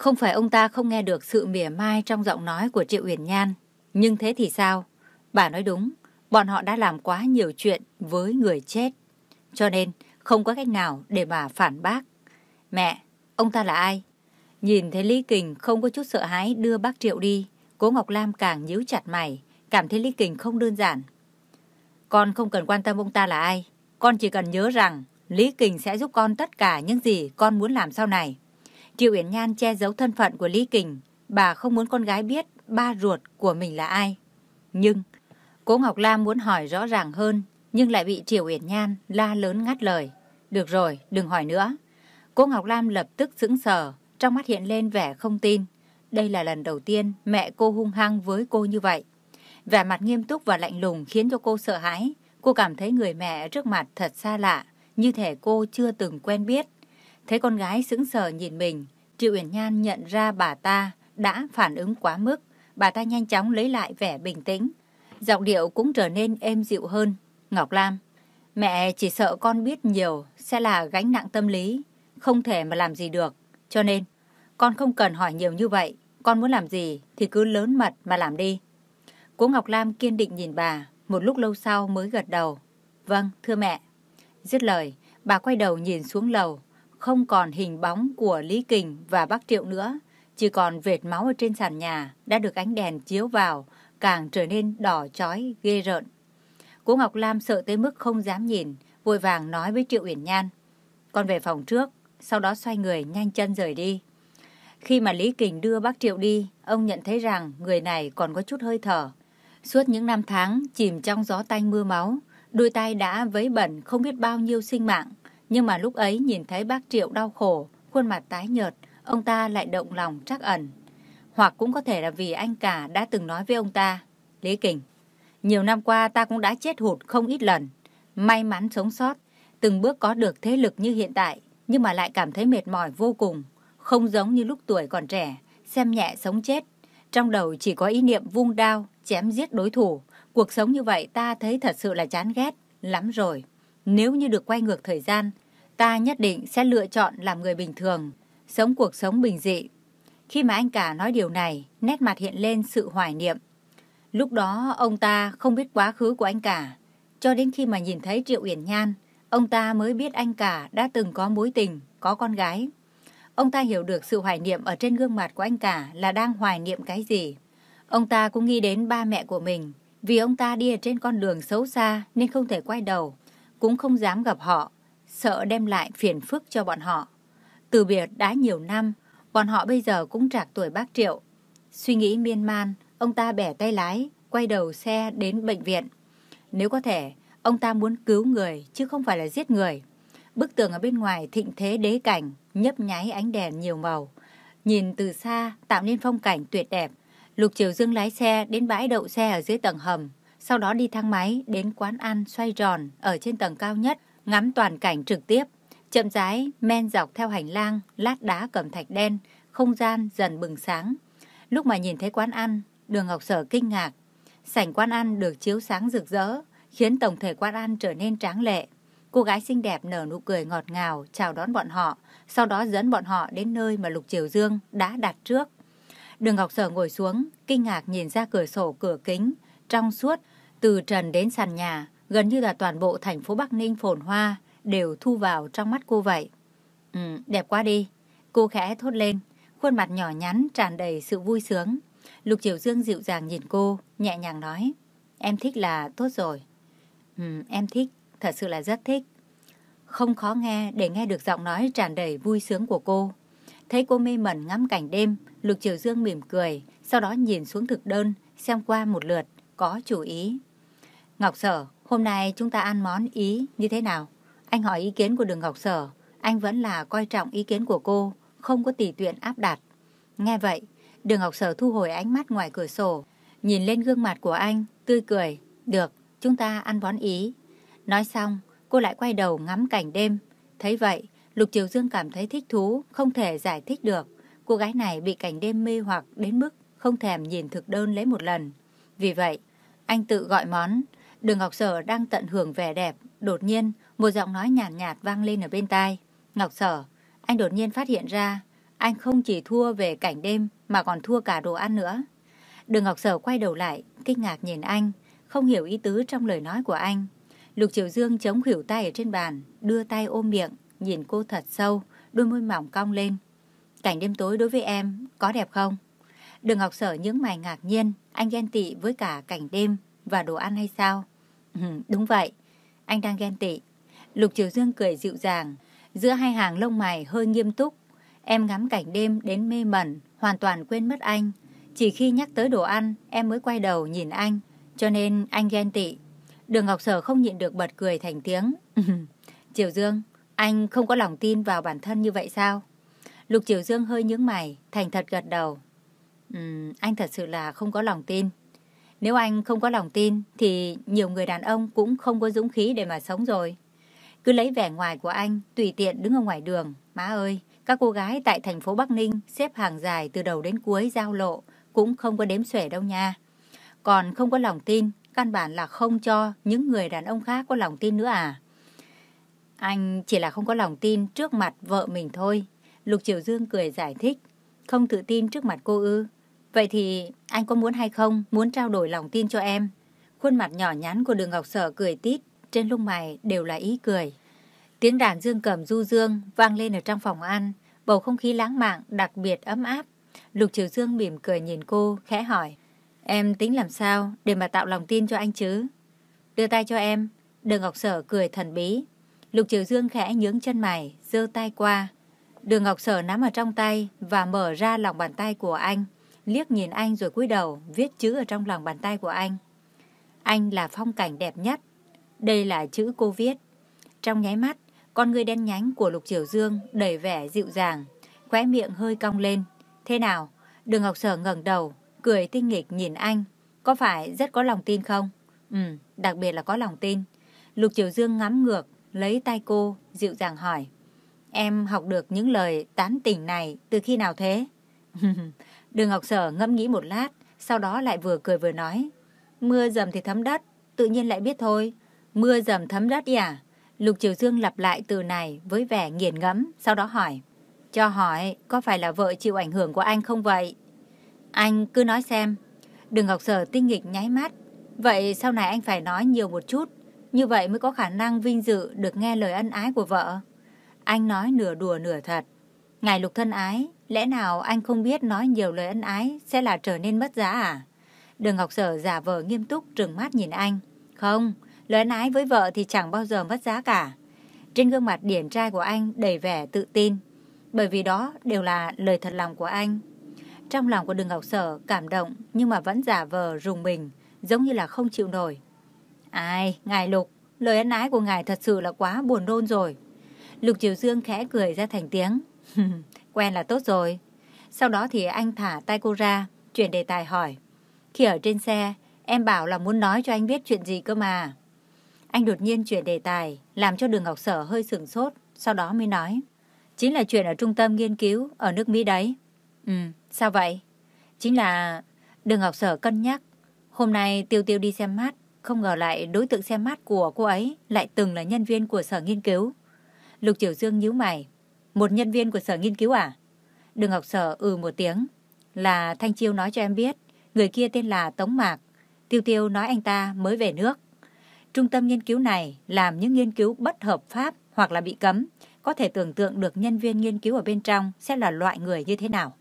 Không phải ông ta không nghe được sự mỉa mai trong giọng nói của Triệu Uyển Nhan. Nhưng thế thì sao? Bà nói đúng, bọn họ đã làm quá nhiều chuyện với người chết. Cho nên không có cách nào để bà phản bác. Mẹ, ông ta là ai? Nhìn thấy Lý Kình không có chút sợ hãi đưa bác Triệu đi, cố Ngọc Lam càng nhíu chặt mày, cảm thấy Lý Kình không đơn giản. Con không cần quan tâm ông ta là ai, con chỉ cần nhớ rằng Lý Kình sẽ giúp con tất cả những gì con muốn làm sau này. Triệu Uyển Nhan che giấu thân phận của Lý Kình, bà không muốn con gái biết ba ruột của mình là ai. Nhưng, Cố Ngọc Lam muốn hỏi rõ ràng hơn, nhưng lại bị Triệu Uyển Nhan la lớn ngắt lời. Được rồi, đừng hỏi nữa. Cố Ngọc Lam lập tức sững sờ, trong mắt hiện lên vẻ không tin. Đây là lần đầu tiên mẹ cô hung hăng với cô như vậy. Vẻ mặt nghiêm túc và lạnh lùng khiến cho cô sợ hãi. Cô cảm thấy người mẹ trước mặt thật xa lạ, như thể cô chưa từng quen biết. Thấy con gái sững sờ nhìn mình, Triệu Uyển Nhan nhận ra bà ta đã phản ứng quá mức. Bà ta nhanh chóng lấy lại vẻ bình tĩnh. Giọng điệu cũng trở nên êm dịu hơn. Ngọc Lam, mẹ chỉ sợ con biết nhiều sẽ là gánh nặng tâm lý, không thể mà làm gì được. Cho nên, con không cần hỏi nhiều như vậy. Con muốn làm gì thì cứ lớn mật mà làm đi. Cố Ngọc Lam kiên định nhìn bà, một lúc lâu sau mới gật đầu. Vâng, thưa mẹ. Dứt lời, bà quay đầu nhìn xuống lầu, không còn hình bóng của Lý Kình và bác Triệu nữa, chỉ còn vệt máu ở trên sàn nhà đã được ánh đèn chiếu vào, càng trở nên đỏ chói, ghê rợn. Cố Ngọc Lam sợ tới mức không dám nhìn, vội vàng nói với Triệu Uyển Nhan. Con về phòng trước, sau đó xoay người nhanh chân rời đi. Khi mà Lý Kình đưa bác Triệu đi, ông nhận thấy rằng người này còn có chút hơi thở. Suốt những năm tháng chìm trong gió tanh mưa máu, đôi tay đã vấy bẩn không biết bao nhiêu sinh mạng. Nhưng mà lúc ấy nhìn thấy bác Triệu đau khổ, khuôn mặt tái nhợt, ông ta lại động lòng trắc ẩn. Hoặc cũng có thể là vì anh cả đã từng nói với ông ta, Lý Kình, nhiều năm qua ta cũng đã chết hụt không ít lần. May mắn sống sót, từng bước có được thế lực như hiện tại, nhưng mà lại cảm thấy mệt mỏi vô cùng. Không giống như lúc tuổi còn trẻ, xem nhẹ sống chết. Trong đầu chỉ có ý niệm vung đao, chém giết đối thủ. Cuộc sống như vậy ta thấy thật sự là chán ghét, lắm rồi. Nếu như được quay ngược thời gian, ta nhất định sẽ lựa chọn làm người bình thường, sống cuộc sống bình dị. Khi mà anh cả nói điều này, nét mặt hiện lên sự hoài niệm. Lúc đó ông ta không biết quá khứ của anh cả, cho đến khi mà nhìn thấy Triệu Uyển Nhan, ông ta mới biết anh cả đã từng có mối tình, có con gái. Ông ta hiểu được sự hoài niệm ở trên gương mặt của anh cả là đang hoài niệm cái gì. Ông ta cũng nghĩ đến ba mẹ của mình, vì ông ta đi ở trên con đường xấu xa nên không thể quay đầu, cũng không dám gặp họ, sợ đem lại phiền phức cho bọn họ. Từ biệt đã nhiều năm, bọn họ bây giờ cũng trạc tuổi bác Triệu. Suy nghĩ miên man, ông ta bẻ tay lái, quay đầu xe đến bệnh viện. Nếu có thể, ông ta muốn cứu người chứ không phải là giết người. Bức tường ở bên ngoài thịnh thế đế cảnh, nhấp nháy ánh đèn nhiều màu. Nhìn từ xa tạo nên phong cảnh tuyệt đẹp. Lục Triều Dương lái xe đến bãi đậu xe ở dưới tầng hầm, sau đó đi thang máy đến quán ăn xoay tròn ở trên tầng cao nhất, ngắm toàn cảnh trực tiếp. Chậm rãi men dọc theo hành lang, lát đá cẩm thạch đen, không gian dần bừng sáng. Lúc mà nhìn thấy quán ăn, đường Ngọc Sở kinh ngạc. Sảnh quán ăn được chiếu sáng rực rỡ, khiến tổng thể quán ăn trở nên tráng lệ. Cô gái xinh đẹp nở nụ cười ngọt ngào chào đón bọn họ, sau đó dẫn bọn họ đến nơi mà Lục Triều Dương đã đặt trước. Đường Ngọc Sở ngồi xuống, kinh ngạc nhìn ra cửa sổ cửa kính, trong suốt, từ trần đến sàn nhà, gần như là toàn bộ thành phố Bắc Ninh phồn hoa, đều thu vào trong mắt cô vậy. Ừ, đẹp quá đi. Cô khẽ thốt lên, khuôn mặt nhỏ nhắn tràn đầy sự vui sướng. Lục Triều Dương dịu dàng nhìn cô, nhẹ nhàng nói, em thích là tốt rồi. Ừ, em thích, thật sự là rất thích. Không khó nghe để nghe được giọng nói tràn đầy vui sướng của cô. Thấy cô mê mẩn ngắm cảnh đêm, Lục Triều Dương mỉm cười, sau đó nhìn xuống thực đơn, xem qua một lượt, có chủ ý. Ngọc Sở, hôm nay chúng ta ăn món Ý như thế nào? Anh hỏi ý kiến của đường Ngọc Sở, anh vẫn là coi trọng ý kiến của cô, không có tỷ tuyện áp đặt. Nghe vậy, đường Ngọc Sở thu hồi ánh mắt ngoài cửa sổ, nhìn lên gương mặt của anh, tươi cười. Được, chúng ta ăn món Ý. Nói xong, cô lại quay đầu ngắm cảnh đêm. Thấy vậy, Lục Triều Dương cảm thấy thích thú, không thể giải thích được. Cô gái này bị cảnh đêm mê hoặc đến mức không thèm nhìn thực đơn lấy một lần. Vì vậy, Anh tự gọi món. Đường Ngọc Sở đang tận hưởng vẻ đẹp. Đột nhiên, một giọng nói nhàn nhạt, nhạt vang lên ở bên tai. Ngọc Sở, anh đột nhiên phát hiện ra, anh không chỉ thua về cảnh đêm mà còn thua cả đồ ăn nữa. Đường Ngọc Sở quay đầu lại, kinh ngạc nhìn anh, không hiểu ý tứ trong lời nói của anh. Lục Triều Dương chống khuỷu tay ở trên bàn, đưa tay ôm miệng, nhìn cô thật sâu, đôi môi mỏng cong lên. Cảnh đêm tối đối với em có đẹp không? Đường Ngọc Sở những mày ngạc nhiên, anh ghen tị với cả cảnh đêm và đồ ăn hay sao? Ừ, đúng vậy, anh đang ghen tị. Lục Triều Dương cười dịu dàng, giữa hai hàng lông mày hơi nghiêm túc. Em ngắm cảnh đêm đến mê mẩn, hoàn toàn quên mất anh. Chỉ khi nhắc tới đồ ăn, em mới quay đầu nhìn anh, cho nên anh ghen tị. Đường Ngọc Sở không nhịn được bật cười thành tiếng. Triều Dương, anh không có lòng tin vào bản thân như vậy sao? Lục Triều Dương hơi nhướng mày, thành thật gật đầu. Uhm, anh thật sự là không có lòng tin. Nếu anh không có lòng tin thì nhiều người đàn ông cũng không có dũng khí để mà sống rồi. Cứ lấy vẻ ngoài của anh, tùy tiện đứng ở ngoài đường. Má ơi, các cô gái tại thành phố Bắc Ninh xếp hàng dài từ đầu đến cuối giao lộ cũng không có đếm xuể đâu nha. Còn không có lòng tin, căn bản là không cho những người đàn ông khác có lòng tin nữa à. Anh chỉ là không có lòng tin trước mặt vợ mình thôi. Lục Triều Dương cười giải thích. Không tự tin trước mặt cô ư. Vậy thì anh có muốn hay không, muốn trao đổi lòng tin cho em? Khuôn mặt nhỏ nhắn của đường Ngọc Sở cười tít, trên lông mày đều là ý cười. Tiếng đàn dương cầm du dương vang lên ở trong phòng ăn, bầu không khí lãng mạn đặc biệt ấm áp. Lục Triều Dương mỉm cười nhìn cô, khẽ hỏi. Em tính làm sao để mà tạo lòng tin cho anh chứ? Đưa tay cho em. Đường Ngọc Sở cười thần bí. Lục Triều Dương khẽ nhướng chân mày, giơ tay qua. Đường Ngọc Sở nắm ở trong tay và mở ra lòng bàn tay của anh. Liếc nhìn anh rồi cúi đầu, viết chữ ở trong lòng bàn tay của anh. Anh là phong cảnh đẹp nhất. Đây là chữ cô viết. Trong nháy mắt, con người đen nhánh của Lục Triều Dương đầy vẻ dịu dàng, khóe miệng hơi cong lên. Thế nào? Đường Ngọc Sở ngẩng đầu, cười tinh nghịch nhìn anh. Có phải rất có lòng tin không? Ừ, đặc biệt là có lòng tin. Lục Triều Dương ngắm ngược, lấy tay cô, dịu dàng hỏi. Em học được những lời tán tỉnh này từ khi nào thế? Đường Ngọc Sở ngẫm nghĩ một lát, sau đó lại vừa cười vừa nói. Mưa dầm thì thấm đất, tự nhiên lại biết thôi. Mưa dầm thấm đất à? Lục Triều Dương lặp lại từ này với vẻ nghiền ngẫm, sau đó hỏi. Cho hỏi, có phải là vợ chịu ảnh hưởng của anh không vậy? Anh cứ nói xem. Đường Ngọc Sở tinh nghịch nháy mắt. Vậy sau này anh phải nói nhiều một chút. Như vậy mới có khả năng vinh dự được nghe lời ân ái của vợ. Anh nói nửa đùa nửa thật. Ngài Lục thân ái, lẽ nào anh không biết nói nhiều lời ân ái sẽ là trở nên mất giá à? Đường Ngọc Sở giả vờ nghiêm túc trừng mắt nhìn anh. Không, lời ân ái với vợ thì chẳng bao giờ mất giá cả. Trên gương mặt điển trai của anh đầy vẻ tự tin. Bởi vì đó đều là lời thật lòng của anh. Trong lòng của đường Ngọc Sở cảm động nhưng mà vẫn giả vờ rùng mình, giống như là không chịu nổi. Ai, ngài Lục, lời ân ái của ngài thật sự là quá buồn nôn rồi. Lục Triều Dương khẽ cười ra thành tiếng. Quen là tốt rồi. Sau đó thì anh thả tay cô ra, chuyển đề tài hỏi. Khi ở trên xe, em bảo là muốn nói cho anh biết chuyện gì cơ mà. Anh đột nhiên chuyển đề tài, làm cho đường Ngọc Sở hơi sửng sốt, sau đó mới nói. Chính là chuyện ở trung tâm nghiên cứu ở nước Mỹ đấy. Ừ, sao vậy? Chính là đường Ngọc Sở cân nhắc. Hôm nay Tiêu Tiêu đi xem mắt, không ngờ lại đối tượng xem mắt của cô ấy lại từng là nhân viên của sở nghiên cứu. Lục Triều Dương nhíu mày. Một nhân viên của sở nghiên cứu à? Đừng học Sở ừ một tiếng. Là Thanh Chiêu nói cho em biết. Người kia tên là Tống Mạc. Tiêu Tiêu nói anh ta mới về nước. Trung tâm nghiên cứu này làm những nghiên cứu bất hợp pháp hoặc là bị cấm. Có thể tưởng tượng được nhân viên nghiên cứu ở bên trong sẽ là loại người như thế nào.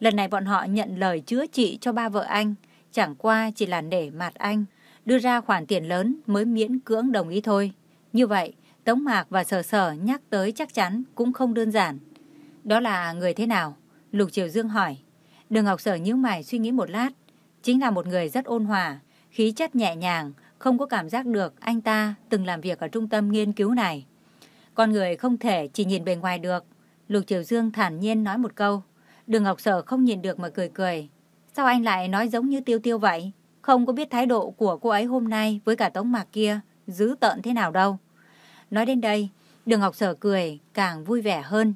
Lần này bọn họ nhận lời chữa trị cho ba vợ anh. Chẳng qua chỉ là để mặt anh. Đưa ra khoản tiền lớn mới miễn cưỡng đồng ý thôi. Như vậy, Tống Mạc và Sở Sở nhắc tới chắc chắn cũng không đơn giản. Đó là người thế nào? Lục Triều Dương hỏi. Đường Ngọc Sở nhíu mày suy nghĩ một lát. Chính là một người rất ôn hòa, khí chất nhẹ nhàng, không có cảm giác được anh ta từng làm việc ở trung tâm nghiên cứu này. Con người không thể chỉ nhìn bề ngoài được. Lục Triều Dương thản nhiên nói một câu. Đường Ngọc Sở không nhìn được mà cười cười. Sao anh lại nói giống như tiêu tiêu vậy? Không có biết thái độ của cô ấy hôm nay với cả tống mạc kia dữ tợn thế nào đâu. Nói đến đây, đường Ngọc Sở cười càng vui vẻ hơn.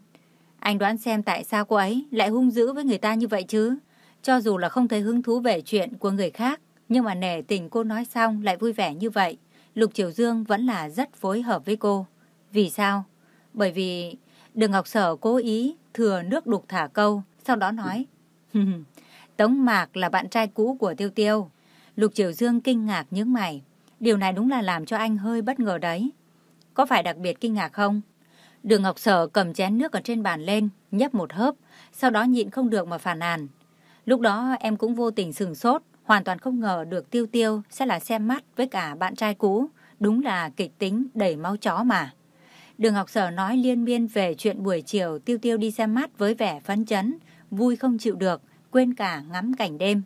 Anh đoán xem tại sao cô ấy lại hung dữ với người ta như vậy chứ? Cho dù là không thấy hứng thú về chuyện của người khác, Nhưng mà nể tình cô nói xong lại vui vẻ như vậy, Lục Triều Dương vẫn là rất phối hợp với cô. Vì sao? Bởi vì Đường Ngọc Sở cố ý thừa nước đục thả câu, sau đó nói Tống Mạc là bạn trai cũ của Tiêu Tiêu. Lục Triều Dương kinh ngạc nhướng mày. Điều này đúng là làm cho anh hơi bất ngờ đấy. Có phải đặc biệt kinh ngạc không? Đường Ngọc Sở cầm chén nước ở trên bàn lên, nhấp một hớp, sau đó nhịn không được mà phàn nàn. Lúc đó em cũng vô tình sừng sốt, hoàn toàn không ngờ được Tiêu Tiêu sẽ là xem mắt với cả bạn trai cũ. Đúng là kịch tính đầy máu chó mà. Đường Ngọc Sở nói liên miên về chuyện buổi chiều Tiêu Tiêu đi xem mắt với vẻ phấn chấn, vui không chịu được, quên cả ngắm cảnh đêm.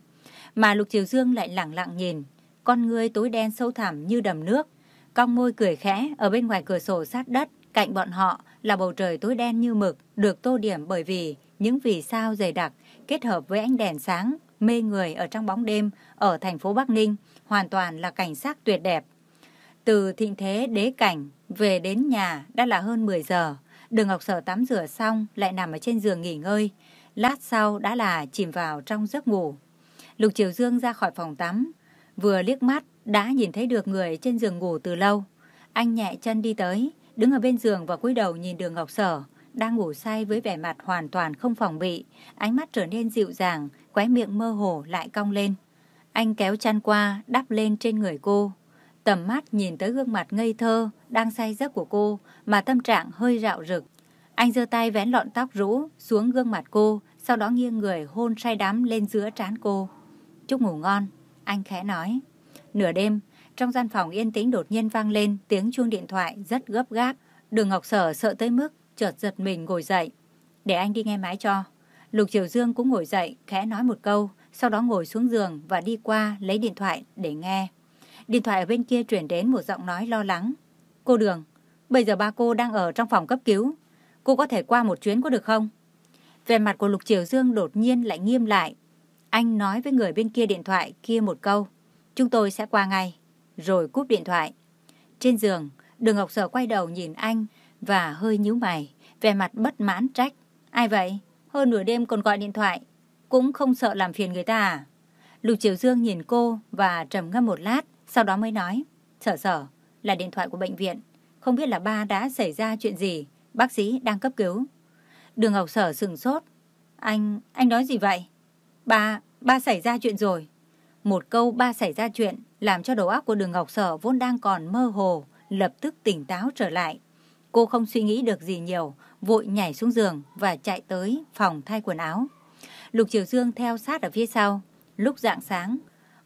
Mà Lục Triều Dương lại lặng lặng nhìn, con người tối đen sâu thẳm như đầm nước. Cong môi cười khẽ ở bên ngoài cửa sổ sát đất, cạnh bọn họ là bầu trời tối đen như mực, được tô điểm bởi vì những vì sao dày đặc kết hợp với ánh đèn sáng, mê người ở trong bóng đêm ở thành phố Bắc Ninh, hoàn toàn là cảnh sắc tuyệt đẹp. Từ thịnh thế đế cảnh về đến nhà đã là hơn 10 giờ. Đường Ngọc Sở tắm rửa xong lại nằm ở trên giường nghỉ ngơi. Lát sau đã là chìm vào trong giấc ngủ. Lục Triều Dương ra khỏi phòng tắm. Vừa liếc mắt đã nhìn thấy được người trên giường ngủ từ lâu. Anh nhẹ chân đi tới, đứng ở bên giường và cúi đầu nhìn đường Ngọc Sở. Đang ngủ say với vẻ mặt hoàn toàn không phòng bị. Ánh mắt trở nên dịu dàng, khóe miệng mơ hồ lại cong lên. Anh kéo chăn qua, đắp lên trên người cô. Tầm mắt nhìn tới gương mặt ngây thơ, đang say giấc của cô, mà tâm trạng hơi rạo rực. Anh giơ tay vén lọn tóc rũ xuống gương mặt cô, sau đó nghiêng người hôn say đắm lên giữa trán cô. Chúc ngủ ngon, anh khẽ nói. Nửa đêm, trong gian phòng yên tĩnh đột nhiên vang lên tiếng chuông điện thoại rất gấp gáp. Đường Ngọc Sở sợ tới mức chợt giật mình ngồi dậy. Để anh đi nghe máy cho. Lục Triều Dương cũng ngồi dậy, khẽ nói một câu, sau đó ngồi xuống giường và đi qua lấy điện thoại để nghe. Điện thoại ở bên kia chuyển đến một giọng nói lo lắng. Cô Đường, bây giờ ba cô đang ở trong phòng cấp cứu. Cô có thể qua một chuyến có được không? Về mặt của Lục Triều Dương đột nhiên lại nghiêm lại. Anh nói với người bên kia điện thoại kia một câu. Chúng tôi sẽ qua ngay. Rồi cúp điện thoại. Trên giường, Đường Ngọc Sở quay đầu nhìn anh và hơi nhíu mày, vẻ mặt bất mãn trách. Ai vậy? Hơn nửa đêm còn gọi điện thoại. Cũng không sợ làm phiền người ta à? Lục Triều Dương nhìn cô và trầm ngâm một lát, sau đó mới nói. Sở sở, là điện thoại của bệnh viện. Không biết là ba đã xảy ra chuyện gì. Bác sĩ đang cấp cứu. Đường Ngọc Sở sừng sốt. Anh, anh nói gì vậy? Ba, ba xảy ra chuyện rồi. Một câu ba xảy ra chuyện làm cho đầu óc của đường Ngọc Sở vốn đang còn mơ hồ, lập tức tỉnh táo trở lại. Cô không suy nghĩ được gì nhiều, vội nhảy xuống giường và chạy tới phòng thay quần áo. Lục Triều Dương theo sát ở phía sau. Lúc dạng sáng,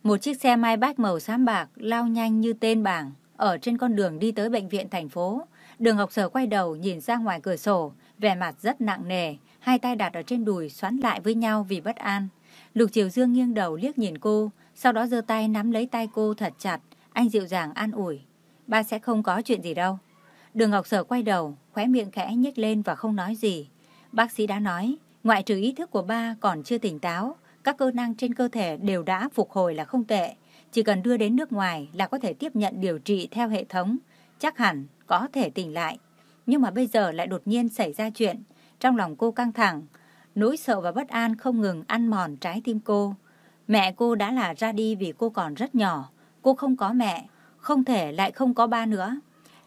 một chiếc xe mai bách màu xám bạc lao nhanh như tên bảng ở trên con đường đi tới bệnh viện thành phố. Đường Ngọc Sở quay đầu nhìn ra ngoài cửa sổ, vẻ mặt rất nặng nề, hai tay đặt ở trên đùi xoắn lại với nhau vì bất an. Lục Triều Dương nghiêng đầu liếc nhìn cô, sau đó giơ tay nắm lấy tay cô thật chặt. Anh dịu dàng an ủi. Ba sẽ không có chuyện gì đâu. Đường Ngọc Sở quay đầu, khóe miệng khẽ nhếch lên và không nói gì. Bác sĩ đã nói, ngoại trừ ý thức của ba còn chưa tỉnh táo, các cơ năng trên cơ thể đều đã phục hồi là không tệ. Chỉ cần đưa đến nước ngoài là có thể tiếp nhận điều trị theo hệ thống, chắc hẳn có thể tỉnh lại. Nhưng mà bây giờ lại đột nhiên xảy ra chuyện, trong lòng cô căng thẳng, nỗi sợ và bất an không ngừng ăn mòn trái tim cô. Mẹ cô đã là ra đi vì cô còn rất nhỏ, cô không có mẹ, không thể lại không có ba nữa.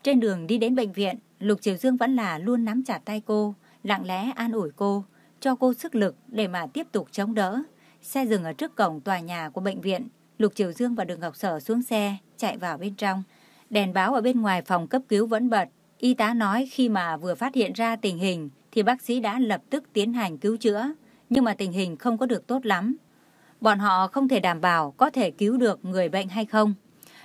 Trên đường đi đến bệnh viện, Lục Triều Dương vẫn là luôn nắm chặt tay cô, lặng lẽ an ủi cô, cho cô sức lực để mà tiếp tục chống đỡ. Xe dừng ở trước cổng tòa nhà của bệnh viện, Lục Triều Dương và Đường Ngọc Sở xuống xe, chạy vào bên trong. Đèn báo ở bên ngoài phòng cấp cứu vẫn bật. Y tá nói khi mà vừa phát hiện ra tình hình thì bác sĩ đã lập tức tiến hành cứu chữa. Nhưng mà tình hình không có được tốt lắm. Bọn họ không thể đảm bảo có thể cứu được người bệnh hay không.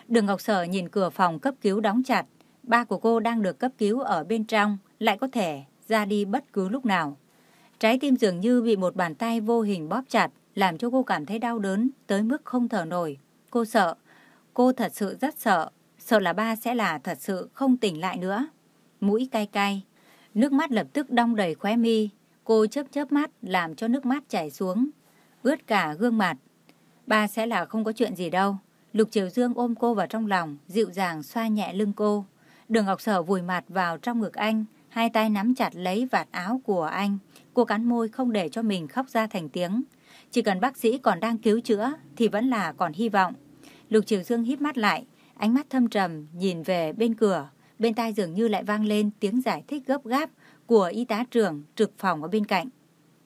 Đường Ngọc Sở nhìn cửa phòng cấp cứu đóng chặt. Ba của cô đang được cấp cứu ở bên trong, lại có thể ra đi bất cứ lúc nào. Trái tim dường như bị một bàn tay vô hình bóp chặt, làm cho cô cảm thấy đau đớn tới mức không thở nổi. Cô sợ, cô thật sự rất sợ, sợ là ba sẽ là thật sự không tỉnh lại nữa. Mũi cay cay, nước mắt lập tức đong đầy khóe mi, cô chớp chớp mắt làm cho nước mắt chảy xuống, ướt cả gương mặt. Ba sẽ là không có chuyện gì đâu. Lục Triều Dương ôm cô vào trong lòng, dịu dàng xoa nhẹ lưng cô. Đường Ngọc Sở vùi mặt vào trong ngực anh, hai tay nắm chặt lấy vạt áo của anh. Cô cắn môi không để cho mình khóc ra thành tiếng. Chỉ cần bác sĩ còn đang cứu chữa thì vẫn là còn hy vọng. Lục Triều Dương híp mắt lại, ánh mắt thâm trầm nhìn về bên cửa, bên tai dường như lại vang lên tiếng giải thích gấp gáp của y tá trưởng trực phòng ở bên cạnh.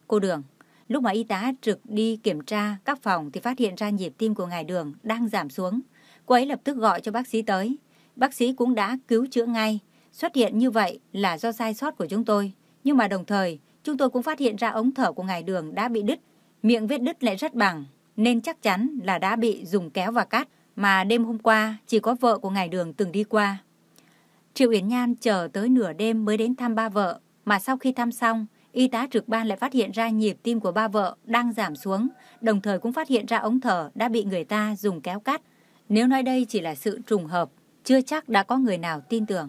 Cô Đường, lúc mà y tá trực đi kiểm tra các phòng thì phát hiện ra nhịp tim của ngài Đường đang giảm xuống. Cô ấy lập tức gọi cho bác sĩ tới. Bác sĩ cũng đã cứu chữa ngay. Xuất hiện như vậy là do sai sót của chúng tôi. Nhưng mà đồng thời, chúng tôi cũng phát hiện ra ống thở của ngài Đường đã bị đứt. Miệng vết đứt lại rất bằng, nên chắc chắn là đã bị dùng kéo và cắt. Mà đêm hôm qua, chỉ có vợ của ngài Đường từng đi qua. Triệu Yến Nhan chờ tới nửa đêm mới đến thăm ba vợ. Mà sau khi thăm xong, y tá trực ban lại phát hiện ra nhịp tim của ba vợ đang giảm xuống, đồng thời cũng phát hiện ra ống thở đã bị người ta dùng kéo cắt. Nếu nói đây chỉ là sự trùng hợp, chưa chắc đã có người nào tin tưởng.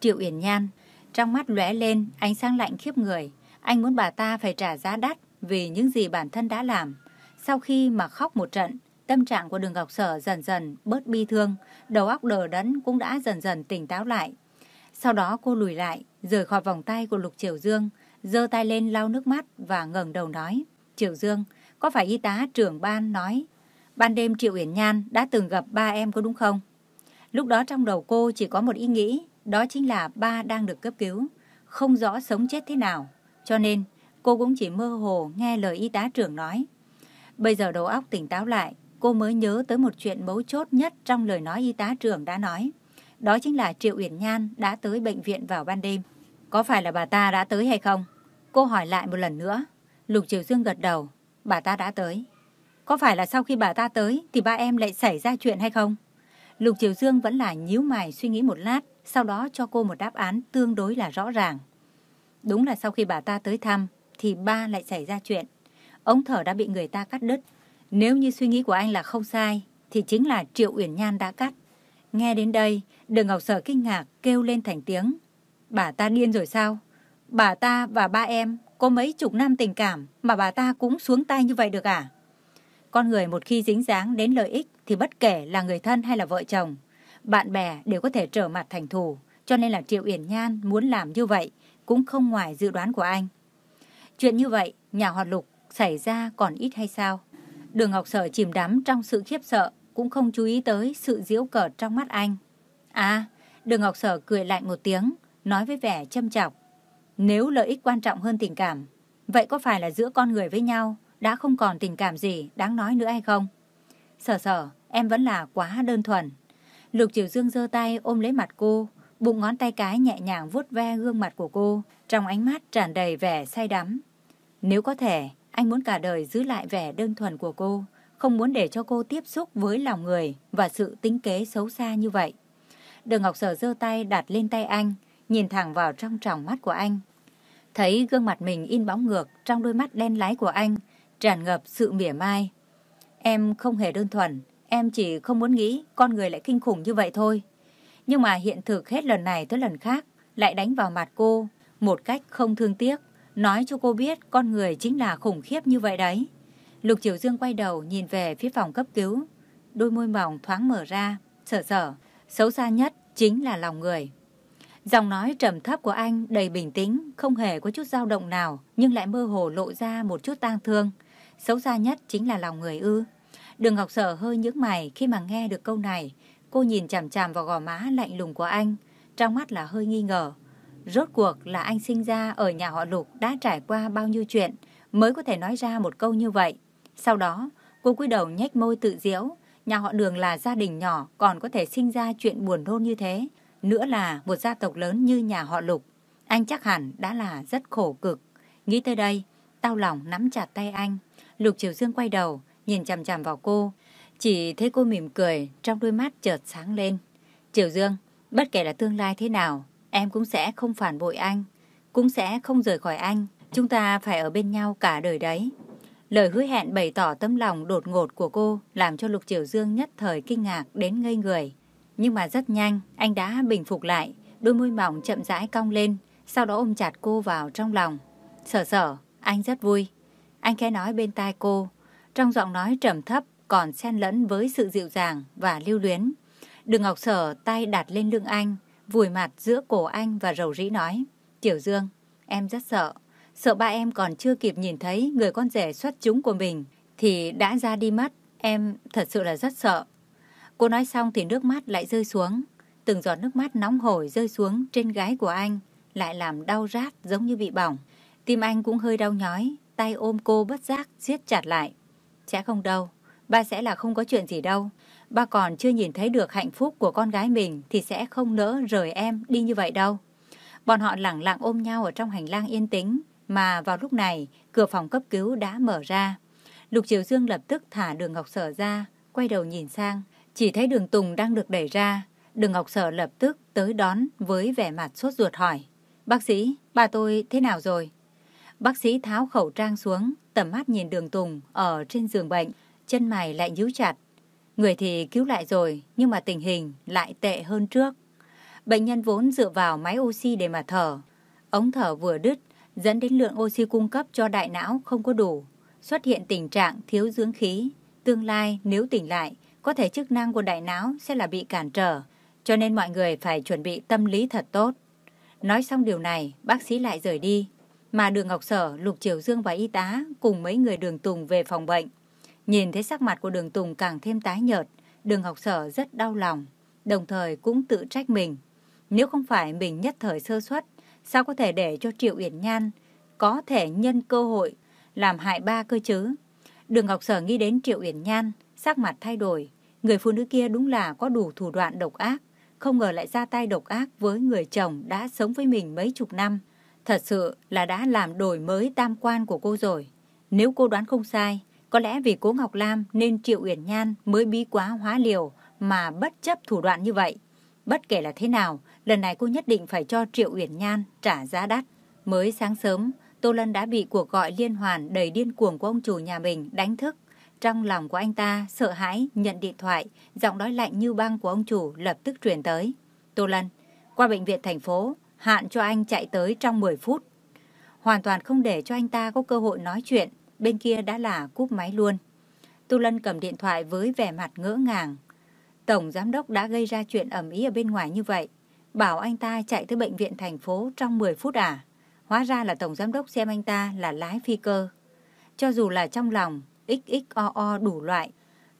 Triệu Uyển Nhan, trong mắt lóe lên ánh sáng lạnh khiếp người. Anh muốn bà ta phải trả giá đắt vì những gì bản thân đã làm. Sau khi mà khóc một trận, tâm trạng của đường Ngọc Sở dần dần bớt bi thương, đầu óc đờ đẫn cũng đã dần dần tỉnh táo lại. Sau đó cô lùi lại, rời khỏi vòng tay của Lục Triều Dương, giơ tay lên lau nước mắt và ngẩng đầu nói. Triệu Dương, có phải y tá trưởng ban nói ban đêm Triệu Uyển Nhan đã từng gặp ba em có đúng không? Lúc đó trong đầu cô chỉ có một ý nghĩ, đó chính là ba đang được cấp cứu, không rõ sống chết thế nào. Cho nên, cô cũng chỉ mơ hồ nghe lời y tá trưởng nói. Bây giờ đầu óc tỉnh táo lại, cô mới nhớ tới một chuyện mấu chốt nhất trong lời nói y tá trưởng đã nói. Đó chính là Triệu Uyển Nhan đã tới bệnh viện vào ban đêm. Có phải là bà ta đã tới hay không? Cô hỏi lại một lần nữa. Lục Triều Dương gật đầu. Bà ta đã tới. Có phải là sau khi bà ta tới thì ba em lại xảy ra chuyện hay không? Lục Triều Dương vẫn là nhíu mày suy nghĩ một lát, sau đó cho cô một đáp án tương đối là rõ ràng. Đúng là sau khi bà ta tới thăm thì ba lại xảy ra chuyện. Ống thở đã bị người ta cắt đứt. Nếu như suy nghĩ của anh là không sai thì chính là Triệu Uyển Nhan đã cắt. Nghe đến đây, Đường Ngọc Sở kinh ngạc kêu lên thành tiếng. Bà ta điên rồi sao? Bà ta và ba em có mấy chục năm tình cảm mà bà ta cũng xuống tay như vậy được à? Con người một khi dính dáng đến lợi ích thì bất kể là người thân hay là vợ chồng, bạn bè đều có thể trở mặt thành thù. Cho nên là Triệu Uyển Nhan muốn làm như vậy cũng không ngoài dự đoán của anh. Chuyện như vậy, nhà họ Lục xảy ra còn ít hay sao? Đường Ngọc Sở chìm đắm trong sự khiếp sợ, cũng không chú ý tới sự diễu cợt trong mắt anh. À, Đường Ngọc Sở cười lạnh một tiếng, nói với vẻ châm chọc. Nếu lợi ích quan trọng hơn tình cảm, vậy có phải là giữa con người với nhau đã không còn tình cảm gì đáng nói nữa hay không? Sở sở, em vẫn là quá đơn thuần. Lục Triều Dương giơ tay ôm lấy mặt cô, bụng ngón tay cái nhẹ nhàng vuốt ve gương mặt của cô, trong ánh mắt tràn đầy vẻ say đắm. Nếu có thể, anh muốn cả đời giữ lại vẻ đơn thuần của cô, không muốn để cho cô tiếp xúc với lòng người và sự tính kế xấu xa như vậy. Đường Ngọc Sở giơ tay đặt lên tay anh, nhìn thẳng vào trong tròng mắt của anh. Thấy gương mặt mình in bóng ngược trong đôi mắt đen láy của anh, tràn ngập sự mỉa mai. Em không hề đơn thuần, em chỉ không muốn nghĩ con người lại kinh khủng như vậy thôi. Nhưng mà hiện thực hết lần này tới lần khác lại đánh vào mặt cô một cách không thương tiếc, nói cho cô biết con người chính là khủng khiếp như vậy đấy. Lục Triều Dương quay đầu nhìn về phía phòng cấp cứu, đôi môi mỏng thoáng mở ra, sở sở, xấu xa nhất chính là lòng người. Giọng nói trầm thấp của anh đầy bình tĩnh, không hề có chút dao động nào, nhưng lại mơ hồ lộ ra một chút tang thương. Xấu xa nhất chính là lòng người ư. Đường Ngọc Sở hơi nhướng mày khi mà nghe được câu này. Cô nhìn chằm chằm vào gò má lạnh lùng của anh, trong mắt là hơi nghi ngờ. Rốt cuộc là anh sinh ra ở nhà họ Lục đã trải qua bao nhiêu chuyện mới có thể nói ra một câu như vậy. Sau đó, cô cúi đầu nhếch môi tự diễu. Nhà họ Đường là gia đình nhỏ còn có thể sinh ra chuyện buồn nôn như thế. Nữa là một gia tộc lớn như nhà họ Lục. Anh chắc hẳn đã là rất khổ cực. Nghĩ tới đây, tao lòng nắm chặt tay anh. Lục Triều Dương quay đầu, nhìn chằm chằm vào cô. Chỉ thấy cô mỉm cười, trong đôi mắt chợt sáng lên. Triều Dương, bất kể là tương lai thế nào, em cũng sẽ không phản bội anh, cũng sẽ không rời khỏi anh. Chúng ta phải ở bên nhau cả đời đấy. Lời hứa hẹn bày tỏ tấm lòng đột ngột của cô làm cho Lục Triều Dương nhất thời kinh ngạc đến ngây người. Nhưng mà rất nhanh, anh đã bình phục lại, đôi môi mỏng chậm rãi cong lên, sau đó ôm chặt cô vào trong lòng. Sở sở, anh rất vui. Anh khẽ nói bên tai cô, trong giọng nói trầm thấp còn xen lẫn với sự dịu dàng và lưu luyến. Đường Ngọc Sở tay đặt lên lưng anh, vùi mặt giữa cổ anh và rầu rĩ nói. Tiểu Dương, em rất sợ. Sợ ba em còn chưa kịp nhìn thấy người con rể xuất chúng của mình thì đã ra đi mất. Em thật sự là rất sợ. Cô nói xong thì nước mắt lại rơi xuống. Từng giọt nước mắt nóng hổi rơi xuống trên gái của anh, lại làm đau rát giống như bị bỏng. Tim anh cũng hơi đau nhói, tay ôm cô bất giác siết chặt lại. Sẽ không đâu, ba sẽ là không có chuyện gì đâu. Ba còn chưa nhìn thấy được hạnh phúc của con gái mình thì sẽ không nỡ rời em đi như vậy đâu. Bọn họ lẳng lặng ôm nhau ở trong hành lang yên tĩnh, mà vào lúc này cửa phòng cấp cứu đã mở ra. Lục Triều Dương lập tức thả đường Ngọc Sở ra, quay đầu nhìn sang, chỉ thấy đường Tùng đang được đẩy ra. Đường Ngọc Sở lập tức tới đón với vẻ mặt sốt ruột hỏi. Bác sĩ, bà tôi thế nào rồi? Bác sĩ tháo khẩu trang xuống, tầm mắt nhìn đường Tùng ở trên giường bệnh, chân mày lại nhíu chặt. Người thì cứu lại rồi, nhưng mà tình hình lại tệ hơn trước. Bệnh nhân vốn dựa vào máy oxy để mà thở. Ống thở vừa đứt, dẫn đến lượng oxy cung cấp cho đại não không có đủ. Xuất hiện tình trạng thiếu dưỡng khí. Tương lai nếu tỉnh lại, có thể chức năng của đại não sẽ là bị cản trở. Cho nên mọi người phải chuẩn bị tâm lý thật tốt. Nói xong điều này, bác sĩ lại rời đi. Mà đường Ngọc Sở, Lục Triều Dương và y tá cùng mấy người đường Tùng về phòng bệnh. Nhìn thấy sắc mặt của đường Tùng càng thêm tái nhợt, đường Ngọc Sở rất đau lòng, đồng thời cũng tự trách mình. Nếu không phải mình nhất thời sơ suất, sao có thể để cho Triệu Uyển Nhan có thể nhân cơ hội làm hại ba cơ chứ? Đường Ngọc Sở nghĩ đến Triệu Uyển Nhan, sắc mặt thay đổi. Người phụ nữ kia đúng là có đủ thủ đoạn độc ác, không ngờ lại ra tay độc ác với người chồng đã sống với mình mấy chục năm. Thật sự là đã làm đổi mới tam quan của cô rồi. Nếu cô đoán không sai, có lẽ vì cố Ngọc Lam nên Triệu Uyển Nhan mới bí quá hóa liều mà bất chấp thủ đoạn như vậy. Bất kể là thế nào, lần này cô nhất định phải cho Triệu Uyển Nhan trả giá đắt. Mới sáng sớm, Tô Lân đã bị cuộc gọi liên hoàn đầy điên cuồng của ông chủ nhà mình đánh thức. Trong lòng của anh ta sợ hãi nhận điện thoại, giọng nói lạnh như băng của ông chủ lập tức truyền tới. Tô Lân, qua bệnh viện thành phố, hạn cho anh chạy tới trong 10 phút. Hoàn toàn không để cho anh ta có cơ hội nói chuyện, bên kia đã là cúp máy luôn. Tô Lân cầm điện thoại với vẻ mặt ngỡ ngàng. Tổng giám đốc đã gây ra chuyện ẩm ý ở bên ngoài như vậy. Bảo anh ta chạy tới bệnh viện thành phố trong 10 phút à? Hóa ra là tổng giám đốc xem anh ta là lái phi cơ. Cho dù là trong lòng, XXOO đủ loại,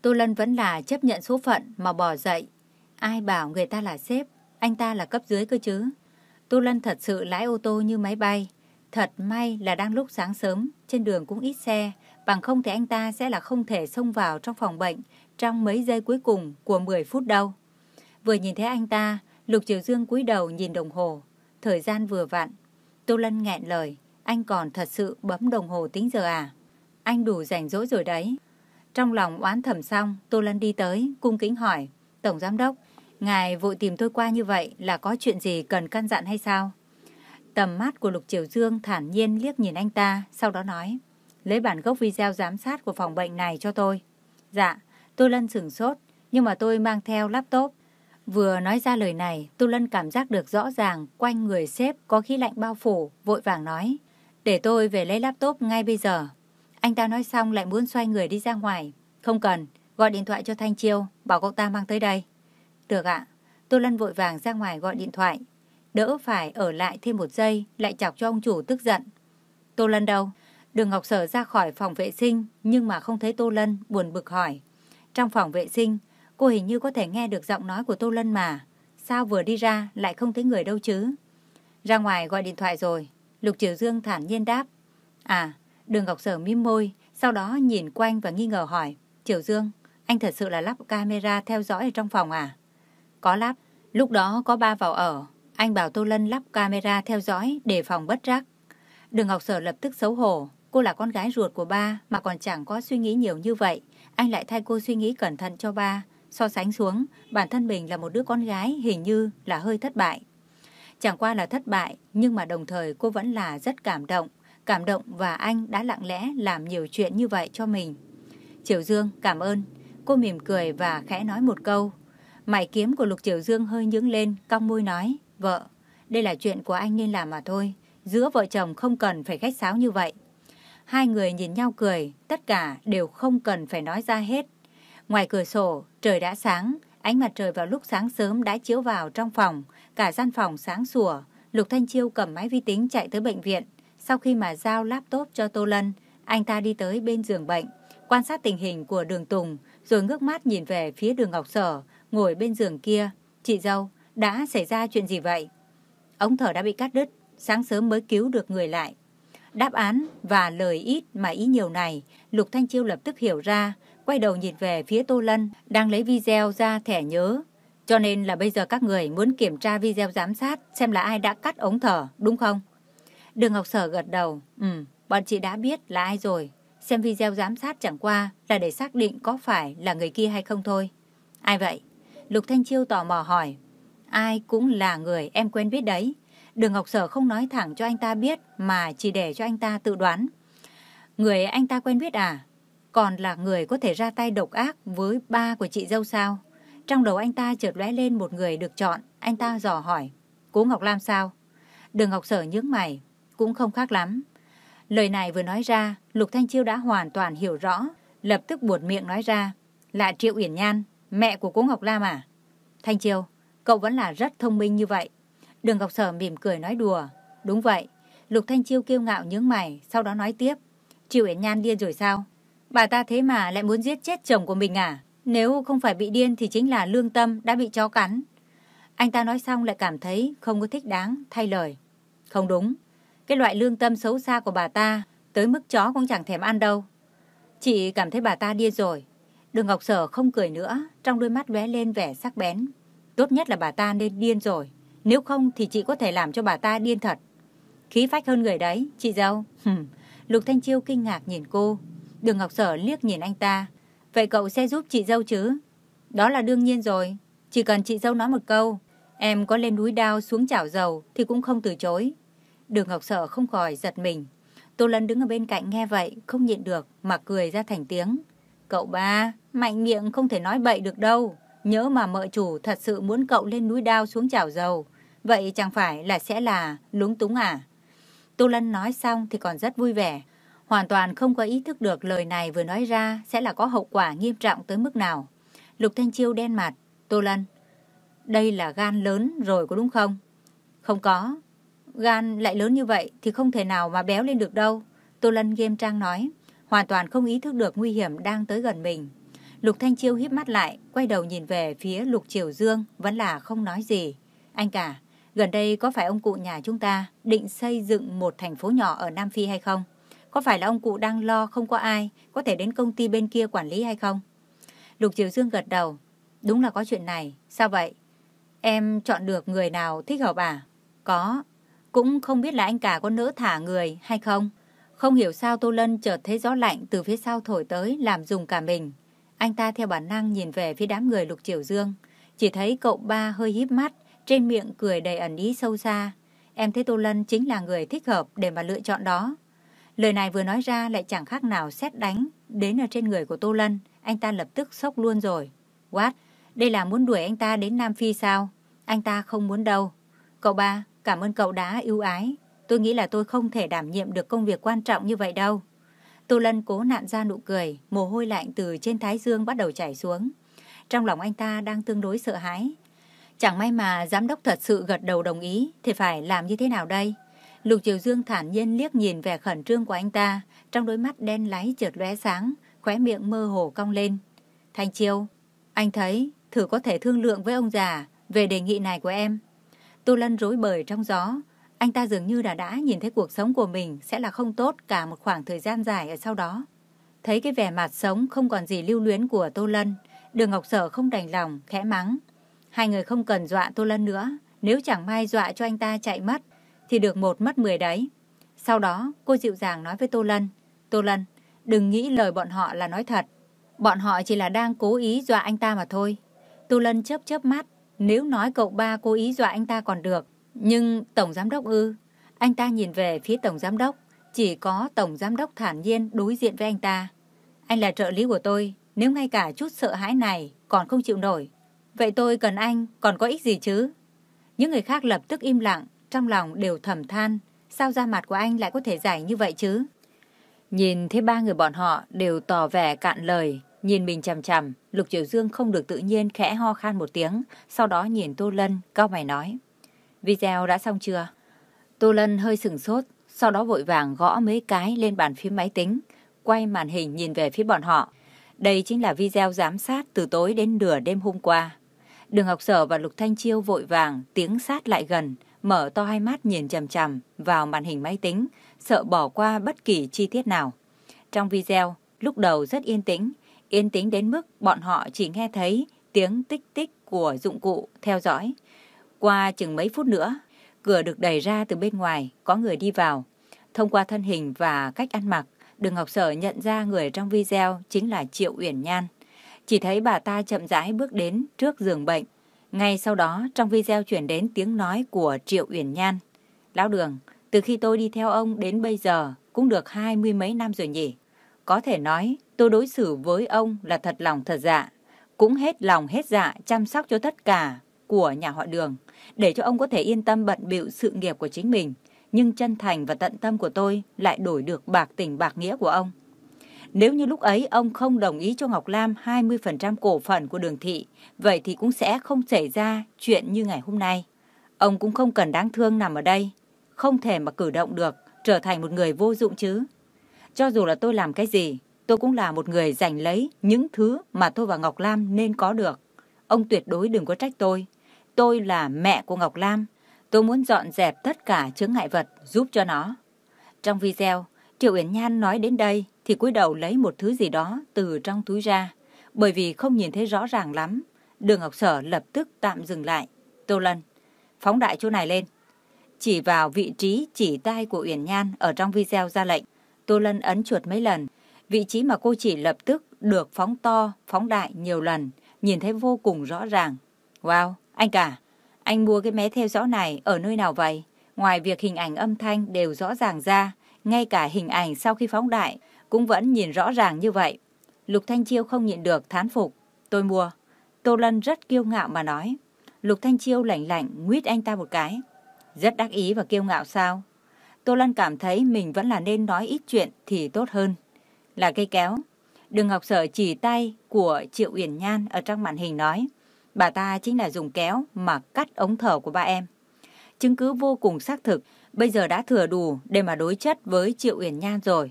Tô Lân vẫn là chấp nhận số phận mà bỏ dậy. Ai bảo người ta là sếp, anh ta là cấp dưới cơ chứ. Tô Lân thật sự lái ô tô như máy bay. Thật may là đang lúc sáng sớm, trên đường cũng ít xe, bằng không thì anh ta sẽ là không thể xông vào trong phòng bệnh trong mấy giây cuối cùng của 10 phút đâu. Vừa nhìn thấy anh ta, Lục Triều Dương cúi đầu nhìn đồng hồ. Thời gian vừa vặn. Tô Lân nghẹn lời. Anh còn thật sự bấm đồng hồ tính giờ à? Anh đủ rảnh rỗi rồi đấy. Trong lòng oán thầm xong, Tô Lân đi tới, cung kính hỏi. Tổng Giám Đốc, ngài vội tìm tôi qua như vậy là có chuyện gì cần căn dặn hay sao? Tầm mắt của Lục Triều Dương thản nhiên liếc nhìn anh ta, sau đó nói. Lấy bản gốc video giám sát của phòng bệnh này cho tôi. Dạ, Tô Lân sửng sốt, nhưng mà tôi mang theo laptop. Vừa nói ra lời này, Tô Lân cảm giác được rõ ràng quanh người sếp có khí lạnh bao phủ, vội vàng nói. Để tôi về lấy laptop ngay bây giờ. Anh ta nói xong lại muốn xoay người đi ra ngoài. Không cần, gọi điện thoại cho Thanh Chiêu, bảo cậu ta mang tới đây. Được ạ. Tô Lân vội vàng ra ngoài gọi điện thoại. Đỡ phải ở lại thêm một giây, lại chọc cho ông chủ tức giận. Tô Lân đâu? Đường Ngọc Sở ra khỏi phòng vệ sinh, nhưng mà không thấy Tô Lân, buồn bực hỏi. Trong phòng vệ sinh, cô hình như có thể nghe được giọng nói của Tô Lân mà. Sao vừa đi ra lại không thấy người đâu chứ? Ra ngoài gọi điện thoại rồi. Lục Triều Dương thản nhiên đáp. À, đường Ngọc Sở mím môi, sau đó nhìn quanh và nghi ngờ hỏi. Triều Dương, anh thật sự là lắp camera theo dõi ở trong phòng à? Có lắp. Lúc đó có ba vào ở. Anh bảo Tô Lân lắp camera theo dõi để phòng bất trắc. Đường Ngọc Sở lập tức xấu hổ. Cô là con gái ruột của ba mà còn chẳng có suy nghĩ nhiều như vậy. Anh lại thay cô suy nghĩ cẩn thận cho ba. So sánh xuống, bản thân mình là một đứa con gái hình như là hơi thất bại. Chẳng qua là thất bại, nhưng mà đồng thời cô vẫn là rất cảm động. Cảm động và anh đã lặng lẽ làm nhiều chuyện như vậy cho mình. Triều Dương, cảm ơn. Cô mỉm cười và khẽ nói một câu. Mày kiếm của Lục Triều Dương hơi nhướng lên, cong môi nói. Vợ, đây là chuyện của anh nên làm mà thôi. Giữa vợ chồng không cần phải khách sáo như vậy. Hai người nhìn nhau cười, tất cả đều không cần phải nói ra hết. Ngoài cửa sổ, trời đã sáng, ánh mặt trời vào lúc sáng sớm đã chiếu vào trong phòng, cả gian phòng sáng sủa. Lục Thanh Chiêu cầm máy vi tính chạy tới bệnh viện. Sau khi mà giao laptop cho Tô Lân, anh ta đi tới bên giường bệnh, quan sát tình hình của đường Tùng, rồi ngước mắt nhìn về phía đường Ngọc Sở, ngồi bên giường kia. Chị dâu, đã xảy ra chuyện gì vậy? Ống thở đã bị cắt đứt, sáng sớm mới cứu được người lại. Đáp án và lời ít mà ý nhiều này, Lục Thanh Chiêu lập tức hiểu ra, quay đầu nhìn về phía Tô Lân, đang lấy video ra thẻ nhớ. Cho nên là bây giờ các người muốn kiểm tra video giám sát xem là ai đã cắt ống thở, đúng không? Đường Ngọc Sở gật đầu, ừ, bọn chị đã biết là ai rồi. Xem video giám sát chẳng qua là để xác định có phải là người kia hay không thôi. Ai vậy? Lục Thanh Chiêu tò mò hỏi. Ai cũng là người em quen biết đấy. Đường Ngọc Sở không nói thẳng cho anh ta biết mà chỉ để cho anh ta tự đoán. Người anh ta quen biết à? Còn là người có thể ra tay độc ác với ba của chị dâu sao? Trong đầu anh ta chợt lóe lên một người được chọn, anh ta dò hỏi. Cố Ngọc Lam sao? Đường Ngọc Sở nhướng mày, cũng không khác lắm. Lời này vừa nói ra, Lục Thanh Chiêu đã hoàn toàn hiểu rõ, lập tức buột miệng nói ra. Là Triệu Uyển Nhan, mẹ của Cố Ngọc Lam à? Thanh Chiêu, cậu vẫn là rất thông minh như vậy. Đường Ngọc Sở mỉm cười nói đùa. Đúng vậy. Lục Thanh Chiêu kiêu ngạo nhướng mày, sau đó nói tiếp. Triệu Uyển Nhan điên rồi sao? Bà ta thế mà lại muốn giết chết chồng của mình à? Nếu không phải bị điên thì chính là lương tâm đã bị chó cắn. Anh ta nói xong lại cảm thấy không có thích đáng, thay lời. Không đúng. Cái loại lương tâm xấu xa của bà ta tới mức chó cũng chẳng thèm ăn đâu. Chị cảm thấy bà ta điên rồi. Đường Ngọc Sở không cười nữa, trong đôi mắt lóe lên vẻ sắc bén. Tốt nhất là bà ta nên điên rồi. Nếu không thì chị có thể làm cho bà ta điên thật. Khí phách hơn người đấy, chị dâu. Lục Thanh Chiêu kinh ngạc nhìn cô. Đường Ngọc Sở liếc nhìn anh ta. Vậy cậu sẽ giúp chị dâu chứ? Đó là đương nhiên rồi. Chỉ cần chị dâu nói một câu, em có lên núi đao xuống chảo dầu thì cũng không từ chối. Đường Ngọc Sở không khỏi giật mình. Tô Lân đứng ở bên cạnh nghe vậy, không nhịn được mà cười ra thành tiếng. Cậu ba, mạnh miệng không thể nói bậy được đâu. Nhớ mà mợ chủ thật sự muốn cậu lên núi đao xuống chảo dầu. Vậy chẳng phải là sẽ là lúng túng à? Tô Lân nói xong thì còn rất vui vẻ. Hoàn toàn không có ý thức được lời này vừa nói ra sẽ là có hậu quả nghiêm trọng tới mức nào. Lục Thanh Chiêu đen mặt. Tô Lân, đây là gan lớn rồi có đúng không? Không có. Gan lại lớn như vậy thì không thể nào mà béo lên được đâu. Tô Lân nghiêm trang nói. Hoàn toàn không ý thức được nguy hiểm đang tới gần mình. Lục Thanh Chiêu híp mắt lại, quay đầu nhìn về phía Lục Triều Dương, vẫn là không nói gì. Anh cả, gần đây có phải ông cụ nhà chúng ta định xây dựng một thành phố nhỏ ở Nam Phi hay không? Có phải là ông cụ đang lo không có ai có thể đến công ty bên kia quản lý hay không? Lục Triều Dương gật đầu. Đúng là có chuyện này. Sao vậy? Em chọn được người nào thích hợp à? Có. Cũng không biết là anh cả có nỡ thả người hay không? Không hiểu sao Tô Lân chợt thấy gió lạnh từ phía sau thổi tới làm dùng cả mình. Anh ta theo bản năng nhìn về phía đám người Lục Triều Dương. Chỉ thấy cậu ba hơi híp mắt, trên miệng cười đầy ẩn ý sâu xa. Em thấy Tô Lân chính là người thích hợp để mà lựa chọn đó. Lời này vừa nói ra lại chẳng khác nào xét đánh đến ở trên người của Tô Lân. Anh ta lập tức sốc luôn rồi. What? Đây là muốn đuổi anh ta đến Nam Phi sao? Anh ta không muốn đâu. Cậu ba, cảm ơn cậu đã ưu ái. Tôi nghĩ là tôi không thể đảm nhiệm được công việc quan trọng như vậy đâu. Tô Lân cố nặn ra nụ cười, mồ hôi lạnh từ trên thái dương bắt đầu chảy xuống. Trong lòng anh ta đang tương đối sợ hãi. Chẳng may mà giám đốc thật sự gật đầu đồng ý thì phải làm như thế nào đây? Lục Triều Dương thản nhiên liếc nhìn vẻ khẩn trương của anh ta, trong đôi mắt đen láy chợt lóe sáng, khóe miệng mơ hồ cong lên. Thanh Chiêu, anh thấy thử có thể thương lượng với ông già về đề nghị này của em. Tô Lân rối bời trong gió, anh ta dường như đã đã nhìn thấy cuộc sống của mình sẽ là không tốt cả một khoảng thời gian dài ở sau đó. Thấy cái vẻ mặt sống không còn gì lưu luyến của Tô Lân, Đường Ngọc Sở không đành lòng, khẽ mắng. Hai người không cần dọa Tô Lân nữa, nếu chẳng may dọa cho anh ta chạy mất, thì được một mất mười đấy. Sau đó, cô dịu dàng nói với Tô Lân. Tô Lân, đừng nghĩ lời bọn họ là nói thật. Bọn họ chỉ là đang cố ý dọa anh ta mà thôi. Tô Lân chớp chớp mắt. Nếu nói cậu ba cố ý dọa anh ta còn được. Nhưng Tổng Giám Đốc ư. Anh ta nhìn về phía Tổng Giám Đốc. Chỉ có Tổng Giám Đốc thản nhiên đối diện với anh ta. Anh là trợ lý của tôi. Nếu ngay cả chút sợ hãi này còn không chịu nổi. Vậy tôi cần anh còn có ích gì chứ? Những người khác lập tức im lặng trong lòng đều thầm than, sao da mặt của anh lại có thể dài như vậy chứ? Nhìn thấy ba người bọn họ đều tỏ vẻ cạn lời, nhìn mình chằm chằm, Lục Triều Dương không được tự nhiên khẽ ho khan một tiếng, sau đó nhìn Tô Lân, cao mày nói. Video đã xong chưa? Tô Lân hơi sừng sốt, sau đó vội vàng gõ mấy cái lên bàn phím máy tính, quay màn hình nhìn về phía bọn họ. Đây chính là video giám sát từ tối đến nửa đêm hôm qua. Đường Ngọc Sở và Lục Thanh Chiêu vội vàng tiếng sát lại gần, mở to hai mắt nhìn chằm chằm vào màn hình máy tính, sợ bỏ qua bất kỳ chi tiết nào. Trong video, lúc đầu rất yên tĩnh, yên tĩnh đến mức bọn họ chỉ nghe thấy tiếng tích tích của dụng cụ theo dõi. Qua chừng mấy phút nữa, cửa được đẩy ra từ bên ngoài, có người đi vào. Thông qua thân hình và cách ăn mặc, Đường Ngọc Sở nhận ra người trong video chính là Triệu Uyển Nhan. Chỉ thấy bà ta chậm rãi bước đến trước giường bệnh. Ngay sau đó, trong video chuyển đến tiếng nói của Triệu Uyển Nhan. Lão Đường, từ khi tôi đi theo ông đến bây giờ cũng được hai mươi mấy năm rồi nhỉ. Có thể nói tôi đối xử với ông là thật lòng thật dạ. Cũng hết lòng hết dạ chăm sóc cho tất cả của nhà họ đường. Để cho ông có thể yên tâm bận bịu sự nghiệp của chính mình. Nhưng chân thành và tận tâm của tôi lại đổi được bạc tình bạc nghĩa của ông. Nếu như lúc ấy ông không đồng ý cho Ngọc Lam 20% cổ phần của đường thị, vậy thì cũng sẽ không xảy ra chuyện như ngày hôm nay. Ông cũng không cần đáng thương nằm ở đây, không thể mà cử động được, trở thành một người vô dụng chứ. Cho dù là tôi làm cái gì, tôi cũng là một người giành lấy những thứ mà tôi và Ngọc Lam nên có được. Ông tuyệt đối đừng có trách tôi. Tôi là mẹ của Ngọc Lam. Tôi muốn dọn dẹp tất cả chướng ngại vật giúp cho nó. Trong video, Triệu Uyển Nhan nói đến đây thì cúi đầu lấy một thứ gì đó từ trong túi ra. Bởi vì không nhìn thấy rõ ràng lắm, Đường Ngọc Sở lập tức tạm dừng lại. Tô Lân, phóng đại chỗ này lên. Chỉ vào vị trí chỉ tay của Uyển Nhan ở trong video ra lệnh. Tô Lân ấn chuột mấy lần. Vị trí mà cô chỉ lập tức được phóng to, phóng đại nhiều lần, nhìn thấy vô cùng rõ ràng. Wow, anh cả, anh mua cái máy theo dõi này ở nơi nào vậy? Ngoài việc hình ảnh âm thanh đều rõ ràng ra, ngay cả hình ảnh sau khi phóng đại cũng vẫn nhìn rõ ràng như vậy. Lục Thanh Chiêu không nhịn được thán phục. Tôi mua. Tô Lân rất kiêu ngạo mà nói. Lục Thanh Chiêu lạnh lạnh nguyết anh ta một cái. Rất đắc ý và kiêu ngạo sao? Tô lan cảm thấy mình vẫn là nên nói ít chuyện thì tốt hơn. Là cây kéo. Đường Ngọc Sở chỉ tay của Triệu Uyển Nhan ở trong màn hình nói. Bà ta chính là dùng kéo mà cắt ống thở của ba em. Chứng cứ vô cùng xác thực, bây giờ đã thừa đủ để mà đối chất với Triệu Uyển Nhan rồi.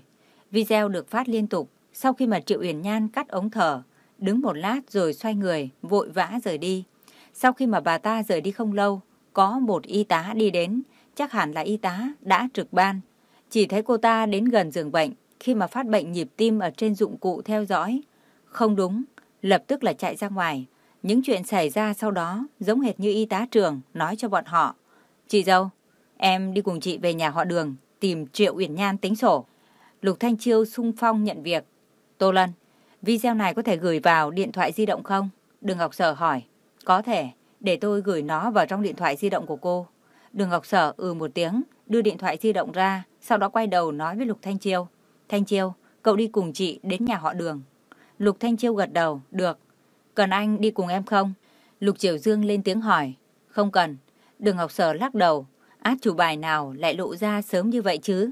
Video được phát liên tục sau khi mà Triệu Uyển Nhan cắt ống thở, đứng một lát rồi xoay người, vội vã rời đi. Sau khi mà bà ta rời đi không lâu, có một y tá đi đến, chắc hẳn là y tá đã trực ban. Chỉ thấy cô ta đến gần giường bệnh, khi mà phát bệnh nhịp tim ở trên dụng cụ theo dõi. Không đúng, lập tức là chạy ra ngoài. Những chuyện xảy ra sau đó giống hệt như y tá trường nói cho bọn họ. Chị dâu, em đi cùng chị về nhà họ đường, tìm Triệu Uyển Nhan tính sổ. Lục Thanh Chiêu sung phong nhận việc. Tô Lân, video này có thể gửi vào điện thoại di động không? Đường Ngọc Sở hỏi. Có thể, để tôi gửi nó vào trong điện thoại di động của cô. Đường Ngọc Sở ừ một tiếng, đưa điện thoại di động ra, sau đó quay đầu nói với Lục Thanh Chiêu. Thanh Chiêu, cậu đi cùng chị đến nhà họ đường. Lục Thanh Chiêu gật đầu, được. Cần anh đi cùng em không? Lục Triều Dương lên tiếng hỏi. Không cần. Đường Ngọc Sở lắc đầu. Át chủ bài nào lại lộ ra sớm như vậy chứ?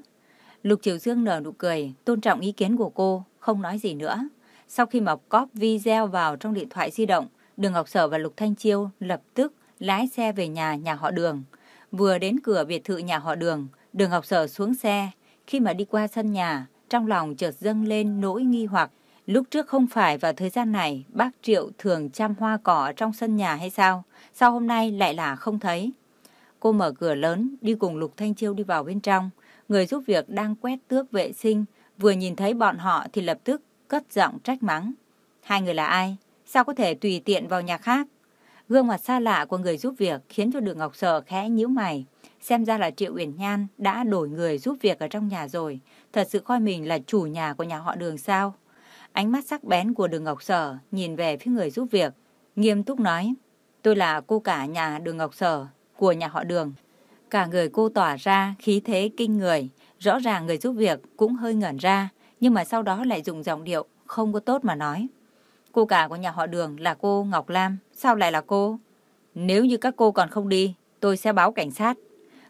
Lục Triều Dương nở nụ cười, tôn trọng ý kiến của cô, không nói gì nữa. Sau khi mọc cóp video vào trong điện thoại di động, Đường Ngọc Sở và Lục Thanh Chiêu lập tức lái xe về nhà nhà họ Đường. Vừa đến cửa biệt thự nhà họ Đường, Đường Ngọc Sở xuống xe. Khi mà đi qua sân nhà, trong lòng chợt dâng lên nỗi nghi hoặc. Lúc trước không phải vào thời gian này bác Triệu thường chăm hoa cỏ trong sân nhà hay sao? Sao hôm nay lại là không thấy? Cô mở cửa lớn, đi cùng Lục Thanh Chiêu đi vào bên trong. Người giúp việc đang quét tước vệ sinh, vừa nhìn thấy bọn họ thì lập tức cất giọng trách mắng. Hai người là ai? Sao có thể tùy tiện vào nhà khác? Gương mặt xa lạ của người giúp việc khiến cho Đường Ngọc Sở khẽ nhíu mày. Xem ra là Triệu Uyển Nhan đã đổi người giúp việc ở trong nhà rồi. Thật sự coi mình là chủ nhà của nhà họ Đường sao? Ánh mắt sắc bén của Đường Ngọc Sở nhìn về phía người giúp việc. Nghiêm túc nói, tôi là cô cả nhà Đường Ngọc Sở của nhà họ Đường. Cả người cô tỏa ra khí thế kinh người. Rõ ràng người giúp việc cũng hơi ngẩn ra, nhưng mà sau đó lại dùng giọng điệu không có tốt mà nói. Cô cả của nhà họ Đường là cô Ngọc Lam, sao lại là cô? Nếu như các cô còn không đi, tôi sẽ báo cảnh sát.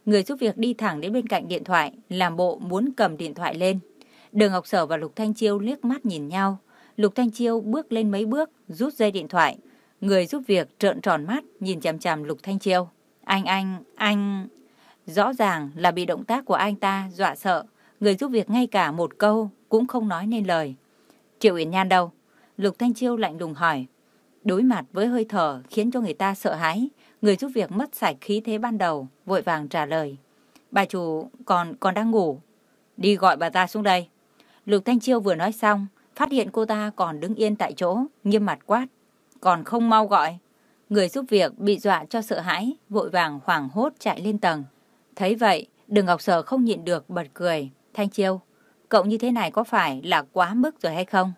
Người giúp việc đi thẳng đến bên cạnh điện thoại, làm bộ muốn cầm điện thoại lên. Đường Ngọc Sở và Lục Thanh Chiêu liếc mắt nhìn nhau. Lục Thanh Chiêu bước lên mấy bước, rút dây điện thoại. Người giúp việc trợn tròn mắt, nhìn chằm chằm Lục Thanh Chiêu. Anh, anh, anh... Rõ ràng là bị động tác của anh ta dọa sợ. Người giúp việc ngay cả một câu cũng không nói nên lời. Triệu Uyển Nhan đâu? Lục Thanh Chiêu lạnh lùng hỏi. Đối mặt với hơi thở khiến cho người ta sợ hãi, người giúp việc mất sạch khí thế ban đầu, vội vàng trả lời. Bà chủ còn còn đang ngủ. Đi gọi bà ta xuống đây. Lục Thanh Chiêu vừa nói xong, phát hiện cô ta còn đứng yên tại chỗ, nghiêm mặt quát. Còn không mau gọi. Người giúp việc bị dọa cho sợ hãi, vội vàng hoảng hốt chạy lên tầng. Thấy vậy, Đường Ngọc Sở không nhịn được bật cười. Thanh Chiêu, cậu như thế này có phải là quá mức rồi hay không?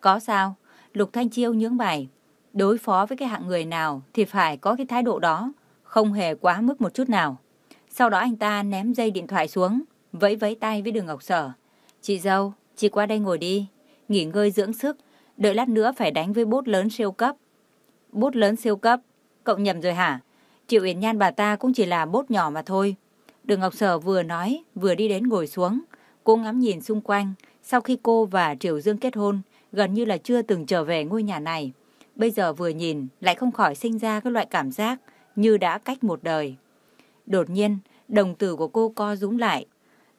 Có sao? Lục Thanh Chiêu nhướng mày. Đối phó với cái hạng người nào thì phải có cái thái độ đó, không hề quá mức một chút nào. Sau đó anh ta ném dây điện thoại xuống, vẫy vẫy tay với đường Ngọc Sở. Chị dâu, chị qua đây ngồi đi, nghỉ ngơi dưỡng sức, đợi lát nữa phải đánh với bốt lớn siêu cấp. Bốt lớn siêu cấp, cậu nhầm rồi hả? Triệu Uyển Nhan bà ta cũng chỉ là bốt nhỏ mà thôi. Đường Ngọc Sở vừa nói, vừa đi đến ngồi xuống. Cô ngắm nhìn xung quanh, sau khi cô và Triều Dương kết hôn, gần như là chưa từng trở về ngôi nhà này. Bây giờ vừa nhìn, lại không khỏi sinh ra cái loại cảm giác như đã cách một đời. Đột nhiên, đồng tử của cô co rúm lại.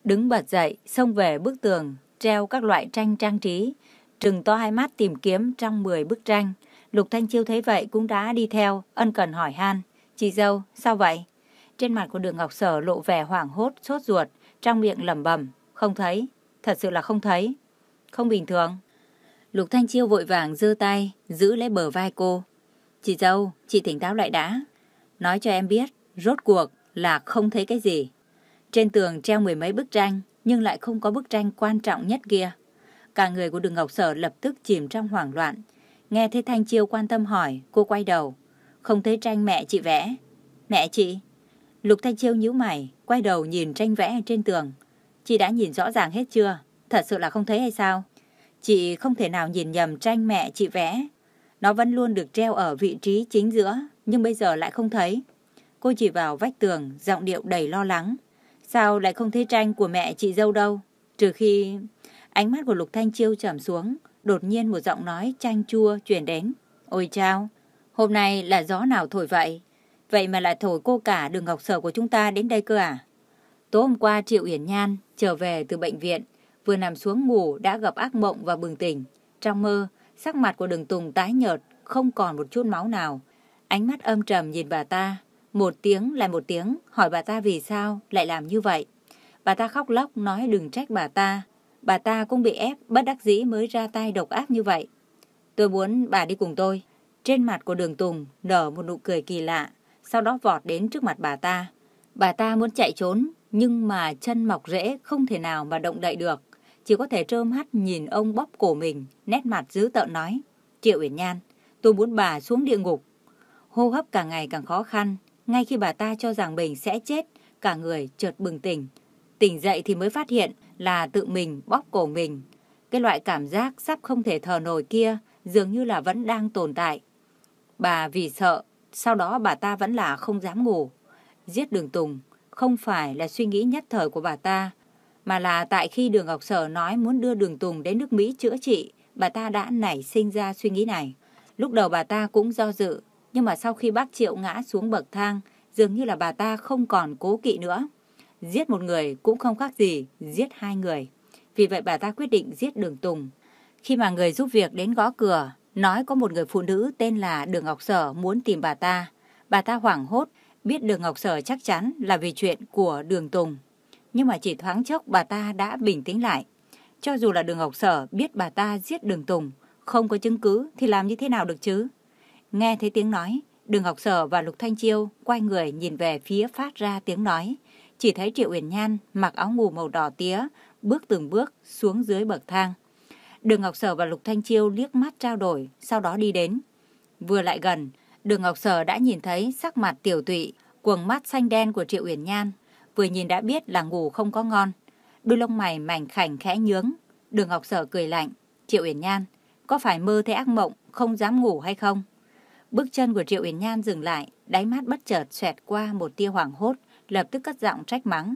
Đứng bật dậy, xông về bức tường, treo các loại tranh trang trí. Trừng to hai mắt tìm kiếm trong 10 bức tranh. Lục Thanh Chiêu thấy vậy cũng đã đi theo, ân cần hỏi han. Chị dâu, sao vậy? Trên mặt của đường Ngọc Sở lộ vẻ hoảng hốt, sốt ruột, trong miệng lẩm bẩm Không thấy, thật sự là không thấy. Không bình thường. Lục Thanh Chiêu vội vàng giơ tay, giữ lấy bờ vai cô. Chị dâu, chị tỉnh táo lại đã. Nói cho em biết, rốt cuộc là không thấy cái gì. Trên tường treo mười mấy bức tranh, nhưng lại không có bức tranh quan trọng nhất kia. Cả người của đường Ngọc Sở lập tức chìm trong hoảng loạn. Nghe thấy Thanh Chiêu quan tâm hỏi, cô quay đầu. Không thấy tranh mẹ chị vẽ. Mẹ chị? Lục Thanh Chiêu nhíu mày, quay đầu nhìn tranh vẽ trên tường. Chị đã nhìn rõ ràng hết chưa? Thật sự là không thấy hay sao? Chị không thể nào nhìn nhầm tranh mẹ chị vẽ. Nó vẫn luôn được treo ở vị trí chính giữa, nhưng bây giờ lại không thấy. Cô chỉ vào vách tường, giọng điệu đầy lo lắng. Sao lại không thấy tranh của mẹ chị dâu đâu? Trừ khi... Ánh mắt của Lục Thanh Chiêu trầm xuống, đột nhiên một giọng nói chanh chua truyền đến. Ôi chao, hôm nay là gió nào thổi vậy? Vậy mà lại thổi cô cả đường ngọc sở của chúng ta đến đây cơ à? Tối hôm qua Triệu Uyển Nhan trở về từ bệnh viện, vừa nằm xuống ngủ đã gặp ác mộng và bừng tỉnh. Trong mơ, sắc mặt của đường Tùng tái nhợt, không còn một chút máu nào. Ánh mắt âm trầm nhìn bà ta, một tiếng lại một tiếng, hỏi bà ta vì sao lại làm như vậy. Bà ta khóc lóc nói đừng trách bà ta. Bà ta cũng bị ép, bất đắc dĩ mới ra tay độc ác như vậy. Tôi muốn bà đi cùng tôi. Trên mặt của đường Tùng nở một nụ cười kỳ lạ, sau đó vọt đến trước mặt bà ta. Bà ta muốn chạy trốn, nhưng mà chân mọc rễ không thể nào mà động đậy được. Chỉ có thể trơ mắt nhìn ông bóp cổ mình, nét mặt dữ tợn nói. Triệu Uyển Nhan, tôi muốn bà xuống địa ngục. Hô hấp càng ngày càng khó khăn, ngay khi bà ta cho rằng mình sẽ chết, cả người chợt bừng tỉnh. Tỉnh dậy thì mới phát hiện là tự mình bóp cổ mình. Cái loại cảm giác sắp không thể thở nổi kia dường như là vẫn đang tồn tại. Bà vì sợ, sau đó bà ta vẫn là không dám ngủ. Giết đường Tùng không phải là suy nghĩ nhất thời của bà ta, mà là tại khi đường Ngọc Sở nói muốn đưa đường Tùng đến nước Mỹ chữa trị, bà ta đã nảy sinh ra suy nghĩ này. Lúc đầu bà ta cũng do dự, nhưng mà sau khi bác Triệu ngã xuống bậc thang, dường như là bà ta không còn cố kỵ nữa. Giết một người cũng không khác gì giết hai người. Vì vậy bà ta quyết định giết đường Tùng. Khi mà người giúp việc đến gõ cửa, nói có một người phụ nữ tên là Đường Ngọc Sở muốn tìm bà ta. Bà ta hoảng hốt, biết Đường Ngọc Sở chắc chắn là vì chuyện của Đường Tùng. Nhưng mà chỉ thoáng chốc bà ta đã bình tĩnh lại. Cho dù là Đường Ngọc Sở biết bà ta giết Đường Tùng, không có chứng cứ thì làm như thế nào được chứ? Nghe thấy tiếng nói, Đường Ngọc Sở và Lục Thanh Chiêu quay người nhìn về phía phát ra tiếng nói. Chỉ thấy Triệu Uyển Nhan mặc áo ngủ màu đỏ tía, bước từng bước xuống dưới bậc thang. Đường Ngọc Sở và Lục Thanh Chiêu liếc mắt trao đổi, sau đó đi đến. Vừa lại gần, Đường Ngọc Sở đã nhìn thấy sắc mặt tiểu tụy, quầng mắt xanh đen của Triệu Uyển Nhan. Vừa nhìn đã biết là ngủ không có ngon. Đôi lông mày mảnh khảnh khẽ nhướng. Đường Ngọc Sở cười lạnh. Triệu Uyển Nhan, có phải mơ thấy ác mộng, không dám ngủ hay không? Bước chân của Triệu Uyển Nhan dừng lại, đáy mắt bất chợt xoẹt qua một tia hoảng hốt, lập tức cất giọng trách mắng.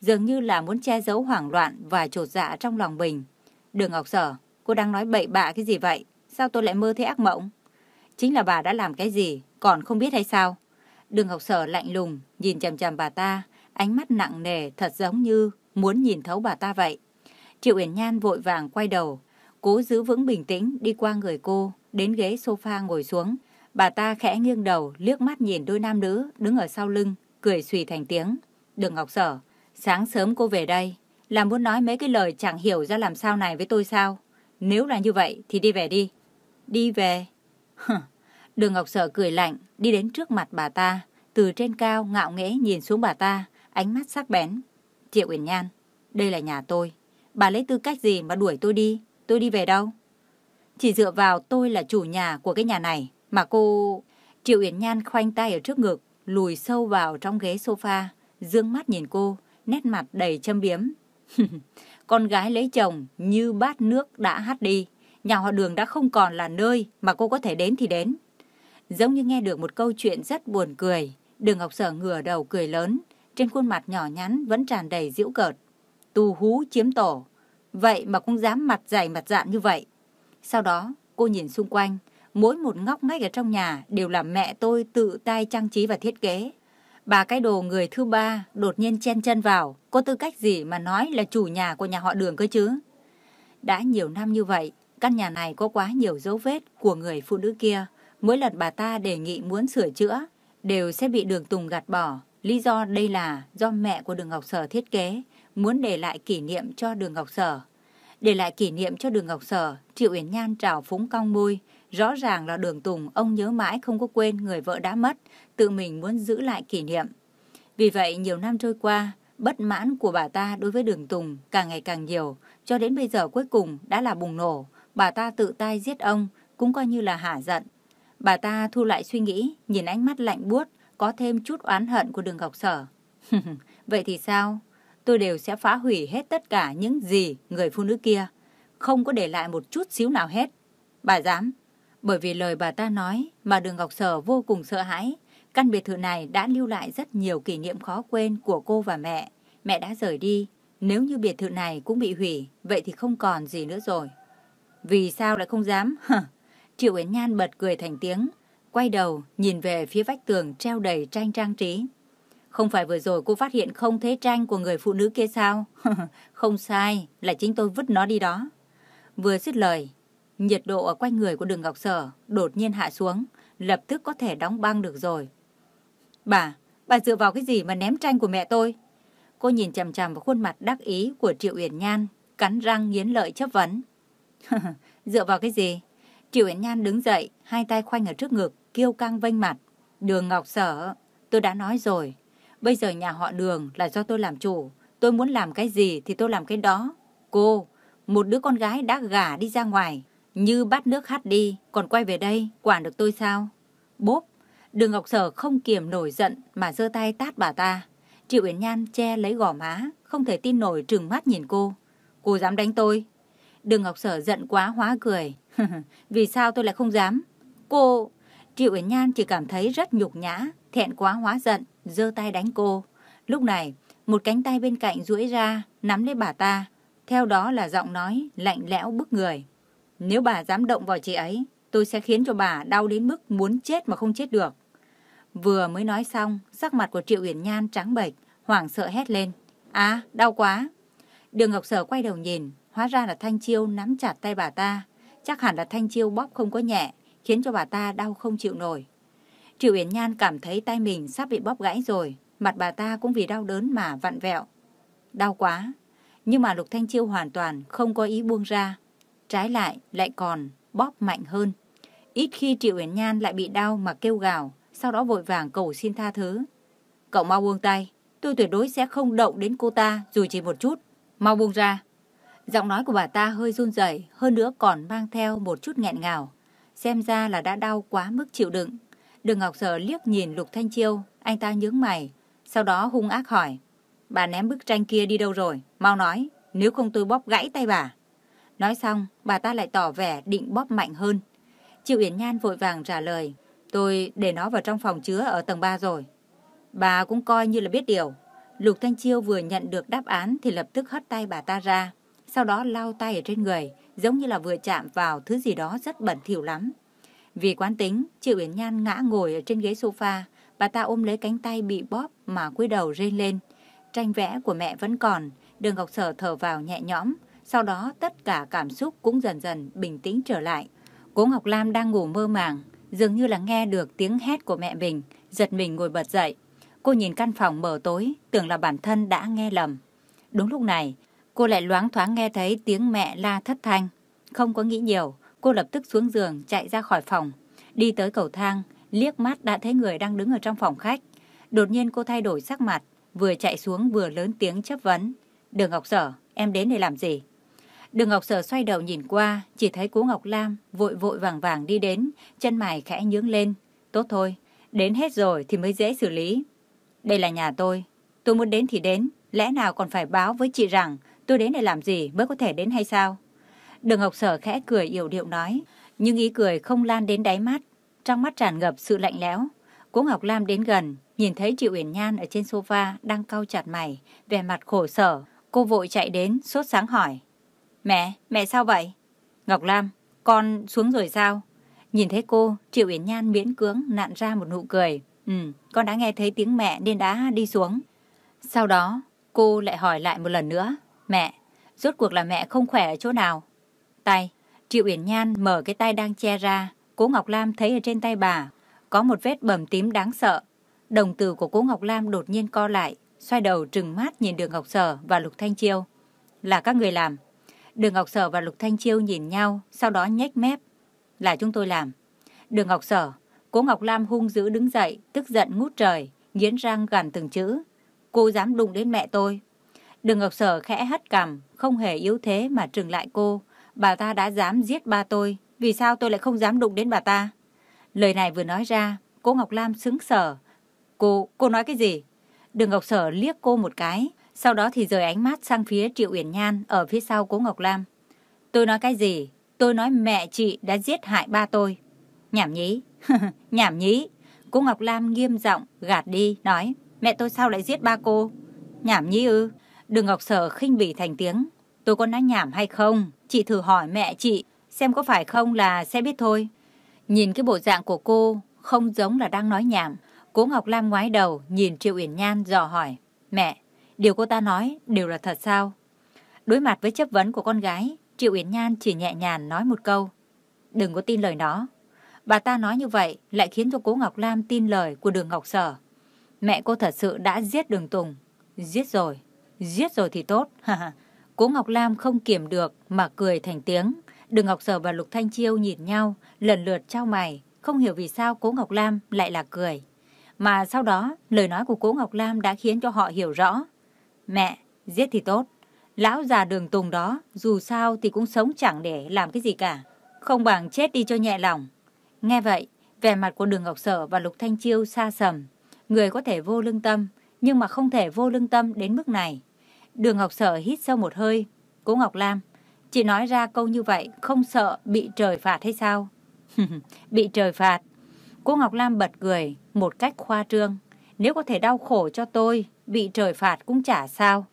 Dường như là muốn che giấu hoảng loạn và trột dạ trong lòng mình. Đường Ngọc Sở, cô đang nói bậy bạ cái gì vậy? Sao tôi lại mơ thấy ác mộng? Chính là bà đã làm cái gì, còn không biết hay sao? Đường Ngọc Sở lạnh lùng, nhìn chằm chằm bà ta, ánh mắt nặng nề thật giống như muốn nhìn thấu bà ta vậy. Triệu Uyển Nhan vội vàng quay đầu. cố giữ vững bình tĩnh đi qua người cô, đến ghế sofa ngồi xuống. Bà ta khẽ nghiêng đầu, liếc mắt nhìn đôi nam nữ đứng ở sau lưng, cười xùy thành tiếng. Đừng Ngọc Sở, sáng sớm cô về đây, là muốn nói mấy cái lời chẳng hiểu ra làm sao này với tôi sao? Nếu là như vậy thì đi về đi. Đi về? Đường Ngọc Sở cười lạnh, đi đến trước mặt bà ta, từ trên cao ngạo nghễ nhìn xuống bà ta, ánh mắt sắc bén. Triệu Uyển Nhan, đây là nhà tôi. Bà lấy tư cách gì mà đuổi tôi đi? Tôi đi về đâu? Chỉ dựa vào tôi là chủ nhà của cái nhà này mà cô... Triệu Uyển Nhan khoanh tay ở trước ngực, lùi sâu vào trong ghế sofa, dương mắt nhìn cô, nét mặt đầy châm biếm. Con gái lấy chồng như bát nước đã hắt đi, nhà họ đường đã không còn là nơi mà cô có thể đến thì đến. Giống như nghe được một câu chuyện rất buồn cười, đường Ngọc Sở ngửa đầu cười lớn, trên khuôn mặt nhỏ nhắn vẫn tràn đầy giễu cợt. tù hú chiếm tổ, vậy mà cũng dám mặt dày mặt dạn như vậy. Sau đó, cô nhìn xung quanh, mỗi một ngóc ngách ở trong nhà đều là mẹ tôi tự tay trang trí và thiết kế. Bà cái đồ người thứ ba đột nhiên chen chân vào, có tư cách gì mà nói là chủ nhà của nhà họ đường cơ chứ? Đã nhiều năm như vậy, căn nhà này có quá nhiều dấu vết của người phụ nữ kia. Mỗi lần bà ta đề nghị muốn sửa chữa, đều sẽ bị đường Tùng gạt bỏ. Lý do đây là do mẹ của đường Ngọc Sở thiết kế, muốn để lại kỷ niệm cho đường Ngọc Sở. Để lại kỷ niệm cho đường Ngọc Sở, Triệu Uyển Nhan trào phúng cong môi, Rõ ràng là đường Tùng, ông nhớ mãi không có quên người vợ đã mất, tự mình muốn giữ lại kỷ niệm. Vì vậy, nhiều năm trôi qua, bất mãn của bà ta đối với đường Tùng càng ngày càng nhiều, cho đến bây giờ cuối cùng đã là bùng nổ. Bà ta tự tay giết ông, cũng coi như là hả giận. Bà ta thu lại suy nghĩ, nhìn ánh mắt lạnh buốt, có thêm chút oán hận của đường Ngọc Sở. vậy thì sao? Tôi đều sẽ phá hủy hết tất cả những gì người phụ nữ kia, không có để lại một chút xíu nào hết. Bà dám, bởi vì lời bà ta nói mà đường Ngọc Sở vô cùng sợ hãi. Căn biệt thự này đã lưu lại rất nhiều kỷ niệm khó quên của cô và mẹ. Mẹ đã rời đi. Nếu như biệt thự này cũng bị hủy, vậy thì không còn gì nữa rồi. Vì sao lại không dám? Triệu Yến Nhan bật cười thành tiếng. Quay đầu, nhìn về phía vách tường treo đầy tranh trang trí. Không phải vừa rồi cô phát hiện không thấy tranh của người phụ nữ kia sao? không sai, là chính tôi vứt nó đi đó. Vừa dứt lời, Nhiệt độ ở quanh người của đường Ngọc Sở đột nhiên hạ xuống, lập tức có thể đóng băng được rồi. Bà, bà dựa vào cái gì mà ném tranh của mẹ tôi? Cô nhìn chằm chằm vào khuôn mặt đắc ý của Triệu Uyển Nhan, cắn răng nghiến lợi chấp vấn. dựa vào cái gì? Triệu Uyển Nhan đứng dậy, hai tay khoanh ở trước ngực, kiêu căng vênh mặt. Đường Ngọc Sở, tôi đã nói rồi, bây giờ nhà họ đường là do tôi làm chủ, tôi muốn làm cái gì thì tôi làm cái đó. Cô, một đứa con gái đã gả đi ra ngoài, như bắt nước hắt đi, còn quay về đây, quản được tôi sao? Bốp, đường Ngọc Sở không kiềm nổi giận mà giơ tay tát bà ta. Triệu Uyển Nhan che lấy gò má, không thể tin nổi trừng mắt nhìn cô. Cô dám đánh tôi? Đường Ngọc Sở giận quá hóa cười. Vì sao tôi lại không dám? Cô... Triệu Uyển Nhan chỉ cảm thấy rất nhục nhã, thẹn quá hóa giận, giơ tay đánh cô. Lúc này, một cánh tay bên cạnh duỗi ra, nắm lấy bà ta. Theo đó là giọng nói lạnh lẽo bức người. Nếu bà dám động vào chị ấy, tôi sẽ khiến cho bà đau đến mức muốn chết mà không chết được. Vừa mới nói xong, sắc mặt của Triệu Uyển Nhan trắng bệch, hoảng sợ hét lên. À, đau quá. Đường Ngọc Sở quay đầu nhìn, hóa ra là Thanh Chiêu nắm chặt tay bà ta. Chắc hẳn là Thanh Chiêu bóp không có nhẹ, khiến cho bà ta đau không chịu nổi. Triệu Uyển Nhan cảm thấy tay mình sắp bị bóp gãy rồi, mặt bà ta cũng vì đau đớn mà vặn vẹo. Đau quá, nhưng mà Lục Thanh Chiêu hoàn toàn không có ý buông ra trái lại lại còn bóp mạnh hơn. Ít khi Triệu Uyển Nhan lại bị đau mà kêu gào, sau đó vội vàng cầu xin tha thứ. Cậu mau buông tay, tôi tuyệt đối sẽ không động đến cô ta dù chỉ một chút. Mau buông ra. Giọng nói của bà ta hơi run rẩy, hơn nữa còn mang theo một chút nghẹn ngào. Xem ra là đã đau quá mức chịu đựng. Đường Ngọc Sở liếc nhìn Lục Thanh Chiêu, anh ta nhướng mày, sau đó hung ác hỏi. Bà ném bức tranh kia đi đâu rồi? Mau nói, nếu không tôi bóp gãy tay bà. Nói xong, bà ta lại tỏ vẻ định bóp mạnh hơn. Triệu Yến Nhan vội vàng trả lời, tôi để nó vào trong phòng chứa ở tầng 3 rồi. Bà cũng coi như là biết điều. Lục Thanh Chiêu vừa nhận được đáp án thì lập tức hất tay bà ta ra, sau đó lau tay ở trên người, giống như là vừa chạm vào thứ gì đó rất bẩn thỉu lắm. Vì quán tính, Triệu Yến Nhan ngã ngồi ở trên ghế sofa, bà ta ôm lấy cánh tay bị bóp mà cúi đầu rên lên. Tranh vẽ của mẹ vẫn còn, đường Ngọc Sở thở vào nhẹ nhõm, Sau đó tất cả cảm xúc cũng dần dần bình tĩnh trở lại. Cố Ngọc Lam đang ngủ mơ màng, dường như là nghe được tiếng hét của mẹ mình, giật mình ngồi bật dậy. Cô nhìn căn phòng mở tối, tưởng là bản thân đã nghe lầm. Đúng lúc này, cô lại loáng thoáng nghe thấy tiếng mẹ la thất thanh. Không có nghĩ nhiều, cô lập tức xuống giường chạy ra khỏi phòng. Đi tới cầu thang, liếc mắt đã thấy người đang đứng ở trong phòng khách. Đột nhiên cô thay đổi sắc mặt, vừa chạy xuống vừa lớn tiếng chất vấn. Đường Ngọc Sở, em đến để làm gì? Đường Ngọc Sở xoay đầu nhìn qua, chỉ thấy cố Ngọc Lam vội vội vàng vàng đi đến, chân mày khẽ nhướng lên. Tốt thôi, đến hết rồi thì mới dễ xử lý. Đây là nhà tôi, tôi muốn đến thì đến, lẽ nào còn phải báo với chị rằng tôi đến để làm gì mới có thể đến hay sao? Đường Ngọc Sở khẽ cười yểu điệu nói, nhưng ý cười không lan đến đáy mắt, trong mắt tràn ngập sự lạnh lẽo. Cố Ngọc Lam đến gần, nhìn thấy chị Uyển Nhan ở trên sofa đang cau chặt mày, vẻ mặt khổ sở. Cô vội chạy đến, sốt sáng hỏi. Mẹ, mẹ sao vậy? Ngọc Lam, con xuống rồi sao? Nhìn thấy cô, Triệu Uyển Nhan miễn cưỡng nặn ra một nụ cười. Ừ, con đã nghe thấy tiếng mẹ nên đã đi xuống. Sau đó, cô lại hỏi lại một lần nữa. Mẹ, rốt cuộc là mẹ không khỏe ở chỗ nào? Tay, Triệu Uyển Nhan mở cái tay đang che ra. Cố Ngọc Lam thấy ở trên tay bà có một vết bầm tím đáng sợ. Đồng tử của cố Ngọc Lam đột nhiên co lại, xoay đầu trừng mắt nhìn đường Ngọc Sở và Lục Thanh Chiêu. Là các người làm. Đường Ngọc Sở và Lục Thanh Chiêu nhìn nhau, sau đó nhếch mép. Là chúng tôi làm. Đường Ngọc Sở, cố Ngọc Lam hung dữ đứng dậy, tức giận ngút trời, nghiến răng gằn từng chữ. Cô dám đụng đến mẹ tôi. Đường Ngọc Sở khẽ hất cằm, không hề yếu thế mà trừng lại cô. Bà ta đã dám giết ba tôi, vì sao tôi lại không dám đụng đến bà ta? Lời này vừa nói ra, cô Ngọc Lam sững sờ. Cô, cô nói cái gì? Đường Ngọc Sở liếc cô một cái, sau đó thì rời ánh mắt sang phía Triệu Uyển Nhan ở phía sau cố Ngọc Lam. Tôi nói cái gì? Tôi nói mẹ chị đã giết hại ba tôi. Nhảm nhí. Nhảm nhí. Cô Ngọc Lam nghiêm giọng gạt đi, nói mẹ tôi sao lại giết ba cô? Nhảm nhí ư? Đường Ngọc Sở khinh bỉ thành tiếng. Tôi có nói nhảm hay không? Chị thử hỏi mẹ chị, xem có phải không là sẽ biết thôi. Nhìn cái bộ dạng của cô, không giống là đang nói nhảm. Cố Ngọc Lam ngoái đầu, nhìn Triệu Uyển Nhan dò hỏi. Mẹ, điều cô ta nói đều là thật sao? Đối mặt với chất vấn của con gái, Triệu Uyển Nhan chỉ nhẹ nhàng nói một câu. Đừng có tin lời nó. Bà ta nói như vậy lại khiến cho cố Ngọc Lam tin lời của đường Ngọc Sở. Mẹ cô thật sự đã giết đường Tùng. Giết rồi. Giết rồi thì tốt. cố Ngọc Lam không kiểm được mà cười thành tiếng. Đường Ngọc Sở và Lục Thanh Chiêu nhìn nhau, lần lượt trao mày, không hiểu vì sao cố Ngọc Lam lại là cười. Mà sau đó, lời nói của cố Ngọc Lam đã khiến cho họ hiểu rõ. Mẹ, giết thì tốt. Lão già đường tùng đó, dù sao thì cũng sống chẳng để làm cái gì cả. Không bằng chết đi cho nhẹ lòng. Nghe vậy, vẻ mặt của đường Ngọc Sở và Lục Thanh Chiêu xa sầm. Người có thể vô lương tâm, nhưng mà không thể vô lương tâm đến mức này. Đường Ngọc Sở hít sâu một hơi. Cố Ngọc Lam, chị nói ra câu như vậy không sợ bị trời phạt hay sao? bị trời phạt. Cô Ngọc Lam bật cười một cách khoa trương. Nếu có thể đau khổ cho tôi, bị trời phạt cũng chả sao.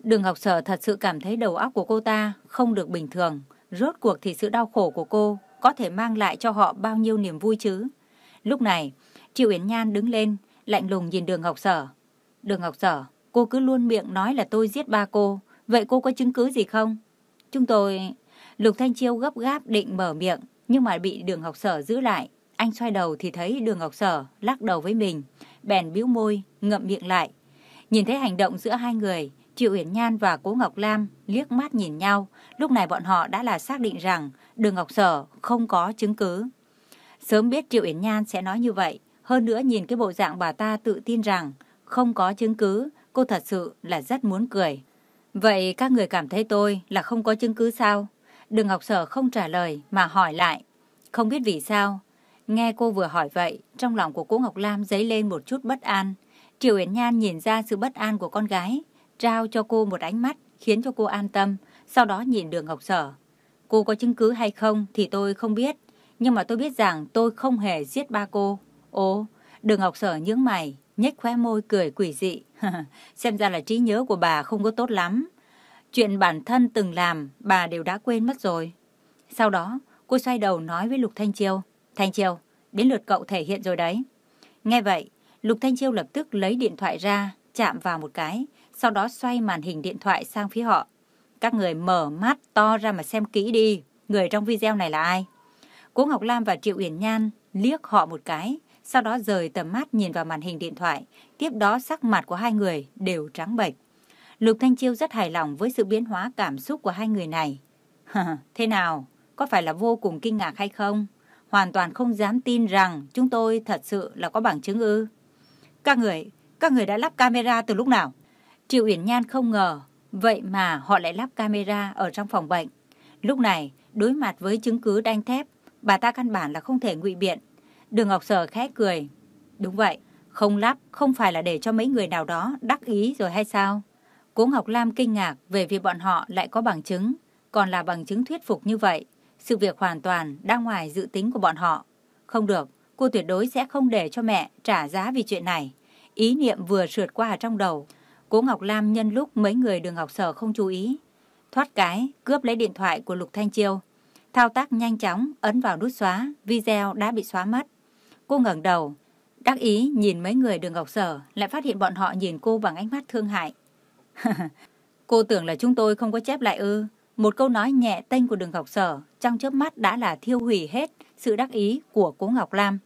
Đường Ngọc Sở thật sự cảm thấy đầu óc của cô ta không được bình thường. Rốt cuộc thì sự đau khổ của cô có thể mang lại cho họ bao nhiêu niềm vui chứ. Lúc này, Triệu Yến Nhan đứng lên, lạnh lùng nhìn đường Ngọc Sở. Đường Ngọc Sở, cô cứ luôn miệng nói là tôi giết ba cô. Vậy cô có chứng cứ gì không? Chúng tôi... Lục Thanh Chiêu gấp gáp định mở miệng, nhưng mà bị đường Ngọc Sở giữ lại. Anh xoay đầu thì thấy đường Ngọc Sở lắc đầu với mình, bèn bĩu môi, ngậm miệng lại. Nhìn thấy hành động giữa hai người, Triệu Uyển Nhan và Cố Ngọc Lam liếc mắt nhìn nhau, lúc này bọn họ đã là xác định rằng đường Ngọc Sở không có chứng cứ. Sớm biết Triệu Uyển Nhan sẽ nói như vậy, hơn nữa nhìn cái bộ dạng bà ta tự tin rằng không có chứng cứ, cô thật sự là rất muốn cười. Vậy các người cảm thấy tôi là không có chứng cứ sao? Đường Ngọc Sở không trả lời mà hỏi lại. Không biết vì sao. Nghe cô vừa hỏi vậy, trong lòng của cô Ngọc Lam dấy lên một chút bất an. Triệu Uyển Nhan nhìn ra sự bất an của con gái, trao cho cô một ánh mắt khiến cho cô an tâm, sau đó nhìn đường Ngọc Sở. Cô có chứng cứ hay không thì tôi không biết, nhưng mà tôi biết rằng tôi không hề giết ba cô. Ồ, đường Ngọc Sở nhướng mày, nhếch khóe môi cười quỷ dị. Xem ra là trí nhớ của bà không có tốt lắm. Chuyện bản thân từng làm, bà đều đã quên mất rồi. Sau đó, cô xoay đầu nói với Lục Thanh Chiêu. Thanh Chiêu, đến lượt cậu thể hiện rồi đấy. Nghe vậy, Lục Thanh Chiêu lập tức lấy điện thoại ra, chạm vào một cái, sau đó xoay màn hình điện thoại sang phía họ. Các người mở mắt to ra mà xem kỹ đi. Người trong video này là ai? Cố Ngọc Lam và Triệu Uyển Nhan liếc họ một cái, sau đó rời tầm mắt nhìn vào màn hình điện thoại. Tiếp đó sắc mặt của hai người đều trắng bệch. Lục Thanh Chiêu rất hài lòng với sự biến hóa cảm xúc của hai người này. Thế nào? Có phải là vô cùng kinh ngạc hay không? Hoàn toàn không dám tin rằng chúng tôi thật sự là có bằng chứng ư. Các người, các người đã lắp camera từ lúc nào? Triệu Uyển Nhan không ngờ, vậy mà họ lại lắp camera ở trong phòng bệnh. Lúc này, đối mặt với chứng cứ đanh thép, bà ta căn bản là không thể ngụy biện. Đường Ngọc Sở khẽ cười. Đúng vậy, không lắp không phải là để cho mấy người nào đó đắc ý rồi hay sao? Cố Ngọc Lam kinh ngạc về việc bọn họ lại có bằng chứng, còn là bằng chứng thuyết phục như vậy. Sự việc hoàn toàn đang ngoài dự tính của bọn họ. Không được, cô tuyệt đối sẽ không để cho mẹ trả giá vì chuyện này. Ý niệm vừa sượt qua trong đầu. Cố Ngọc Lam nhân lúc mấy người đường Ngọc Sở không chú ý. Thoát cái, cướp lấy điện thoại của Lục Thanh Chiêu. Thao tác nhanh chóng, ấn vào nút xóa, video đã bị xóa mất. Cô ngẩng đầu, đắc ý nhìn mấy người đường Ngọc Sở, lại phát hiện bọn họ nhìn cô bằng ánh mắt thương hại. cô tưởng là chúng tôi không có chép lại ư. Một câu nói nhẹ tênh của đường Ngọc Sở trong chớp mắt đã là thiêu hủy hết sự đắc ý của cố Ngọc Lam.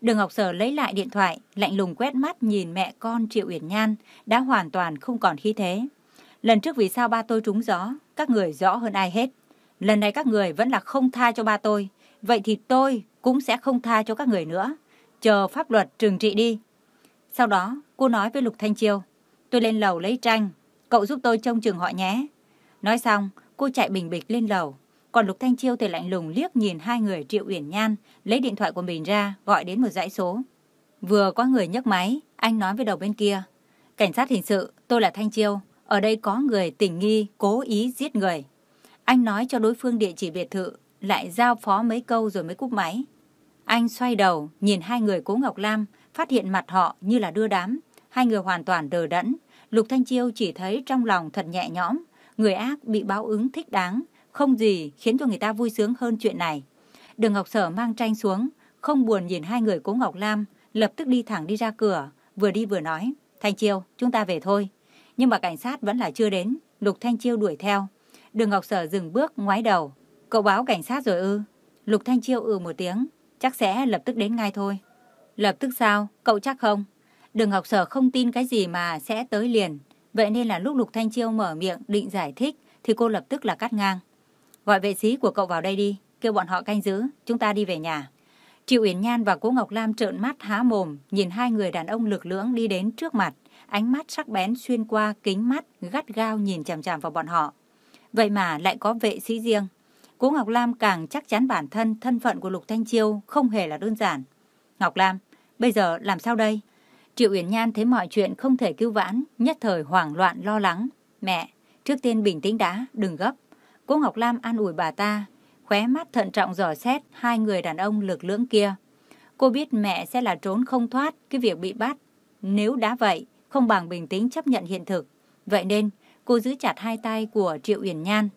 Đường Ngọc Sở lấy lại điện thoại, lạnh lùng quét mắt nhìn mẹ con Triệu Uyển Nhan, đã hoàn toàn không còn khí thế. Lần trước vì sao ba tôi trúng gió, các người rõ hơn ai hết. Lần này các người vẫn là không tha cho ba tôi, vậy thì tôi cũng sẽ không tha cho các người nữa. Chờ pháp luật trừng trị đi. Sau đó, cô nói với Lục Thanh Chiêu, tôi lên lầu lấy tranh, cậu giúp tôi trông chừng họ nhé. Nói xong, cô chạy bình bịch lên lầu. Còn Lục Thanh Chiêu thì lạnh lùng liếc nhìn hai người Triệu Uyển Nhan, lấy điện thoại của mình ra, gọi đến một dãy số. Vừa có người nhấc máy, anh nói với đầu bên kia. Cảnh sát hình sự, tôi là Thanh Chiêu. Ở đây có người tình nghi, cố ý giết người. Anh nói cho đối phương địa chỉ biệt thự, lại giao phó mấy câu rồi mới cúp máy. Anh xoay đầu, nhìn hai người cố Ngọc Lam, phát hiện mặt họ như là đưa đám. Hai người hoàn toàn đờ đẫn. Lục Thanh Chiêu chỉ thấy trong lòng thật nhẹ nhõm. Người ác bị báo ứng thích đáng, không gì khiến cho người ta vui sướng hơn chuyện này. Đường Ngọc Sở mang tranh xuống, không buồn nhìn hai người cố Ngọc Lam, lập tức đi thẳng đi ra cửa, vừa đi vừa nói. Thanh Chiêu, chúng ta về thôi. Nhưng mà cảnh sát vẫn là chưa đến, Lục Thanh Chiêu đuổi theo. Đường Ngọc Sở dừng bước, ngoái đầu. Cậu báo cảnh sát rồi ư? Lục Thanh Chiêu ừ một tiếng, chắc sẽ lập tức đến ngay thôi. Lập tức sao? Cậu chắc không? Đường Ngọc Sở không tin cái gì mà sẽ tới liền. Vậy nên là lúc Lục Thanh Chiêu mở miệng định giải thích thì cô lập tức là cắt ngang. Gọi vệ sĩ của cậu vào đây đi, kêu bọn họ canh giữ, chúng ta đi về nhà. Triệu Uyển Nhan và Cố Ngọc Lam trợn mắt há mồm, nhìn hai người đàn ông lực lưỡng đi đến trước mặt, ánh mắt sắc bén xuyên qua kính mắt, gắt gao nhìn chằm chằm vào bọn họ. Vậy mà lại có vệ sĩ riêng. Cố Ngọc Lam càng chắc chắn bản thân thân phận của Lục Thanh Chiêu không hề là đơn giản. Ngọc Lam, bây giờ làm sao đây? Triệu Uyển Nhan thấy mọi chuyện không thể cứu vãn, nhất thời hoảng loạn lo lắng. Mẹ, trước tiên bình tĩnh đã, đừng gấp. Cố Ngọc Lam an ủi bà ta, khóe mắt thận trọng dò xét hai người đàn ông lực lưỡng kia. Cô biết mẹ sẽ là trốn không thoát cái việc bị bắt. Nếu đã vậy, không bằng bình tĩnh chấp nhận hiện thực. Vậy nên, cô giữ chặt hai tay của Triệu Uyển Nhan.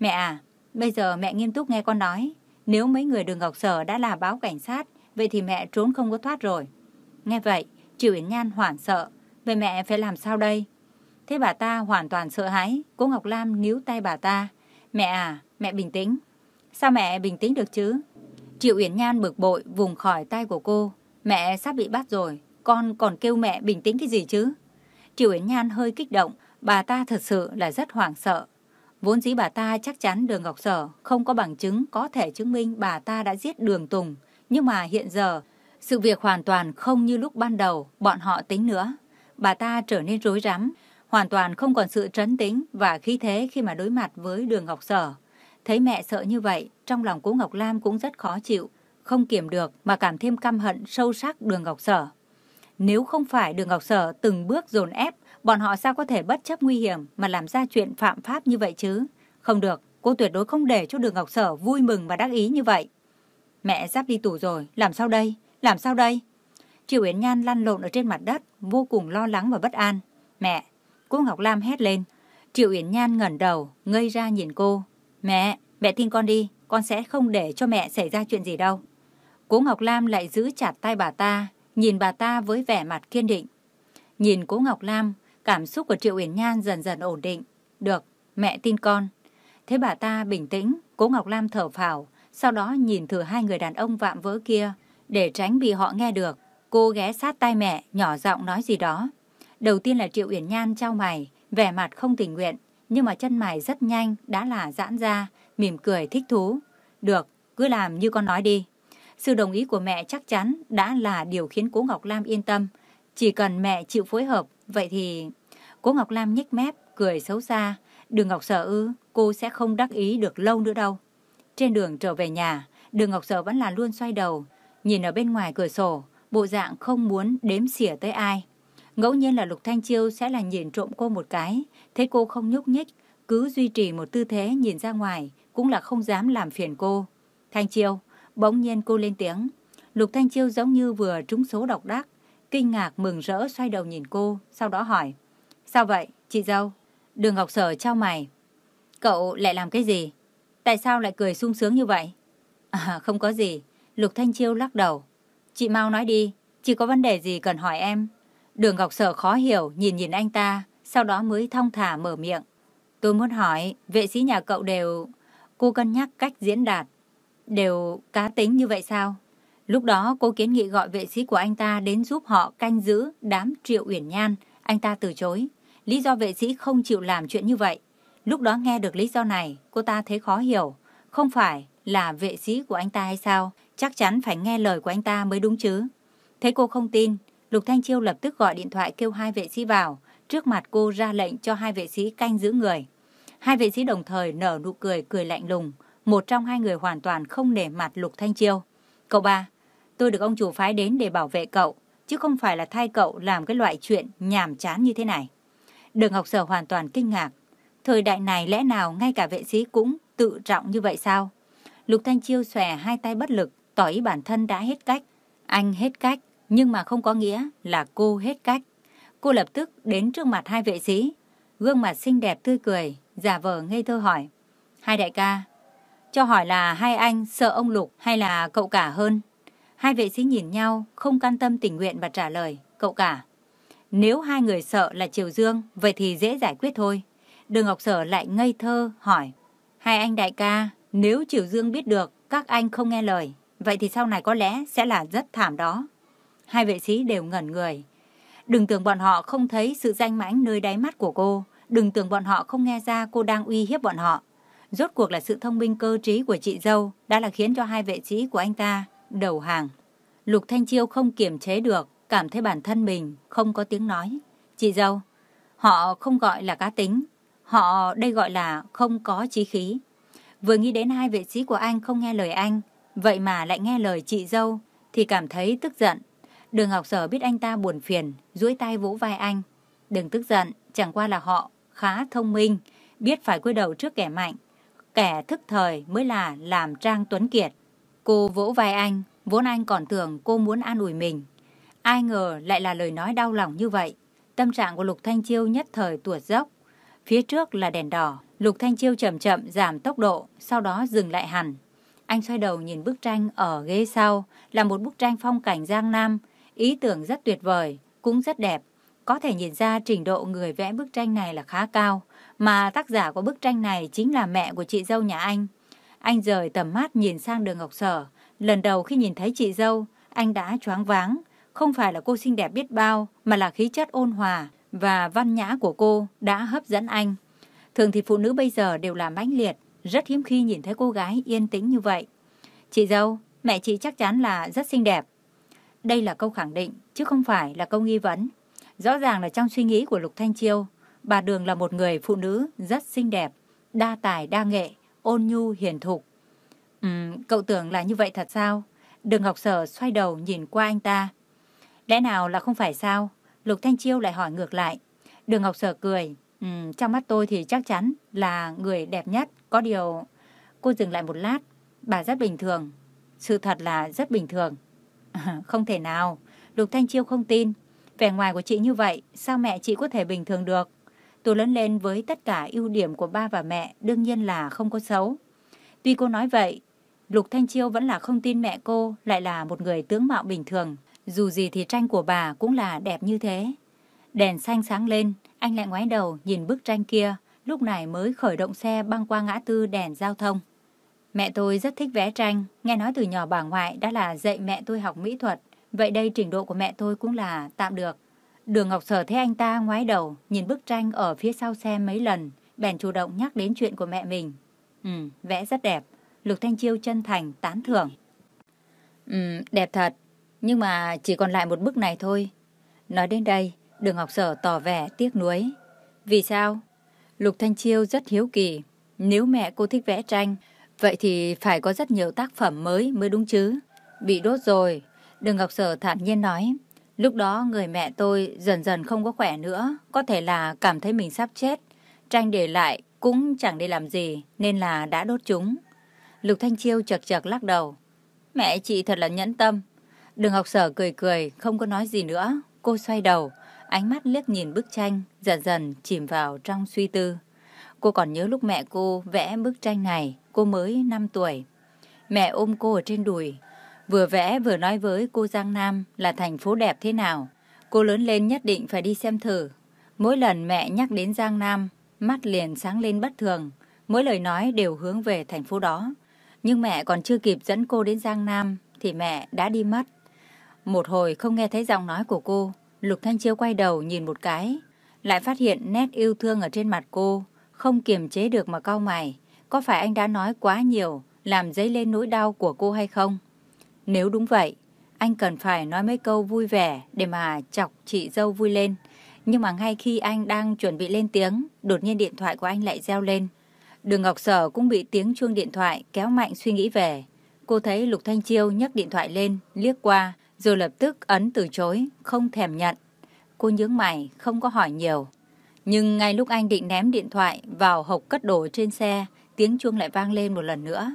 Mẹ à, bây giờ mẹ nghiêm túc nghe con nói. Nếu mấy người đường Ngọc Sở đã là báo cảnh sát, vậy thì mẹ trốn không có thoát rồi. Nghe vậy, Triệu Uyển Nhan hoảng sợ. Vậy mẹ phải làm sao đây? Thế bà ta hoàn toàn sợ hãi. Cô Ngọc Lam níu tay bà ta. Mẹ à, mẹ bình tĩnh. Sao mẹ bình tĩnh được chứ? Triệu Uyển Nhan bực bội vùng khỏi tay của cô. Mẹ sắp bị bắt rồi, con còn kêu mẹ bình tĩnh cái gì chứ? Triệu Uyển Nhan hơi kích động, bà ta thật sự là rất hoảng sợ. Vốn dĩ bà ta chắc chắn đường Ngọc Sở không có bằng chứng có thể chứng minh bà ta đã giết đường Tùng. Nhưng mà hiện giờ, sự việc hoàn toàn không như lúc ban đầu bọn họ tính nữa. Bà ta trở nên rối rắm, hoàn toàn không còn sự trấn tĩnh và khí thế khi mà đối mặt với đường Ngọc Sở. Thấy mẹ sợ như vậy, trong lòng cố Ngọc Lam cũng rất khó chịu, không kiềm được mà cảm thêm căm hận sâu sắc đường Ngọc Sở. Nếu không phải đường Ngọc Sở từng bước dồn ép, bọn họ sao có thể bất chấp nguy hiểm mà làm ra chuyện phạm pháp như vậy chứ? Không được, cô tuyệt đối không để cho đường Ngọc Sở vui mừng và đắc ý như vậy. Mẹ sắp đi tù rồi, làm sao đây? Làm sao đây? Triệu Yến Nhan lăn lộn ở trên mặt đất, vô cùng lo lắng và bất an. Mẹ, Cô Ngọc Lam hét lên. Triệu Uyển Nhan ngẩn đầu, ngây ra nhìn cô. Mẹ, mẹ tin con đi, con sẽ không để cho mẹ xảy ra chuyện gì đâu. Cố Ngọc Lam lại giữ chặt tay bà ta, nhìn bà ta với vẻ mặt kiên định. Nhìn cố Ngọc Lam, cảm xúc của Triệu Uyển Nhan dần dần ổn định. Được, mẹ tin con, Thế bà ta bình tĩnh, cố Ngọc Lam thở phào, sau đó nhìn thử hai người đàn ông vạm vỡ kia, để tránh bị họ nghe được. Cô ghé sát tai mẹ, nhỏ giọng nói gì đó. Đầu tiên là Triệu Uyển Nhan trao mày, vẻ mặt không tình nguyện, nhưng mà chân mày rất nhanh, đã là giãn ra, mỉm cười thích thú. Được, cứ làm như con nói đi. Sự đồng ý của mẹ chắc chắn đã là điều khiến cố Ngọc Lam yên tâm. Chỉ cần mẹ chịu phối hợp, vậy thì... Cố Ngọc Lam nhếch mép, cười xấu xa. Đường Ngọc Sở ư, cô sẽ không đắc ý được lâu nữa đâu. Trên đường trở về nhà, Đường Ngọc Sở vẫn là luôn xoay đầu, nhìn ở bên ngoài cửa sổ, bộ dạng không muốn đếm xỉa tới ai. Ngẫu nhiên là Lục Thanh Chiêu sẽ là nhìn trộm cô một cái, thấy cô không nhúc nhích, cứ duy trì một tư thế nhìn ra ngoài, cũng là không dám làm phiền cô. Thanh Chiêu, bỗng nhiên cô lên tiếng. Lục Thanh Chiêu giống như vừa trúng số độc đắc, kinh ngạc mừng rỡ xoay đầu nhìn cô, sau đó hỏi. Sao vậy, chị dâu? Đường Ngọc Sở trao mày. Cậu lại làm cái gì? Tại sao lại cười sung sướng như vậy? À, không có gì. Lục Thanh Chiêu lắc đầu. Chị mau nói đi, chị có vấn đề gì cần hỏi em? Đường Ngọc Sở khó hiểu, nhìn nhìn anh ta, sau đó mới thong thả mở miệng. Tôi muốn hỏi, vệ sĩ nhà cậu đều... Cô cân nhắc cách diễn đạt. Đều cá tính như vậy sao? Lúc đó cô kiến nghị gọi vệ sĩ của anh ta đến giúp họ canh giữ đám triệu uyển nhan. Anh ta từ chối. Lý do vệ sĩ không chịu làm chuyện như vậy. Lúc đó nghe được lý do này, cô ta thấy khó hiểu. Không phải là vệ sĩ của anh ta hay sao? Chắc chắn phải nghe lời của anh ta mới đúng chứ. Thấy cô không tin, Lục Thanh Chiêu lập tức gọi điện thoại kêu hai vệ sĩ vào. Trước mặt cô ra lệnh cho hai vệ sĩ canh giữ người. Hai vệ sĩ đồng thời nở nụ cười cười lạnh lùng. Một trong hai người hoàn toàn không nể mặt Lục Thanh Chiêu. Cậu ba, tôi được ông chủ phái đến để bảo vệ cậu, chứ không phải là thay cậu làm cái loại chuyện nhàm chán như thế này. Đường Ngọc Sở hoàn toàn kinh ngạc. Thời đại này lẽ nào ngay cả vệ sĩ cũng tự trọng như vậy sao? Lục Thanh Chiêu xòe hai tay bất lực, tỏ ý bản thân đã hết cách. Anh hết cách, nhưng mà không có nghĩa là cô hết cách. Cô lập tức đến trước mặt hai vệ sĩ, gương mặt xinh đẹp tươi cười, giả vờ ngây thơ hỏi. Hai đại ca, cho hỏi là hai anh sợ ông Lục hay là cậu cả hơn? Hai vệ sĩ nhìn nhau, không can tâm tình nguyện và trả lời, cậu cả. Nếu hai người sợ là Triều Dương, vậy thì dễ giải quyết thôi. Đường Ngọc Sở lại ngây thơ hỏi, hai anh đại ca, nếu Triều Dương biết được các anh không nghe lời, vậy thì sau này có lẽ sẽ là rất thảm đó. Hai vệ sĩ đều ngẩn người. Đừng tưởng bọn họ không thấy sự danh mãnh nơi đáy mắt của cô. Đừng tưởng bọn họ không nghe ra cô đang uy hiếp bọn họ. Rốt cuộc là sự thông minh cơ trí của chị dâu đã là khiến cho hai vệ sĩ của anh ta đầu hàng. Lục Thanh Chiêu không kiềm chế được, cảm thấy bản thân mình không có tiếng nói. Chị dâu, họ không gọi là cá tính, họ đây gọi là không có chí khí. Vừa nghĩ đến hai vệ sĩ của anh không nghe lời anh, vậy mà lại nghe lời chị dâu, thì cảm thấy tức giận. Đường Ngọc Sở biết anh ta buồn phiền, duỗi tay vỗ vai anh. Đừng tức giận, chẳng qua là họ khá thông minh, biết phải cúi đầu trước kẻ mạnh. Kẻ thức thời mới là làm Trang Tuấn Kiệt. Cô vỗ vai anh, vốn anh còn tưởng cô muốn an ủi mình. Ai ngờ lại là lời nói đau lòng như vậy. Tâm trạng của Lục Thanh Chiêu nhất thời tuột dốc. Phía trước là đèn đỏ. Lục Thanh Chiêu chậm chậm giảm tốc độ, sau đó dừng lại hẳn. Anh xoay đầu nhìn bức tranh ở ghế sau, là một bức tranh phong cảnh Giang Nam. Ý tưởng rất tuyệt vời, cũng rất đẹp. Có thể nhìn ra trình độ người vẽ bức tranh này là khá cao, mà tác giả của bức tranh này chính là mẹ của chị dâu nhà anh. Anh rời tầm mắt nhìn sang đường Ngọc Sở. Lần đầu khi nhìn thấy chị dâu, anh đã choáng váng. Không phải là cô xinh đẹp biết bao, mà là khí chất ôn hòa và văn nhã của cô đã hấp dẫn anh. Thường thì phụ nữ bây giờ đều là mãnh liệt, rất hiếm khi nhìn thấy cô gái yên tĩnh như vậy. Chị dâu, mẹ chị chắc chắn là rất xinh đẹp. Đây là câu khẳng định, chứ không phải là câu nghi vấn. Rõ ràng là trong suy nghĩ của Lục Thanh Chiêu, bà Đường là một người phụ nữ rất xinh đẹp, đa tài đa nghệ, ôn nhu hiền thục. Ừm, cậu tưởng là như vậy thật sao? Đường Ngọc Sở xoay đầu nhìn qua anh ta. Lẽ nào là không phải sao? Lục Thanh Chiêu lại hỏi ngược lại. Đường Ngọc Sở cười. Ừm, trong mắt tôi thì chắc chắn là người đẹp nhất. Có điều... Cô dừng lại một lát. Bà rất bình thường. Sự thật là rất bình thường. không thể nào. Lục Thanh Chiêu không tin. Vẻ ngoài của chị như vậy, sao mẹ chị có thể bình thường được? Tôi lớn lên với tất cả ưu điểm của ba và mẹ, đương nhiên là không có xấu. Tuy cô nói vậy, Lục Thanh Chiêu vẫn là không tin mẹ cô lại là một người tướng mạo bình thường. Dù gì thì tranh của bà cũng là đẹp như thế. Đèn xanh sáng lên, anh lại ngoái đầu nhìn bức tranh kia, lúc này mới khởi động xe băng qua ngã tư đèn giao thông. Mẹ tôi rất thích vẽ tranh, nghe nói từ nhỏ bà ngoại đã là dạy mẹ tôi học mỹ thuật, vậy đây trình độ của mẹ tôi cũng là tạm được. Đường Ngọc Sở thấy anh ta ngoái đầu, nhìn bức tranh ở phía sau xe mấy lần, bèn chủ động nhắc đến chuyện của mẹ mình. Ừ, vẽ rất đẹp. Lục Thanh Chiêu chân thành, tán thưởng. Ừ, đẹp thật, nhưng mà chỉ còn lại một bức này thôi. Nói đến đây, đường Ngọc Sở tỏ vẻ tiếc nuối. Vì sao? Lục Thanh Chiêu rất hiếu kỳ. Nếu mẹ cô thích vẽ tranh, vậy thì phải có rất nhiều tác phẩm mới mới đúng chứ. Bị đốt rồi. Đường Ngọc Sở thản nhiên nói. Lúc đó người mẹ tôi dần dần không có khỏe nữa, có thể là cảm thấy mình sắp chết. Tranh để lại cũng chẳng để làm gì, nên là đã đốt chúng. Lục Thanh Chiêu chật chật lắc đầu. Mẹ chị thật là nhẫn tâm. Đường học sở cười cười, không có nói gì nữa. Cô xoay đầu, ánh mắt liếc nhìn bức tranh, dần dần chìm vào trong suy tư. Cô còn nhớ lúc mẹ cô vẽ bức tranh này, cô mới 5 tuổi. Mẹ ôm cô ở trên đùi, vừa vẽ vừa nói với cô Giang Nam là thành phố đẹp thế nào. Cô lớn lên nhất định phải đi xem thử. Mỗi lần mẹ nhắc đến Giang Nam, mắt liền sáng lên bất thường. Mỗi lời nói đều hướng về thành phố đó. Nhưng mẹ còn chưa kịp dẫn cô đến Giang Nam thì mẹ đã đi mất. Một hồi không nghe thấy giọng nói của cô, Lục Thanh Chiêu quay đầu nhìn một cái, lại phát hiện nét yêu thương ở trên mặt cô, không kiềm chế được mà cau mày. Có phải anh đã nói quá nhiều, làm dấy lên nỗi đau của cô hay không? Nếu đúng vậy, anh cần phải nói mấy câu vui vẻ để mà chọc chị dâu vui lên. Nhưng mà ngay khi anh đang chuẩn bị lên tiếng, đột nhiên điện thoại của anh lại reo lên. Đường Ngọc Sở cũng bị tiếng chuông điện thoại kéo mạnh suy nghĩ về. Cô thấy Lục Thanh Chiêu nhấc điện thoại lên, liếc qua, rồi lập tức ấn từ chối, không thèm nhận. Cô nhướng mày, không có hỏi nhiều. Nhưng ngay lúc anh định ném điện thoại vào hộp cất đồ trên xe, tiếng chuông lại vang lên một lần nữa.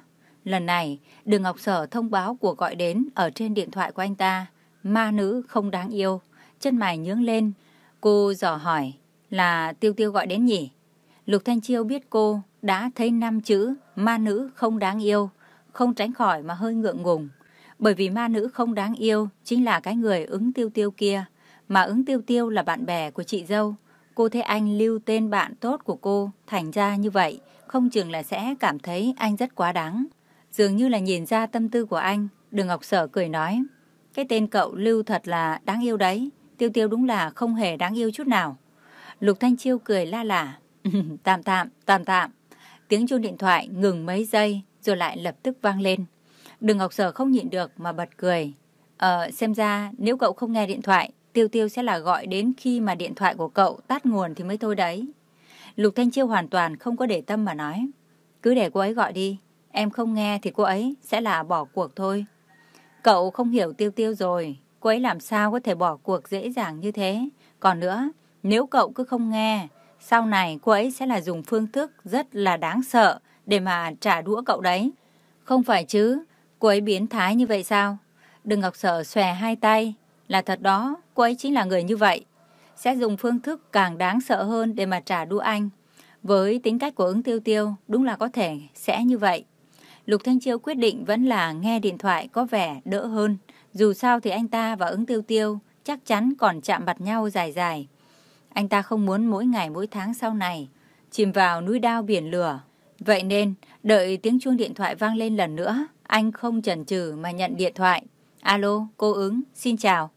Lần này, Đường Ngọc Sở thông báo cuộc gọi đến ở trên điện thoại của anh ta. Ma nữ không đáng yêu. Chân mày nhướng lên. Cô dò hỏi là Tiêu Tiêu gọi đến nhỉ? Lục Thanh Chiêu biết cô đã thấy năm chữ ma nữ không đáng yêu. Không tránh khỏi mà hơi ngượng ngùng. Bởi vì ma nữ không đáng yêu chính là cái người ứng tiêu tiêu kia. Mà ứng tiêu tiêu là bạn bè của chị dâu. Cô thấy anh lưu tên bạn tốt của cô thành ra như vậy. Không chừng là sẽ cảm thấy anh rất quá đáng. Dường như là nhìn ra tâm tư của anh. Đường Ngọc Sở cười nói. Cái tên cậu lưu thật là đáng yêu đấy. Tiêu tiêu đúng là không hề đáng yêu chút nào. Lục Thanh Chiêu cười la lả. tạm tạm, tạm tạm. Tiếng chuông điện thoại ngừng mấy giây rồi lại lập tức vang lên. Đường Ngọc Sở không nhịn được mà bật cười. Ờ, xem ra nếu cậu không nghe điện thoại, Tiêu Tiêu sẽ là gọi đến khi mà điện thoại của cậu tắt nguồn thì mới thôi đấy. Lục Thanh Chiêu hoàn toàn không có để tâm mà nói. Cứ để cô ấy gọi đi, em không nghe thì cô ấy sẽ là bỏ cuộc thôi. Cậu không hiểu Tiêu Tiêu rồi, cô ấy làm sao có thể bỏ cuộc dễ dàng như thế. Còn nữa, nếu cậu cứ không nghe, sau này cô ấy sẽ là dùng phương thức rất là đáng sợ để mà trả đũa cậu đấy. Không phải chứ, cô ấy biến thái như vậy sao? Đừng Ngọc Sở xòe hai tay. Là thật đó, cô ấy chính là người như vậy. Sẽ dùng phương thức càng đáng sợ hơn để mà trả đũa anh. Với tính cách của ứng tiêu tiêu, đúng là có thể sẽ như vậy. Lục Thanh Chiêu quyết định vẫn là nghe điện thoại có vẻ đỡ hơn. Dù sao thì anh ta và ứng tiêu tiêu chắc chắn còn chạm mặt nhau dài dài. Anh ta không muốn mỗi ngày mỗi tháng sau này chìm vào núi đao biển lửa. Vậy nên, đợi tiếng chuông điện thoại vang lên lần nữa, anh không chần chừ mà nhận điện thoại. Alo, cô ứng, xin chào.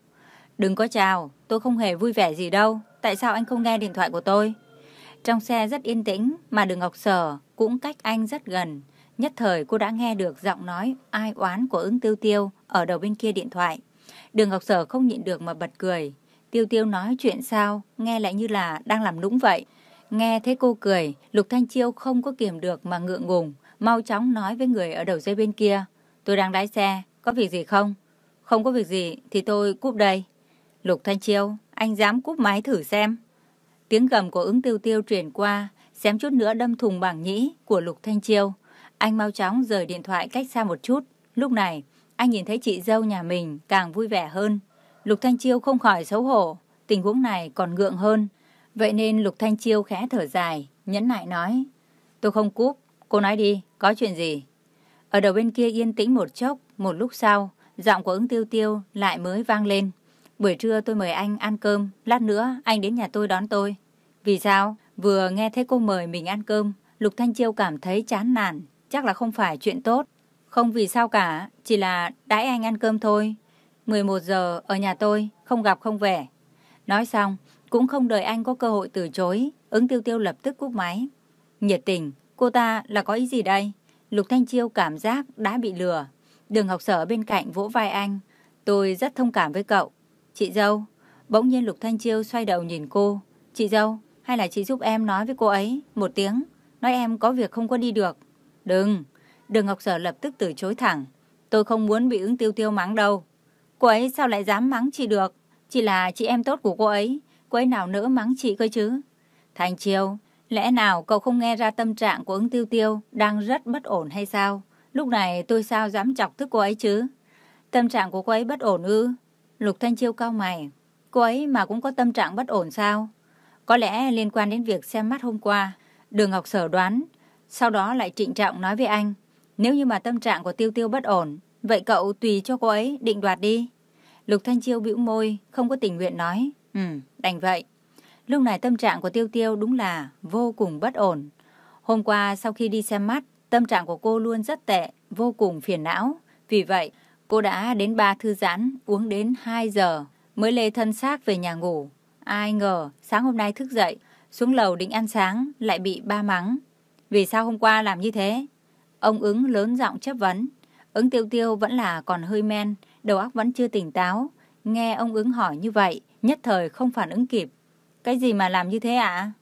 Đừng có chào, tôi không hề vui vẻ gì đâu. Tại sao anh không nghe điện thoại của tôi? Trong xe rất yên tĩnh, mà đường Ngọc Sở cũng cách anh rất gần. Nhất thời cô đã nghe được giọng nói ai oán của ứng tiêu tiêu ở đầu bên kia điện thoại. Đường Ngọc Sở không nhịn được mà bật cười. Tiêu tiêu nói chuyện sao, nghe lại như là đang làm nũng vậy. Nghe thấy cô cười, Lục Thanh Chiêu không có kiềm được mà ngượng ngùng, mau chóng nói với người ở đầu dây bên kia. Tôi đang lái xe, có việc gì không? Không có việc gì thì tôi cúp đây. Lục Thanh Chiêu, anh dám cúp máy thử xem. Tiếng gầm của ứng tiêu tiêu truyền qua, xém chút nữa đâm thùng bảng nhĩ của Lục Thanh Chiêu. Anh mau chóng rời điện thoại cách xa một chút. Lúc này, anh nhìn thấy chị dâu nhà mình càng vui vẻ hơn. Lục Thanh Chiêu không khỏi xấu hổ, tình huống này còn ngượng hơn. Vậy nên Lục Thanh Chiêu khẽ thở dài, nhẫn nại nói. Tôi không cúp, cô nói đi, có chuyện gì? Ở đầu bên kia yên tĩnh một chốc, một lúc sau, giọng của ứng tiêu tiêu lại mới vang lên. Buổi trưa tôi mời anh ăn cơm, lát nữa anh đến nhà tôi đón tôi. Vì sao? Vừa nghe thấy cô mời mình ăn cơm, Lục Thanh Chiêu cảm thấy chán nản, chắc là không phải chuyện tốt. Không vì sao cả, chỉ là đãi anh ăn cơm thôi. 11 giờ ở nhà tôi, không gặp không về. Nói xong, cũng không đợi anh có cơ hội từ chối, ứng tiêu tiêu lập tức cúp máy. Nhiệt tình, cô ta là có ý gì đây? Lục Thanh Chiêu cảm giác đã bị lừa. Đường học sở bên cạnh vỗ vai anh. Tôi rất thông cảm với cậu. Chị dâu. Bỗng nhiên Lục Thanh Chiêu xoay đầu nhìn cô. Chị dâu, hay là chị giúp em nói với cô ấy một tiếng. Nói em có việc không có đi được. Đừng. Đường Ngọc Sở lập tức từ chối thẳng. Tôi không muốn bị ứng tiêu tiêu mắng đâu. Cô ấy sao lại dám mắng chị được? Chị là chị em tốt của cô ấy. Cô ấy nào nỡ mắng chị cơ chứ? Thanh Chiêu, lẽ nào cậu không nghe ra tâm trạng của ứng tiêu tiêu đang rất bất ổn hay sao? Lúc này tôi sao dám chọc tức cô ấy chứ? Tâm trạng của cô ấy bất ổn ư? Lục Thanh Chiêu cao mày. Cô ấy mà cũng có tâm trạng bất ổn sao? Có lẽ liên quan đến việc xem mắt hôm qua. Đường Ngọc Sở đoán. Sau đó lại trịnh trọng nói với anh. Nếu như mà tâm trạng của Tiêu Tiêu bất ổn, vậy cậu tùy cho cô ấy định đoạt đi. Lục Thanh Chiêu bĩu môi, không có tình nguyện nói. Ừ, đành vậy. Lúc này tâm trạng của Tiêu Tiêu đúng là vô cùng bất ổn. Hôm qua sau khi đi xem mắt, tâm trạng của cô luôn rất tệ, vô cùng phiền não. Vì vậy, cô đã đến ba thư giãn, uống đến 2 giờ, mới lê thân xác về nhà ngủ. Ai ngờ, sáng hôm nay thức dậy, xuống lầu định ăn sáng, lại bị ba mắng. Vì sao hôm qua làm như thế? Ông ứng lớn giọng chất vấn. Ứng tiêu tiêu vẫn là còn hơi men, đầu óc vẫn chưa tỉnh táo. Nghe ông ứng hỏi như vậy, nhất thời không phản ứng kịp. Cái gì mà làm như thế ạ?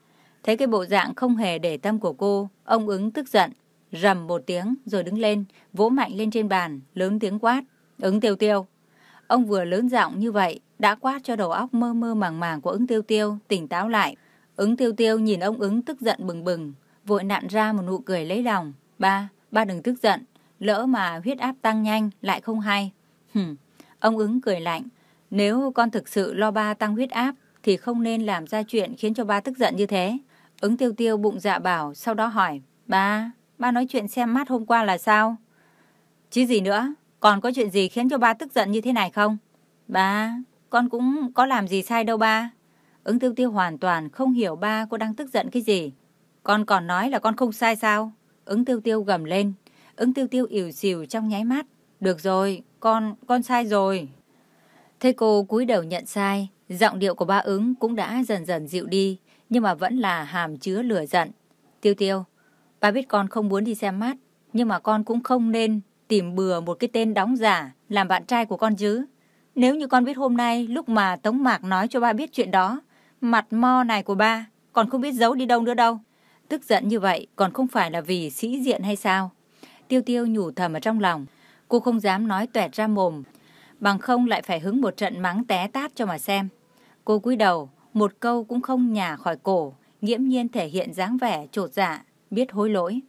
Thấy cái bộ dạng không hề để tâm của cô, ông ứng tức giận, rầm một tiếng rồi đứng lên, vỗ mạnh lên trên bàn, lớn tiếng quát. Ứng tiêu tiêu. Ông vừa lớn giọng như vậy, đã quát cho đầu óc mơ mơ màng màng của ứng tiêu tiêu, tỉnh táo lại. Ứng tiêu tiêu nhìn ông ứng tức giận bừng bừng, vội nặn ra một nụ cười lấy lòng. Ba, ba đừng tức giận, lỡ mà huyết áp tăng nhanh lại không hay. Hừm, ông ứng cười lạnh. Nếu con thực sự lo ba tăng huyết áp, thì không nên làm ra chuyện khiến cho ba tức giận như thế. Ứng tiêu tiêu bụng dạ bảo, sau đó hỏi, ba, ba nói chuyện xem mắt hôm qua là sao? Chứ gì nữa, còn có chuyện gì khiến cho ba tức giận như thế này không? Ba, con cũng có làm gì sai đâu ba. Ứng tiêu tiêu hoàn toàn không hiểu ba cô đang tức giận cái gì. Con còn nói là con không sai sao? Ứng tiêu tiêu gầm lên. Ứng tiêu tiêu ỉu xìu trong nháy mắt. Được rồi, con, con sai rồi. Thế cô cúi đầu nhận sai. Giọng điệu của ba ứng cũng đã dần dần dịu đi. Nhưng mà vẫn là hàm chứa lửa giận. Tiêu tiêu, ba biết con không muốn đi xem mắt. Nhưng mà con cũng không nên tìm bừa một cái tên đóng giả làm bạn trai của con chứ. Nếu như con biết hôm nay lúc mà Tống Mạc nói cho ba biết chuyện đó, mặt mo này của ba còn không biết giấu đi đâu nữa đâu. Tức giận như vậy còn không phải là vì sĩ diện hay sao? Tiêu tiêu nhủ thầm ở trong lòng. Cô không dám nói tuẹt ra mồm. Bằng không lại phải hứng một trận mắng té tát cho mà xem. Cô cúi đầu, một câu cũng không nhả khỏi cổ, nghiễm nhiên thể hiện dáng vẻ trột dạ, biết hối lỗi.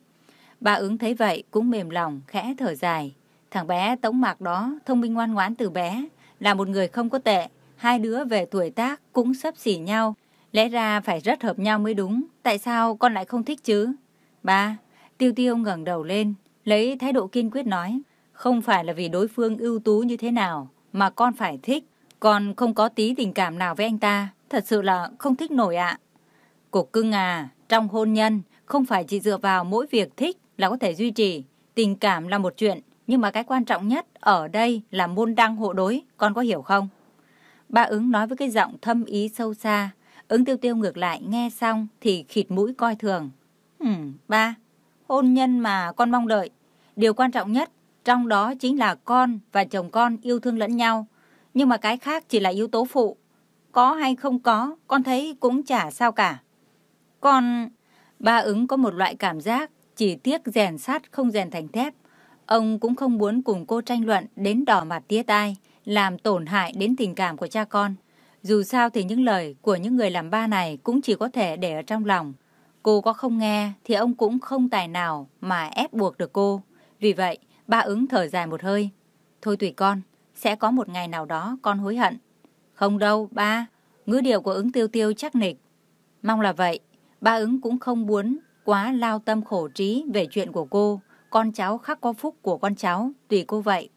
Bà ứng thấy vậy cũng mềm lòng, khẽ thở dài. Thằng bé Tống Mạc đó thông minh ngoan ngoãn từ bé, là một người không có tệ. Hai đứa về tuổi tác cũng sắp xỉ nhau. Lẽ ra phải rất hợp nhau mới đúng. Tại sao con lại không thích chứ? Ba, Tiêu Tiêu ngẩng đầu lên, lấy thái độ kiên quyết nói. Không phải là vì đối phương ưu tú như thế nào, mà con phải thích. Con không có tí tình cảm nào với anh ta. Thật sự là không thích nổi ạ. Cục cưng à, trong hôn nhân, không phải chỉ dựa vào mỗi việc thích là có thể duy trì. Tình cảm là một chuyện, nhưng mà cái quan trọng nhất ở đây là môn đăng hộ đối, con có hiểu không? Ba ứng nói với cái giọng thâm ý sâu xa. Ứng tiêu tiêu ngược lại nghe xong thì khịt mũi coi thường. Ừm, ba, hôn nhân mà con mong đợi. Điều quan trọng nhất trong đó chính là con và chồng con yêu thương lẫn nhau. Nhưng mà cái khác chỉ là yếu tố phụ. Có hay không có, con thấy cũng chả sao cả. Con... Ba ứng có một loại cảm giác chỉ tiếc rèn sắt không rèn thành thép. Ông cũng không muốn cùng cô tranh luận đến đỏ mặt tía tai, làm tổn hại đến tình cảm của cha con. Dù sao thì những lời của những người làm ba này cũng chỉ có thể để ở trong lòng. Cô có không nghe thì ông cũng không tài nào mà ép buộc được cô. Vì vậy, ba ứng thở dài một hơi. Thôi tùy con, sẽ có một ngày nào đó con hối hận. Không đâu, ba. Ngữ điệu của ứng tiêu tiêu chắc nịch. Mong là vậy, ba ứng cũng không muốn quá lao tâm khổ trí về chuyện của cô. Con cháu khắc có phúc của con cháu, tùy cô vậy.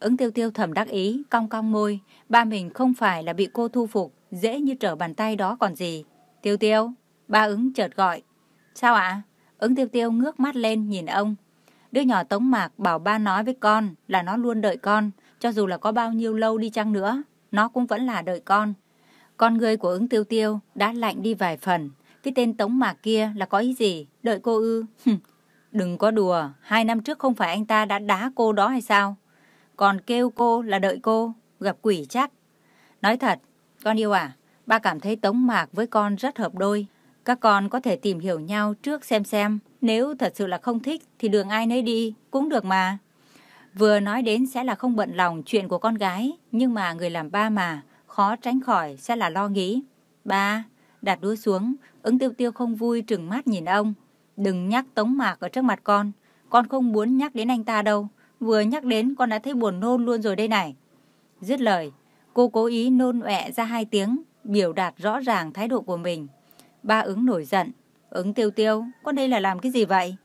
Ứng tiêu tiêu thầm đắc ý, cong cong môi. Ba mình không phải là bị cô thu phục, dễ như trở bàn tay đó còn gì. Tiêu tiêu, Ba ứng chợt gọi. Sao ạ? Ứng tiêu tiêu ngước mắt lên nhìn ông. Đứa nhỏ tống mạc bảo ba nói với con là nó luôn đợi con, cho dù là có bao nhiêu lâu đi chăng nữa, nó cũng vẫn là đợi con. Con người của ứng tiêu tiêu đã lạnh đi vài phần. Cái tên tống mạc kia là có ý gì? Đợi cô ư? Đừng có đùa, hai năm trước không phải anh ta đã đá cô đó hay sao? Còn kêu cô là đợi cô, gặp quỷ chắc. Nói thật, con yêu à, ba cảm thấy tống mạc với con rất hợp đôi. Các con có thể tìm hiểu nhau trước xem xem. Nếu thật sự là không thích thì đường ai nấy đi, cũng được mà. Vừa nói đến sẽ là không bận lòng chuyện của con gái, nhưng mà người làm ba mà, khó tránh khỏi sẽ là lo nghĩ. Ba, đặt đũa xuống, ứng tiêu tiêu không vui trừng mắt nhìn ông. Đừng nhắc Tống Mạc ở trước mặt con, con không muốn nhắc đến anh ta đâu. Vừa nhắc đến con đã thấy buồn nôn luôn rồi đây này. Dứt lời, cô cố ý nôn ọe ra hai tiếng, biểu đạt rõ ràng thái độ của mình. Ba ứng nổi giận. Ứng tiêu tiêu, con đây là làm cái gì vậy?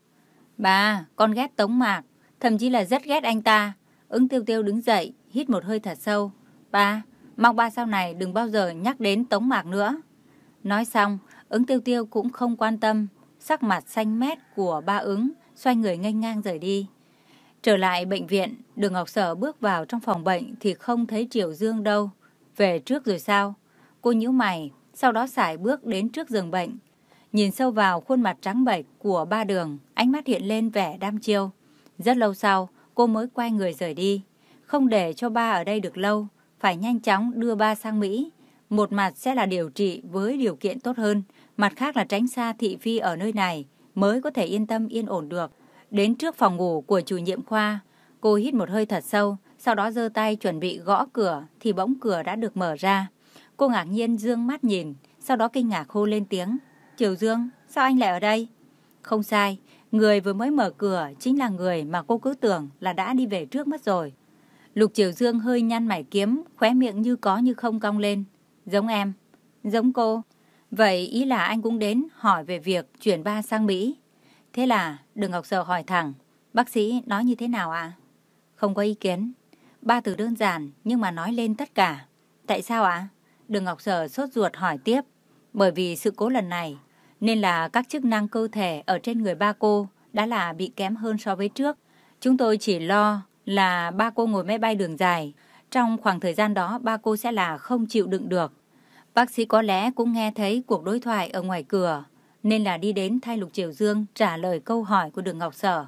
Ba, con ghét Tống Mạc, thậm chí là rất ghét anh ta. Ứng tiêu tiêu đứng dậy, hít một hơi thật sâu. Ba, mong ba sau này đừng bao giờ nhắc đến Tống Mạc nữa. Nói xong, ứng tiêu tiêu cũng không quan tâm. Sắc mặt xanh mét của ba ứng, xoay người nghênh ngang rời đi. Trở lại bệnh viện, đường Ngọc Sở bước vào trong phòng bệnh thì không thấy Triều Dương đâu. Về trước rồi sao? Cô nhíu mày, sau đó xài bước đến trước giường bệnh. Nhìn sâu vào khuôn mặt trắng bệch của ba đường, ánh mắt hiện lên vẻ đam chiêu. Rất lâu sau, cô mới quay người rời đi. Không để cho ba ở đây được lâu, phải nhanh chóng đưa ba sang Mỹ. Một mặt sẽ là điều trị với điều kiện tốt hơn, mặt khác là tránh xa thị phi ở nơi này, mới có thể yên tâm yên ổn được. Đến trước phòng ngủ của chủ nhiệm khoa, cô hít một hơi thật sâu, sau đó giơ tay chuẩn bị gõ cửa thì bỗng cửa đã được mở ra. Cô ngạc nhiên dương mắt nhìn, sau đó kinh ngạc hô lên tiếng. Triều Dương, sao anh lại ở đây? Không sai, người vừa mới mở cửa chính là người mà cô cứ tưởng là đã đi về trước mất rồi. Lục Triều Dương hơi nhăn mày kiếm, khóe miệng như có như không cong lên. Giống em, giống cô. Vậy ý là anh cũng đến hỏi về việc chuyển ba sang Mỹ. Thế là Đường Ngọc Sở hỏi thẳng, bác sĩ nói như thế nào ạ? Không có ý kiến. Ba từ đơn giản nhưng mà nói lên tất cả. Tại sao ạ? Đường Ngọc Sở sốt ruột hỏi tiếp. Bởi vì sự cố lần này, nên là các chức năng cơ thể ở trên người ba cô đã là bị kém hơn so với trước. Chúng tôi chỉ lo là ba cô ngồi máy bay đường dài. Trong khoảng thời gian đó ba cô sẽ là không chịu đựng được. Bác sĩ có lẽ cũng nghe thấy cuộc đối thoại ở ngoài cửa, nên là đi đến thay Lục Triều Dương trả lời câu hỏi của Đường Ngọc Sở.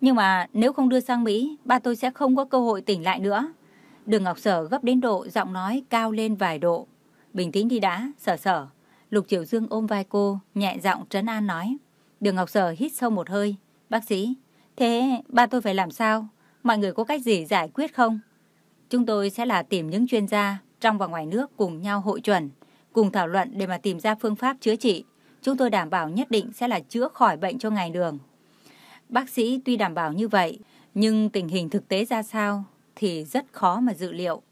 Nhưng mà nếu không đưa sang Mỹ, ba tôi sẽ không có cơ hội tỉnh lại nữa. Đường Ngọc Sở gấp đến độ giọng nói cao lên vài độ. Bình tĩnh đi đã, sở sở. Lục Triều Dương ôm vai cô, nhẹ giọng trấn an nói. Đường Ngọc Sở hít sâu một hơi. Bác sĩ, thế ba tôi phải làm sao? Mọi người có cách gì giải quyết không? Chúng tôi sẽ là tìm những chuyên gia trong và ngoài nước cùng nhau hội chuẩn, cùng thảo luận để mà tìm ra phương pháp chữa trị. Chúng tôi đảm bảo nhất định sẽ là chữa khỏi bệnh cho ngài đường. Bác sĩ tuy đảm bảo như vậy, nhưng tình hình thực tế ra sao thì rất khó mà dự liệu.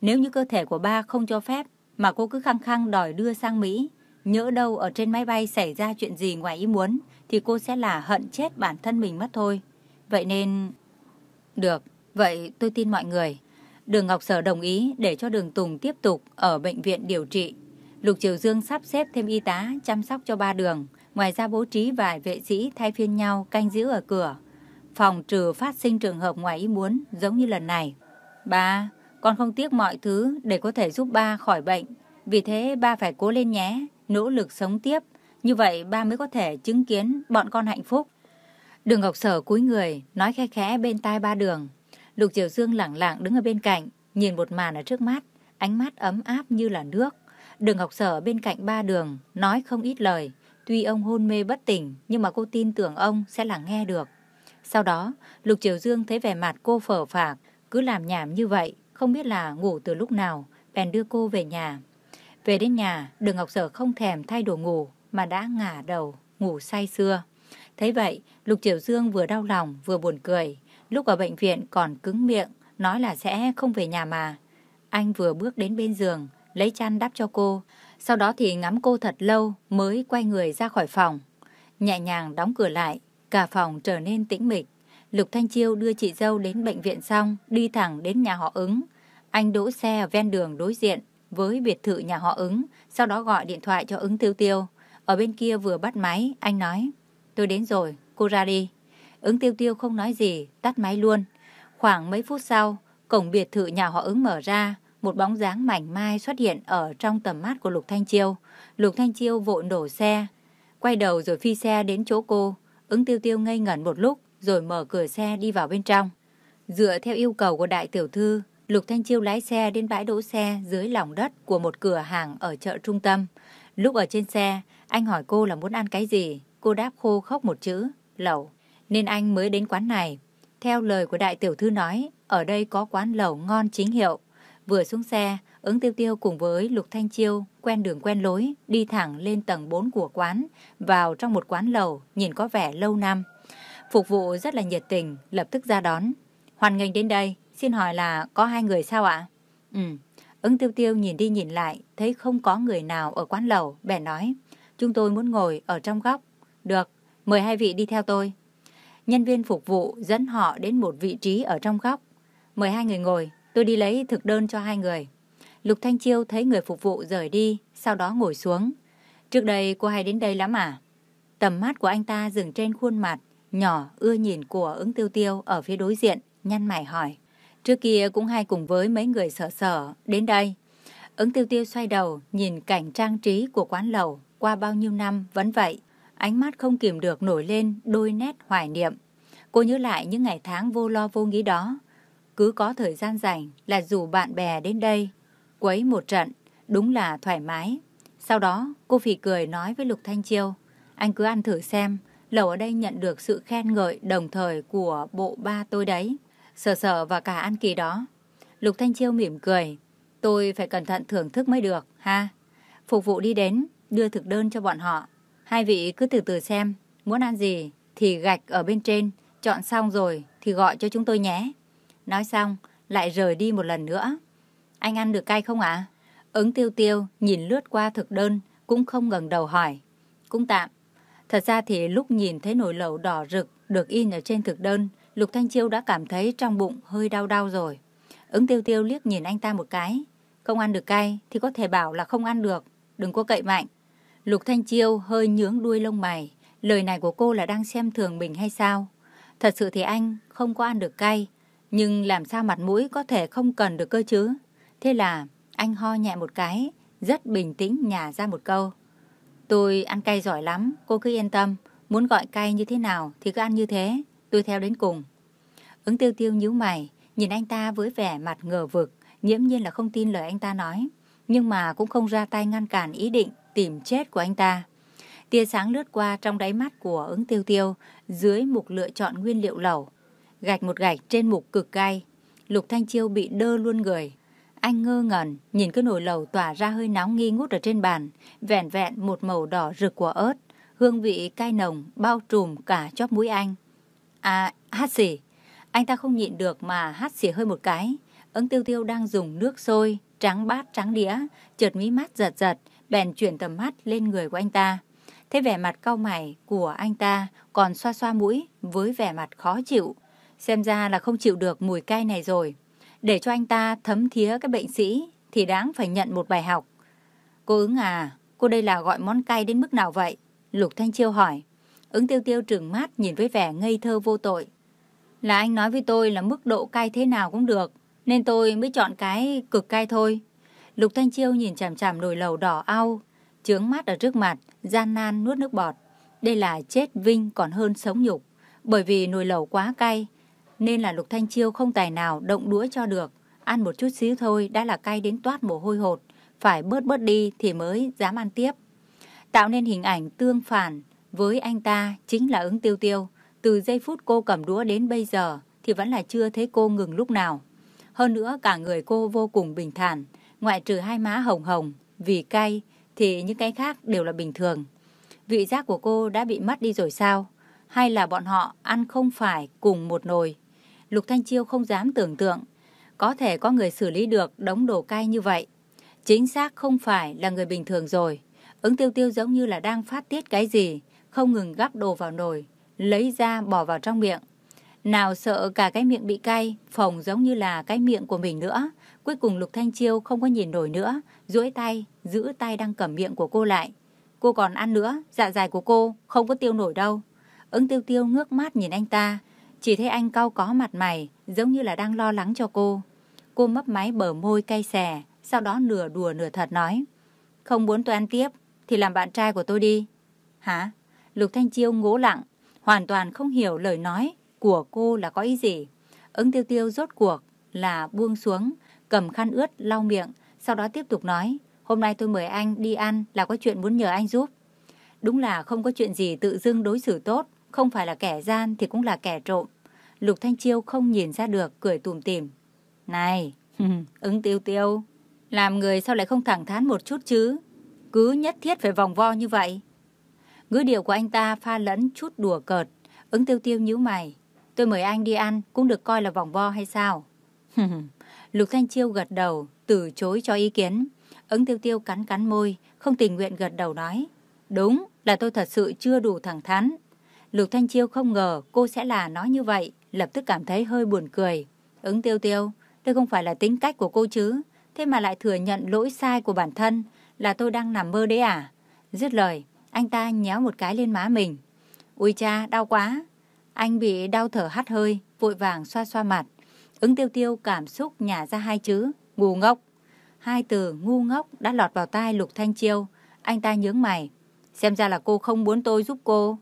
Nếu như cơ thể của ba không cho phép mà cô cứ khăng khăng đòi đưa sang Mỹ, nhỡ đâu ở trên máy bay xảy ra chuyện gì ngoài ý muốn thì cô sẽ là hận chết bản thân mình mất thôi. Vậy nên... Được, vậy tôi tin mọi người. Đường Ngọc Sở đồng ý để cho Đường Tùng tiếp tục ở bệnh viện điều trị. Lục Triều Dương sắp xếp thêm y tá chăm sóc cho ba đường, ngoài ra bố trí vài vệ sĩ thay phiên nhau canh giữ ở cửa. Phòng trừ phát sinh trường hợp ngoài ý muốn giống như lần này. Ba, con không tiếc mọi thứ để có thể giúp ba khỏi bệnh. Vì thế ba phải cố lên nhé, nỗ lực sống tiếp. Như vậy ba mới có thể chứng kiến bọn con hạnh phúc. Đường Ngọc Sở cúi người, nói khe khẽ bên tai ba đường. Lục Triều Dương lẳng lặng đứng ở bên cạnh, nhìn một màn ở trước mắt, ánh mắt ấm áp như là nước. Đường Ngọc Sở bên cạnh ba đường, nói không ít lời. Tuy ông hôn mê bất tỉnh, nhưng mà cô tin tưởng ông sẽ là nghe được. Sau đó, Lục Triều Dương thấy vẻ mặt cô phở phạc, cứ làm nhảm như vậy, không biết là ngủ từ lúc nào, bèn đưa cô về nhà. Về đến nhà, Đường Ngọc Sở không thèm thay đồ ngủ, mà đã ngả đầu, ngủ say sưa. Thấy vậy, Lục Triều Dương vừa đau lòng vừa buồn cười. Lúc ở bệnh viện còn cứng miệng, nói là sẽ không về nhà mà. Anh vừa bước đến bên giường, lấy chăn đắp cho cô. Sau đó thì ngắm cô thật lâu mới quay người ra khỏi phòng. Nhẹ nhàng đóng cửa lại, cả phòng trở nên tĩnh mịch. Lục Thanh Chiêu đưa chị dâu đến bệnh viện xong, đi thẳng đến nhà họ ứng. Anh đỗ xe ở ven đường đối diện với biệt thự nhà họ ứng, sau đó gọi điện thoại cho ứng tiêu tiêu. Ở bên kia vừa bắt máy, anh nói, tôi đến rồi, cô ra đi. Ứng tiêu tiêu không nói gì, tắt máy luôn. Khoảng mấy phút sau, cổng biệt thự nhà họ ứng mở ra, một bóng dáng mảnh mai xuất hiện ở trong tầm mắt của Lục Thanh Chiêu. Lục Thanh Chiêu vội nổ xe, quay đầu rồi phi xe đến chỗ cô. Ứng tiêu tiêu ngây ngẩn một lúc, rồi mở cửa xe đi vào bên trong. Dựa theo yêu cầu của đại tiểu thư, Lục Thanh Chiêu lái xe đến bãi đỗ xe dưới lòng đất của một cửa hàng ở chợ trung tâm. Lúc ở trên xe, anh hỏi cô là muốn ăn cái gì. Cô đáp khô khóc một chữ, lẩu. Nên anh mới đến quán này. Theo lời của đại tiểu thư nói, ở đây có quán lẩu ngon chính hiệu. Vừa xuống xe, ứng tiêu tiêu cùng với Lục Thanh Chiêu quen đường quen lối, đi thẳng lên tầng 4 của quán, vào trong một quán lầu nhìn có vẻ lâu năm. Phục vụ rất là nhiệt tình, lập tức ra đón. Hoàn nghênh đến đây, xin hỏi là có hai người sao ạ? Ừ, ứng tiêu tiêu nhìn đi nhìn lại, thấy không có người nào ở quán lầu, bèn nói, chúng tôi muốn ngồi ở trong góc. Được, mời hai vị đi theo tôi. Nhân viên phục vụ dẫn họ đến một vị trí ở trong góc. Mời hai người ngồi, tôi đi lấy thực đơn cho hai người. Lục Thanh Chiêu thấy người phục vụ rời đi, sau đó ngồi xuống. Trước đây cô hay đến đây lắm à? Tầm mắt của anh ta dừng trên khuôn mặt, nhỏ ưa nhìn của ứng tiêu tiêu ở phía đối diện, nhăn mày hỏi. Trước kia cũng hay cùng với mấy người sợ sở đến đây. Ứng tiêu tiêu xoay đầu, nhìn cảnh trang trí của quán lầu, qua bao nhiêu năm vẫn vậy. Ánh mắt không kìm được nổi lên đôi nét hoài niệm. Cô nhớ lại những ngày tháng vô lo vô nghĩ đó. Cứ có thời gian rảnh là rủ bạn bè đến đây, quấy một trận, đúng là thoải mái. Sau đó, cô phì cười nói với Lục Thanh Chiêu, anh cứ ăn thử xem, lẩu ở đây nhận được sự khen ngợi đồng thời của bộ ba tôi đấy. Sở sở và cả An Kỳ đó. Lục Thanh Chiêu mỉm cười, tôi phải cẩn thận thưởng thức mới được, ha. Phục vụ đi đến, đưa thực đơn cho bọn họ. Hai vị cứ từ từ xem, muốn ăn gì thì gạch ở bên trên, chọn xong rồi thì gọi cho chúng tôi nhé. Nói xong, lại rời đi một lần nữa. Anh ăn được cay không ạ? Ứng tiêu tiêu nhìn lướt qua thực đơn, cũng không ngẩng đầu hỏi. Cũng tạm. Thật ra thì lúc nhìn thấy nồi lẩu đỏ rực được in ở trên thực đơn, Lục Thanh Chiêu đã cảm thấy trong bụng hơi đau đau rồi. Ứng tiêu tiêu liếc nhìn anh ta một cái. Không ăn được cay thì có thể bảo là không ăn được. Đừng có cậy mạnh. Lục Thanh Chiêu hơi nhướng đuôi lông mày. Lời này của cô là đang xem thường mình hay sao? Thật sự thì anh không có ăn được cay. Nhưng làm sao mặt mũi có thể không cần được cơ chứ? Thế là anh ho nhẹ một cái, rất bình tĩnh nhả ra một câu. Tôi ăn cay giỏi lắm, cô cứ yên tâm. Muốn gọi cay như thế nào thì cứ ăn như thế. Tôi theo đến cùng. Ứng tiêu tiêu nhíu mày, nhìn anh ta với vẻ mặt ngờ vực, nhiễm nhiên là không tin lời anh ta nói. Nhưng mà cũng không ra tay ngăn cản ý định tìm chết của anh ta. Tia sáng lướt qua trong đáy mắt của ứng tiêu tiêu dưới mục lựa chọn nguyên liệu lẩu. Gạch một gạch trên mục cực cay. Lục Thanh Chiêu bị đơ luôn người. Anh ngơ ngẩn, nhìn cái nồi lẩu tỏa ra hơi nóng nghi ngút ở trên bàn, vẹn vẹn một màu đỏ rực của ớt, hương vị cay nồng bao trùm cả chóp mũi anh. À, hát xỉ. Anh ta không nhịn được mà hát xỉ hơi một cái. Ứng tiêu tiêu đang dùng nước sôi, trắng bát trắng đĩa, chợt mí mắt giật giật, bèn chuyển tầm mắt lên người của anh ta. Thế vẻ mặt cau mày của anh ta còn xoa xoa mũi với vẻ mặt khó chịu. Xem ra là không chịu được mùi cay này rồi. Để cho anh ta thấm thía cái bệnh sĩ thì đáng phải nhận một bài học. Cô ứng à, cô đây là gọi món cay đến mức nào vậy? Lục Thanh Chiêu hỏi. Ứng tiêu tiêu trừng mắt nhìn với vẻ ngây thơ vô tội. Là anh nói với tôi là mức độ cay thế nào cũng được, nên tôi mới chọn cái cực cay thôi. Lục Thanh Chiêu nhìn chằm chằm nồi lầu đỏ au, trướng mắt ở trước mặt, gian nan nuốt nước bọt. Đây là chết vinh còn hơn sống nhục. Bởi vì nồi lẩu quá cay, nên là Lục Thanh Chiêu không tài nào động đũa cho được. Ăn một chút xíu thôi đã là cay đến toát mồ hôi hột. Phải bớt bớt đi thì mới dám ăn tiếp. Tạo nên hình ảnh tương phản với anh ta chính là ứng tiêu tiêu. Từ giây phút cô cầm đũa đến bây giờ thì vẫn là chưa thấy cô ngừng lúc nào. Hơn nữa cả người cô vô cùng bình thản, ngoại trừ hai má hồng hồng, vì cay thì những cái khác đều là bình thường. Vị giác của cô đã bị mất đi rồi sao? Hay là bọn họ ăn không phải cùng một nồi? Lục Thanh Chiêu không dám tưởng tượng, có thể có người xử lý được đống đồ cay như vậy. Chính xác không phải là người bình thường rồi. Ứng tiêu tiêu giống như là đang phát tiết cái gì, không ngừng gắp đồ vào nồi, lấy ra bỏ vào trong miệng. Nào sợ cả cái miệng bị cay, phồng giống như là cái miệng của mình nữa. Cuối cùng Lục Thanh Chiêu không có nhìn nổi nữa, duỗi tay, giữ tay đang cầm miệng của cô lại. cô còn ăn nữa, dạ dày của cô không có tiêu nổi đâu. Ứng tiêu tiêu ngước mắt nhìn anh ta, chỉ thấy anh cau có mặt mày, giống như là đang lo lắng cho cô. Cô mấp máy bờ môi cay xè, sau đó nửa đùa nửa thật nói. Không muốn tôi ăn tiếp, thì làm bạn trai của tôi đi. Hả? Lục Thanh Chiêu ngố lặng, hoàn toàn không hiểu lời nói của cô là có ý gì. Ứng tiêu tiêu rốt cuộc là buông xuống, cầm khăn ướt lau miệng, sau đó tiếp tục nói. Hôm nay tôi mời anh đi ăn là có chuyện muốn nhờ anh giúp. Đúng là không có chuyện gì tự dưng đối xử tốt, không phải là kẻ gian thì cũng là kẻ trộm. Lục Thanh Chiêu không nhìn ra được, cười tùm tìm. Này, ứng tiêu tiêu, làm người sao lại không thẳng thắn một chút chứ? Cứ nhất thiết phải vòng vo như vậy. Ngữ điệu của anh ta pha lẫn chút đùa cợt. Ứng tiêu tiêu nhíu mày. Tôi mời anh đi ăn cũng được coi là vòng vo hay sao? Lục Thanh Chiêu gật đầu, từ chối cho ý kiến. Ứng tiêu tiêu cắn cắn môi, không tình nguyện gật đầu nói. Đúng là tôi thật sự chưa đủ thẳng thắn. Lục Thanh Chiêu không ngờ cô sẽ là nói như vậy, lập tức cảm thấy hơi buồn cười. Ứng tiêu tiêu, đây không phải là tính cách của cô chứ, thế mà lại thừa nhận lỗi sai của bản thân, là tôi đang nằm mơ đấy à? Dứt lời, anh ta nhéo một cái lên má mình. Ui cha, đau quá. Anh bị đau thở hắt hơi, vội vàng xoa xoa mặt. Ứng tiêu tiêu cảm xúc nhả ra hai chữ, ngu ngốc. Hai từ ngu ngốc đã lọt vào tai Lục Thanh Chiêu. Anh ta nhướng mày. Xem ra là cô không muốn tôi giúp cô.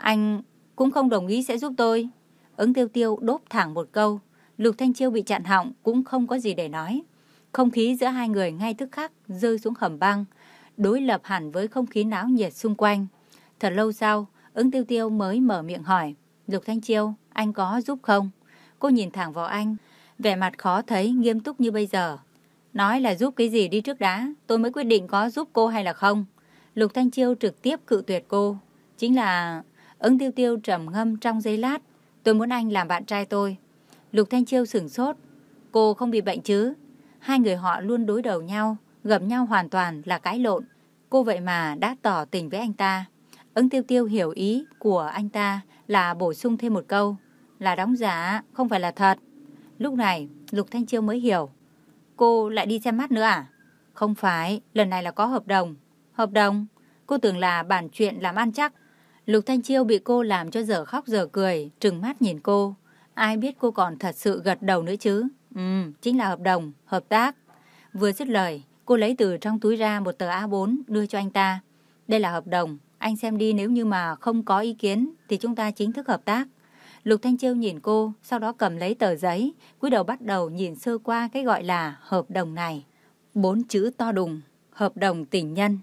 Anh cũng không đồng ý sẽ giúp tôi. Ứng tiêu tiêu đốp thẳng một câu. Lục Thanh Chiêu bị chặn họng cũng không có gì để nói. Không khí giữa hai người ngay tức khắc rơi xuống hầm băng, đối lập hẳn với không khí náo nhiệt xung quanh. Thật lâu sau, ứng tiêu tiêu mới mở miệng hỏi. Lục Thanh Chiêu, anh có giúp không? Cô nhìn thẳng vào anh, vẻ mặt khó thấy, nghiêm túc như bây giờ. Nói là giúp cái gì đi trước đã, tôi mới quyết định có giúp cô hay là không. Lục Thanh Chiêu trực tiếp cự tuyệt cô. Chính là ứng tiêu tiêu trầm ngâm trong giây lát. Tôi muốn anh làm bạn trai tôi. Lục Thanh Chiêu sửng sốt. Cô không bị bệnh chứ? Hai người họ luôn đối đầu nhau, gặp nhau hoàn toàn là cãi lộn. Cô vậy mà đã tỏ tình với anh ta. Ứng tiêu tiêu hiểu ý của anh ta là bổ sung thêm một câu. Là đóng giả, không phải là thật. Lúc này, Lục Thanh Chiêu mới hiểu. Cô lại đi xem mắt nữa à? Không phải, lần này là có hợp đồng. Hợp đồng? Cô tưởng là bản chuyện làm ăn chắc. Lục Thanh Chiêu bị cô làm cho dở khóc dở cười, trừng mắt nhìn cô. Ai biết cô còn thật sự gật đầu nữa chứ? Ừ, chính là hợp đồng, hợp tác. Vừa dứt lời, cô lấy từ trong túi ra một tờ A4 đưa cho anh ta. Đây là hợp đồng, anh xem đi nếu như mà không có ý kiến thì chúng ta chính thức hợp tác. Lục Thanh Chiêu nhìn cô, sau đó cầm lấy tờ giấy, cúi đầu bắt đầu nhìn sơ qua cái gọi là hợp đồng này. Bốn chữ to đùng, hợp đồng tình nhân.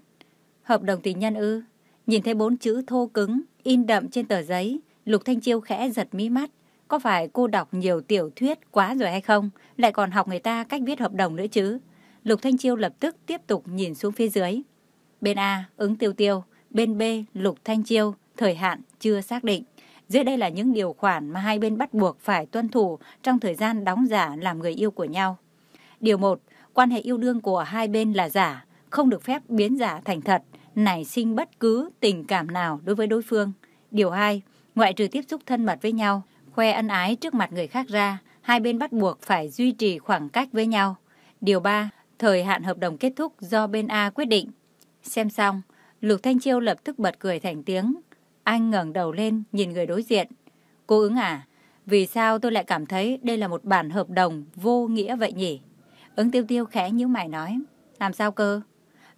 Hợp đồng tình nhân ư? Nhìn thấy bốn chữ thô cứng, in đậm trên tờ giấy, Lục Thanh Chiêu khẽ giật mí mắt. Có phải cô đọc nhiều tiểu thuyết quá rồi hay không? Lại còn học người ta cách viết hợp đồng nữa chứ? Lục Thanh Chiêu lập tức tiếp tục nhìn xuống phía dưới. Bên A, ứng tiêu tiêu. Bên B, Lục Thanh Chiêu, thời hạn chưa xác định. Dưới đây là những điều khoản mà hai bên bắt buộc phải tuân thủ trong thời gian đóng giả làm người yêu của nhau. Điều 1. Quan hệ yêu đương của hai bên là giả, không được phép biến giả thành thật, nảy sinh bất cứ tình cảm nào đối với đối phương. Điều 2. Ngoại trừ tiếp xúc thân mật với nhau, khoe ân ái trước mặt người khác ra, hai bên bắt buộc phải duy trì khoảng cách với nhau. Điều 3. Thời hạn hợp đồng kết thúc do bên A quyết định. Xem xong, Lục Thanh Chiêu lập tức bật cười thành tiếng. Anh ngẩng đầu lên nhìn người đối diện. Cô ứng à? Vì sao tôi lại cảm thấy đây là một bản hợp đồng vô nghĩa vậy nhỉ? Ứng tiêu tiêu khẽ như mày nói. Làm sao cơ?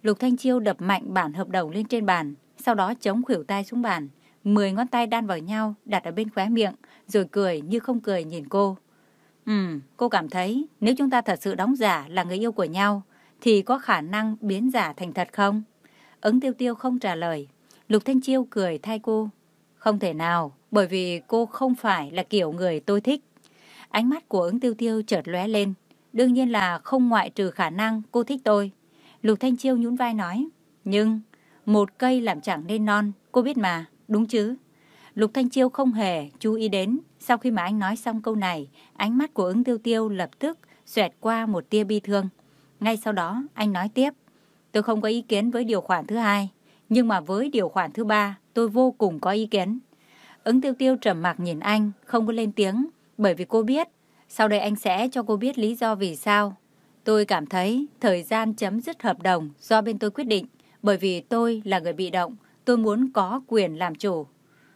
Lục Thanh Chiêu đập mạnh bản hợp đồng lên trên bàn, sau đó chống khuỷu tay xuống bàn. Mười ngón tay đan vào nhau, đặt ở bên khóe miệng, rồi cười như không cười nhìn cô. Ừ, cô cảm thấy nếu chúng ta thật sự đóng giả là người yêu của nhau, thì có khả năng biến giả thành thật không? Ứng tiêu tiêu không trả lời. Lục Thanh Chiêu cười thay cô. Không thể nào, bởi vì cô không phải là kiểu người tôi thích. Ánh mắt của ứng tiêu tiêu chợt lóe lên. Đương nhiên là không ngoại trừ khả năng cô thích tôi. Lục Thanh Chiêu nhún vai nói. Nhưng, một cây làm chẳng nên non, cô biết mà, đúng chứ? Lục Thanh Chiêu không hề chú ý đến. Sau khi mà anh nói xong câu này, ánh mắt của ứng tiêu tiêu lập tức xoẹt qua một tia bi thương. Ngay sau đó, anh nói tiếp. Tôi không có ý kiến với điều khoản thứ hai, nhưng mà với điều khoản thứ ba, tôi vô cùng có ý kiến. Ứng tiêu tiêu trầm mặc nhìn anh, không có lên tiếng, bởi vì cô biết, sau đây anh sẽ cho cô biết lý do vì sao. Tôi cảm thấy thời gian chấm dứt hợp đồng do bên tôi quyết định, Bởi vì tôi là người bị động, tôi muốn có quyền làm chủ.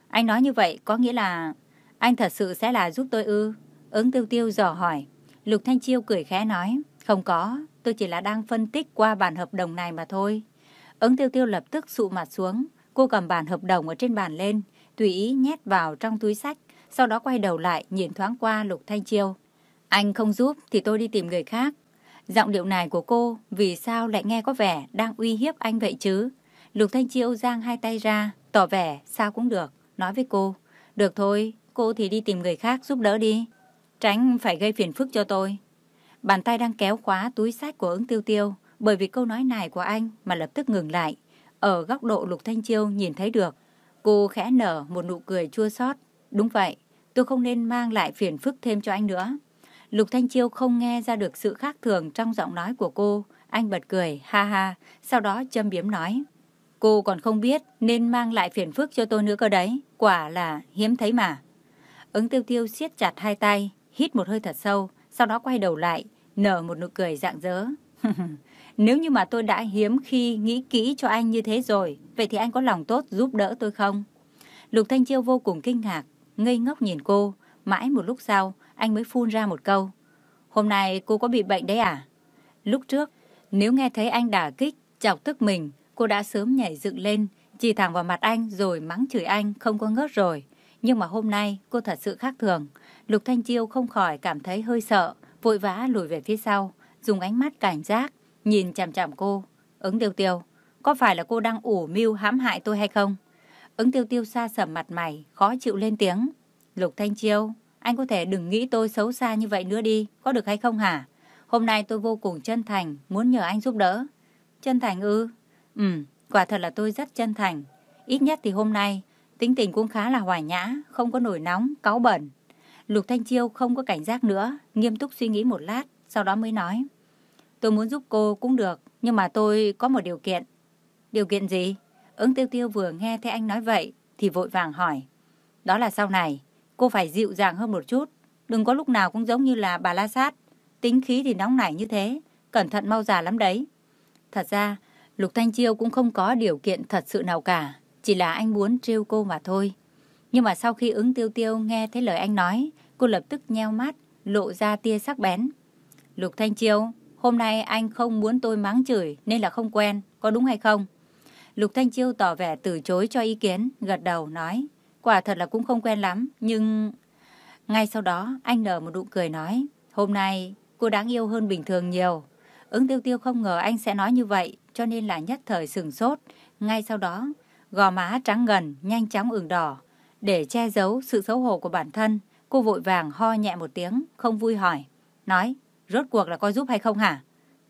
Anh nói như vậy có nghĩa là anh thật sự sẽ là giúp tôi ư? Ứng tiêu tiêu dò hỏi. Lục Thanh Chiêu cười khẽ nói. Không có, tôi chỉ là đang phân tích qua bản hợp đồng này mà thôi. Ứng tiêu tiêu lập tức sụ mặt xuống. Cô cầm bản hợp đồng ở trên bàn lên, tùy ý nhét vào trong túi sách. Sau đó quay đầu lại nhìn thoáng qua Lục Thanh Chiêu. Anh không giúp thì tôi đi tìm người khác. Giọng điệu này của cô vì sao lại nghe có vẻ đang uy hiếp anh vậy chứ? Lục Thanh Chiêu giang hai tay ra, tỏ vẻ sao cũng được, nói với cô. Được thôi, cô thì đi tìm người khác giúp đỡ đi. Tránh phải gây phiền phức cho tôi. Bàn tay đang kéo khóa túi sách của ứng tiêu tiêu, bởi vì câu nói này của anh mà lập tức ngừng lại. Ở góc độ Lục Thanh Chiêu nhìn thấy được, cô khẽ nở một nụ cười chua xót. Đúng vậy, tôi không nên mang lại phiền phức thêm cho anh nữa. Lục Thanh Chiêu không nghe ra được sự khác thường trong giọng nói của cô. Anh bật cười, ha ha, sau đó châm biếm nói. Cô còn không biết nên mang lại phiền phức cho tôi nữa cơ đấy. Quả là hiếm thấy mà. Ứng tiêu tiêu siết chặt hai tay, hít một hơi thật sâu, sau đó quay đầu lại, nở một nụ cười dạng dỡ. Nếu như mà tôi đã hiếm khi nghĩ kỹ cho anh như thế rồi, vậy thì anh có lòng tốt giúp đỡ tôi không? Lục Thanh Chiêu vô cùng kinh ngạc, ngây ngốc nhìn cô. Mãi một lúc sau, anh mới phun ra một câu. Hôm nay cô có bị bệnh đấy à? Lúc trước, nếu nghe thấy anh đả kích, chọc tức mình, cô đã sớm nhảy dựng lên, chỉ thẳng vào mặt anh rồi mắng chửi anh không có ngớt rồi. Nhưng mà hôm nay cô thật sự khác thường. Lục Thanh Chiêu không khỏi cảm thấy hơi sợ, vội vã lùi về phía sau, dùng ánh mắt cảnh giác, nhìn chằm chằm cô. Ứng tiêu tiêu, có phải là cô đang ủ mưu hãm hại tôi hay không? Ứng tiêu tiêu xa sầm mặt mày, khó chịu lên tiếng. Lục Thanh Chiêu, anh có thể đừng nghĩ tôi xấu xa như vậy nữa đi, có được hay không hả? Hôm nay tôi vô cùng chân thành, muốn nhờ anh giúp đỡ. Chân thành ư? Ừ, quả thật là tôi rất chân thành. Ít nhất thì hôm nay, tính tình cũng khá là hòa nhã, không có nổi nóng, cáu bẩn. Lục Thanh Chiêu không có cảnh giác nữa, nghiêm túc suy nghĩ một lát, sau đó mới nói. Tôi muốn giúp cô cũng được, nhưng mà tôi có một điều kiện. Điều kiện gì? Ứng tiêu tiêu vừa nghe thấy anh nói vậy, thì vội vàng hỏi. Đó là sau này, cô phải dịu dàng hơn một chút. Đừng có lúc nào cũng giống như là bà La Sát. Tính khí thì nóng nảy như thế, cẩn thận mau già lắm đấy. Thật ra, Lục Thanh Chiêu cũng không có điều kiện thật sự nào cả. Chỉ là anh muốn trêu cô mà thôi. Nhưng mà sau khi ứng tiêu tiêu nghe thấy lời anh nói, cô lập tức nheo mắt, lộ ra tia sắc bén. Lục Thanh Chiêu, hôm nay anh không muốn tôi mắng chửi nên là không quen, có đúng hay không? Lục Thanh Chiêu tỏ vẻ từ chối cho ý kiến, gật đầu nói. Quả thật là cũng không quen lắm, nhưng... Ngay sau đó, anh nở một nụ cười nói. Hôm nay, cô đáng yêu hơn bình thường nhiều. Ứng tiêu tiêu không ngờ anh sẽ nói như vậy, cho nên là nhất thời sừng sốt. Ngay sau đó, gò má trắng ngần, nhanh chóng ửng đỏ. Để che giấu sự xấu hổ của bản thân, cô vội vàng ho nhẹ một tiếng, không vui hỏi. Nói, rốt cuộc là có giúp hay không hả?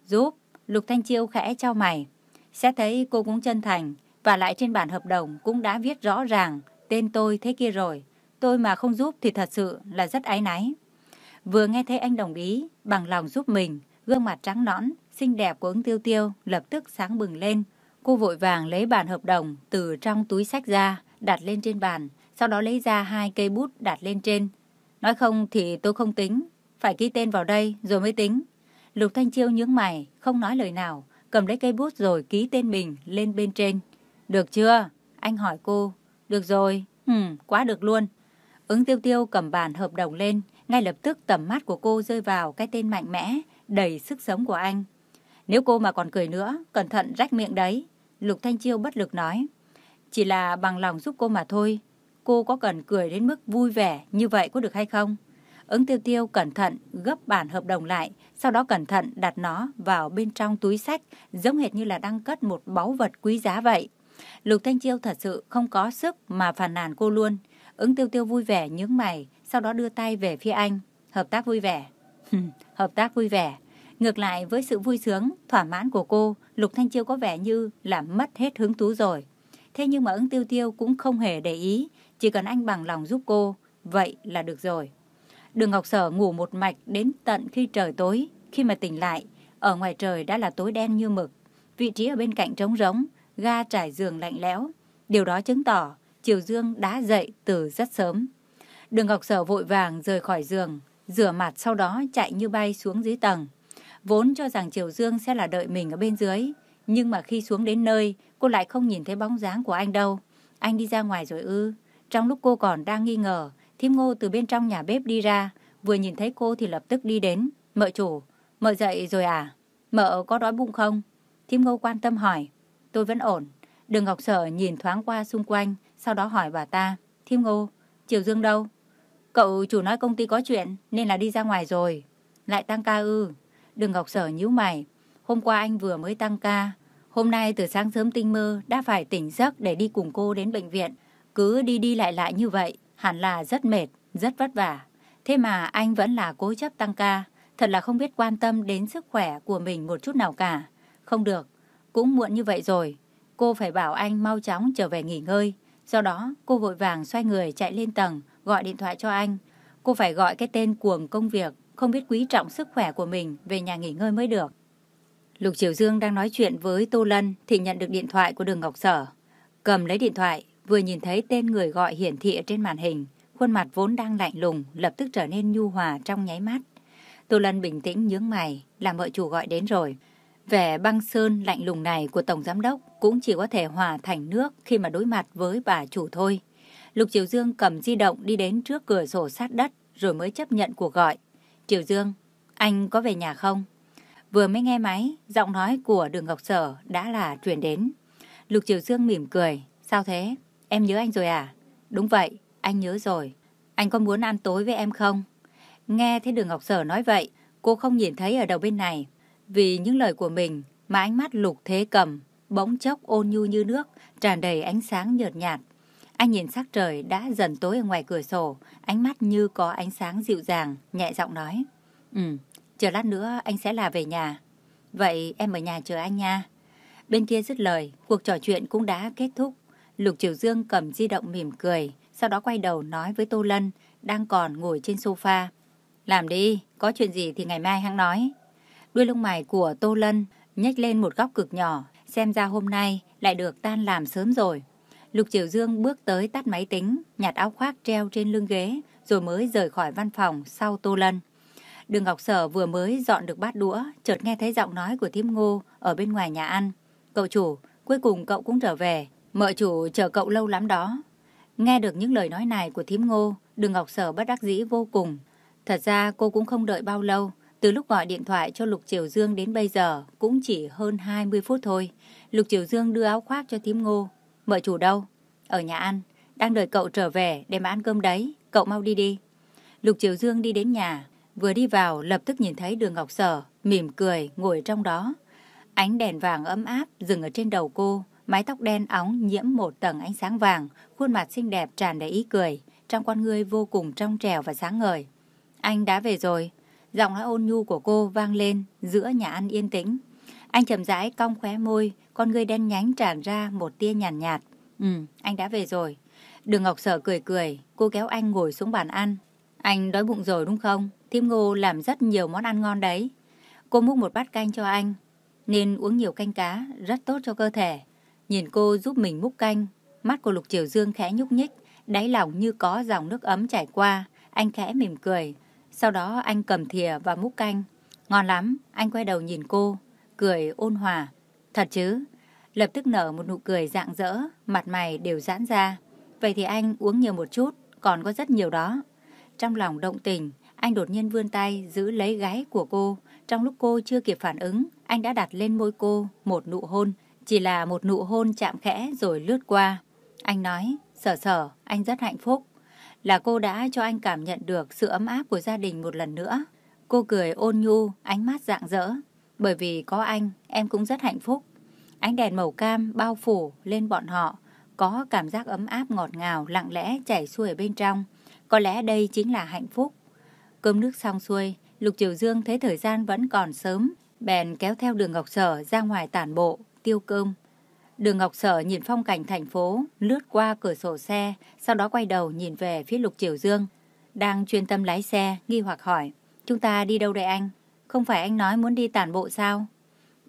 Giúp, Lục Thanh Chiêu khẽ trao mày. Sẽ thấy cô cũng chân thành, và lại trên bản hợp đồng cũng đã viết rõ ràng tên tôi thế kia rồi. Tôi mà không giúp thì thật sự là rất ái náy. Vừa nghe thấy anh đồng ý, bằng lòng giúp mình, gương mặt trắng nõn, xinh đẹp của ứng tiêu tiêu lập tức sáng bừng lên. Cô vội vàng lấy bản hợp đồng từ trong túi sách ra, đặt lên trên bàn, sau đó lấy ra hai cây bút đặt lên trên. Nói không thì tôi không tính, phải ký tên vào đây rồi mới tính. Lục Thanh Chiêu nhướng mày, không nói lời nào, cầm lấy cây bút rồi ký tên mình lên bên trên. Được chưa? Anh hỏi cô. Được rồi, ừ, quá được luôn. Ứng tiêu tiêu cầm bàn hợp đồng lên, ngay lập tức tầm mắt của cô rơi vào cái tên mạnh mẽ, đầy sức sống của anh. Nếu cô mà còn cười nữa, cẩn thận rách miệng đấy. Lục Thanh Chiêu bất lực nói. Chỉ là bằng lòng giúp cô mà thôi. Cô có cần cười đến mức vui vẻ như vậy có được hay không? Ứng tiêu tiêu cẩn thận gấp bản hợp đồng lại, sau đó cẩn thận đặt nó vào bên trong túi sách, giống hệt như là đang cất một báu vật quý giá vậy. Lục Thanh Chiêu thật sự không có sức mà phản nàn cô luôn. Ứng tiêu tiêu vui vẻ nhướng mày, sau đó đưa tay về phía anh. Hợp tác vui vẻ. Hợp tác vui vẻ. Ngược lại với sự vui sướng, thỏa mãn của cô, Lục Thanh Chiêu có vẻ như là mất hết hứng thú rồi. Thế nhưng mà ứng tiêu tiêu cũng không hề để ý, chỉ cần anh bằng lòng giúp cô, vậy là được rồi. Đường Ngọc Sở ngủ một mạch đến tận khi trời tối. Khi mà tỉnh lại, ở ngoài trời đã là tối đen như mực. Vị trí ở bên cạnh trống rỗng, ga trải giường lạnh lẽo. Điều đó chứng tỏ Triều Dương đã dậy từ rất sớm. Đường Ngọc Sở vội vàng rời khỏi giường, rửa mặt sau đó chạy như bay xuống dưới tầng. Vốn cho rằng Triều Dương sẽ là đợi mình ở bên dưới, Nhưng mà khi xuống đến nơi, cô lại không nhìn thấy bóng dáng của anh đâu. Anh đi ra ngoài rồi ư. Trong lúc cô còn đang nghi ngờ, thím ngô từ bên trong nhà bếp đi ra, vừa nhìn thấy cô thì lập tức đi đến. Mợ chủ, mợ dậy rồi à? Mợ có đói bụng không? Thím ngô quan tâm hỏi. Tôi vẫn ổn. Đường Ngọc Sở nhìn thoáng qua xung quanh, sau đó hỏi bà ta. Thiêm ngô, Triều Dương đâu? Cậu chủ nói công ty có chuyện, nên là đi ra ngoài rồi. Lại tăng ca ư. Đường Ngọc Sở nhíu mày. Hôm qua anh vừa mới tăng ca. Hôm nay từ sáng sớm tinh mơ đã phải tỉnh giấc để đi cùng cô đến bệnh viện. Cứ đi đi lại lại như vậy, hẳn là rất mệt, rất vất vả. Thế mà anh vẫn là cố chấp tăng ca. Thật là không biết quan tâm đến sức khỏe của mình một chút nào cả. Không được, cũng muộn như vậy rồi. Cô phải bảo anh mau chóng trở về nghỉ ngơi. Do đó, cô vội vàng xoay người chạy lên tầng, gọi điện thoại cho anh. Cô phải gọi cái tên cuồng công việc, không biết quý trọng sức khỏe của mình về nhà nghỉ ngơi mới được. Lục Triều Dương đang nói chuyện với Tô Lân thì nhận được điện thoại của Đường Ngọc Sở. Cầm lấy điện thoại, vừa nhìn thấy tên người gọi hiển thị trên màn hình, khuôn mặt vốn đang lạnh lùng lập tức trở nên nhu hòa trong nháy mắt. Tô Lân bình tĩnh nhướng mày, làm vợ chủ gọi đến rồi. Vẻ băng sơn lạnh lùng này của Tổng Giám Đốc cũng chỉ có thể hòa thành nước khi mà đối mặt với bà chủ thôi. Lục Triều Dương cầm di động đi đến trước cửa sổ sát đất rồi mới chấp nhận cuộc gọi. Triều Dương, anh có về nhà không? Vừa mới nghe máy, giọng nói của đường Ngọc Sở đã là truyền đến. Lục Triều Dương mỉm cười. Sao thế? Em nhớ anh rồi à? Đúng vậy, anh nhớ rồi. Anh có muốn ăn tối với em không? Nghe thấy đường Ngọc Sở nói vậy, cô không nhìn thấy ở đầu bên này. Vì những lời của mình mà ánh mắt lục thế cầm, bỗng chốc ôn nhu như nước, tràn đầy ánh sáng nhợt nhạt. Anh nhìn sắc trời đã dần tối ở ngoài cửa sổ, ánh mắt như có ánh sáng dịu dàng, nhẹ giọng nói. Ừ, chờ lát nữa anh sẽ là về nhà. Vậy em ở nhà chờ anh nha. Bên kia dứt lời, cuộc trò chuyện cũng đã kết thúc. Lục Triều Dương cầm di động mỉm cười, sau đó quay đầu nói với Tô Lân, đang còn ngồi trên sofa. Làm đi, có chuyện gì thì ngày mai hãng nói. Đuôi lông mày của Tô Lân nhếch lên một góc cực nhỏ, xem ra hôm nay lại được tan làm sớm rồi. Lục Triều Dương bước tới tắt máy tính, nhặt áo khoác treo trên lưng ghế, rồi mới rời khỏi văn phòng sau Tô Lân. Đường Ngọc Sở vừa mới dọn được bát đũa, chợt nghe thấy giọng nói của thím ngô ở bên ngoài nhà ăn. Cậu chủ, cuối cùng cậu cũng trở về, mợ chủ chờ cậu lâu lắm đó. Nghe được những lời nói này của thím ngô, đường Ngọc Sở bất đắc dĩ vô cùng. Thật ra cô cũng không đợi bao lâu, từ lúc gọi điện thoại cho Lục Triều Dương đến bây giờ cũng chỉ hơn 20 phút thôi. Lục Triều Dương đưa áo khoác cho Tiếm ngô. Mợ chủ đâu? Ở nhà ăn. Đang đợi cậu trở về để mà ăn cơm đấy. Cậu mau đi đi. Lục Triều Dương đi đến nhà. Vừa đi vào lập tức nhìn thấy đường Ngọc Sở, mỉm cười ngồi trong đó. Ánh đèn vàng ấm áp dừng ở trên đầu cô. Mái tóc đen óng nhiễm một tầng ánh sáng vàng. Khuôn mặt xinh đẹp tràn đầy ý cười. Trong con ngươi vô cùng trong trèo và sáng ngời. Anh đã về rồi. Giọng nói ôn nhu của cô vang lên giữa nhà ăn yên tĩnh. Anh chậm rãi cong khóe môi, con ngươi đen nhánh tràn ra một tia nhàn nhạt, nhạt. Ừ, anh đã về rồi. Đường Ngọc Sở cười cười, cô kéo anh ngồi xuống bàn ăn. Anh đói bụng rồi đúng không? Thiêm Ngô làm rất nhiều món ăn ngon đấy. Cô múc một bát canh cho anh. Nên uống nhiều canh cá, rất tốt cho cơ thể. Nhìn cô giúp mình múc canh, mắt của Lục Triều Dương khẽ nhúc nhích, đáy lòng như có dòng nước ấm chảy qua. Anh khẽ mỉm cười. Sau đó anh cầm thìa và múc canh. Ngon lắm, anh quay đầu nhìn cô, cười ôn hòa. Thật chứ? Lập tức nở một nụ cười rạng rỡ, mặt mày đều giãn ra. Vậy thì anh uống nhiều một chút, còn có rất nhiều đó. Trong lòng động tình, anh đột nhiên vươn tay giữ lấy gáy của cô. Trong lúc cô chưa kịp phản ứng, anh đã đặt lên môi cô một nụ hôn. Chỉ là một nụ hôn chạm khẽ rồi lướt qua. Anh nói, sở sở, anh rất hạnh phúc. Là cô đã cho anh cảm nhận được sự ấm áp của gia đình một lần nữa. Cô cười ôn nhu, ánh mắt rạng rỡ. Bởi vì có anh, em cũng rất hạnh phúc. Ánh đèn màu cam bao phủ lên bọn họ, có cảm giác ấm áp ngọt ngào lặng lẽ chảy xuôi ở bên trong. Có lẽ đây chính là hạnh phúc. Cơm nước xong xuôi, Lục Triều Dương thấy thời gian vẫn còn sớm, bèn kéo theo đường Ngọc Sở ra ngoài tản bộ, tiêu cơm. Đường Ngọc Sở nhìn phong cảnh thành phố, lướt qua cửa sổ xe, sau đó quay đầu nhìn về phía Lục Triều Dương. Đang chuyên tâm lái xe, nghi hoặc hỏi, chúng ta đi đâu đây anh? Không phải anh nói muốn đi tản bộ sao?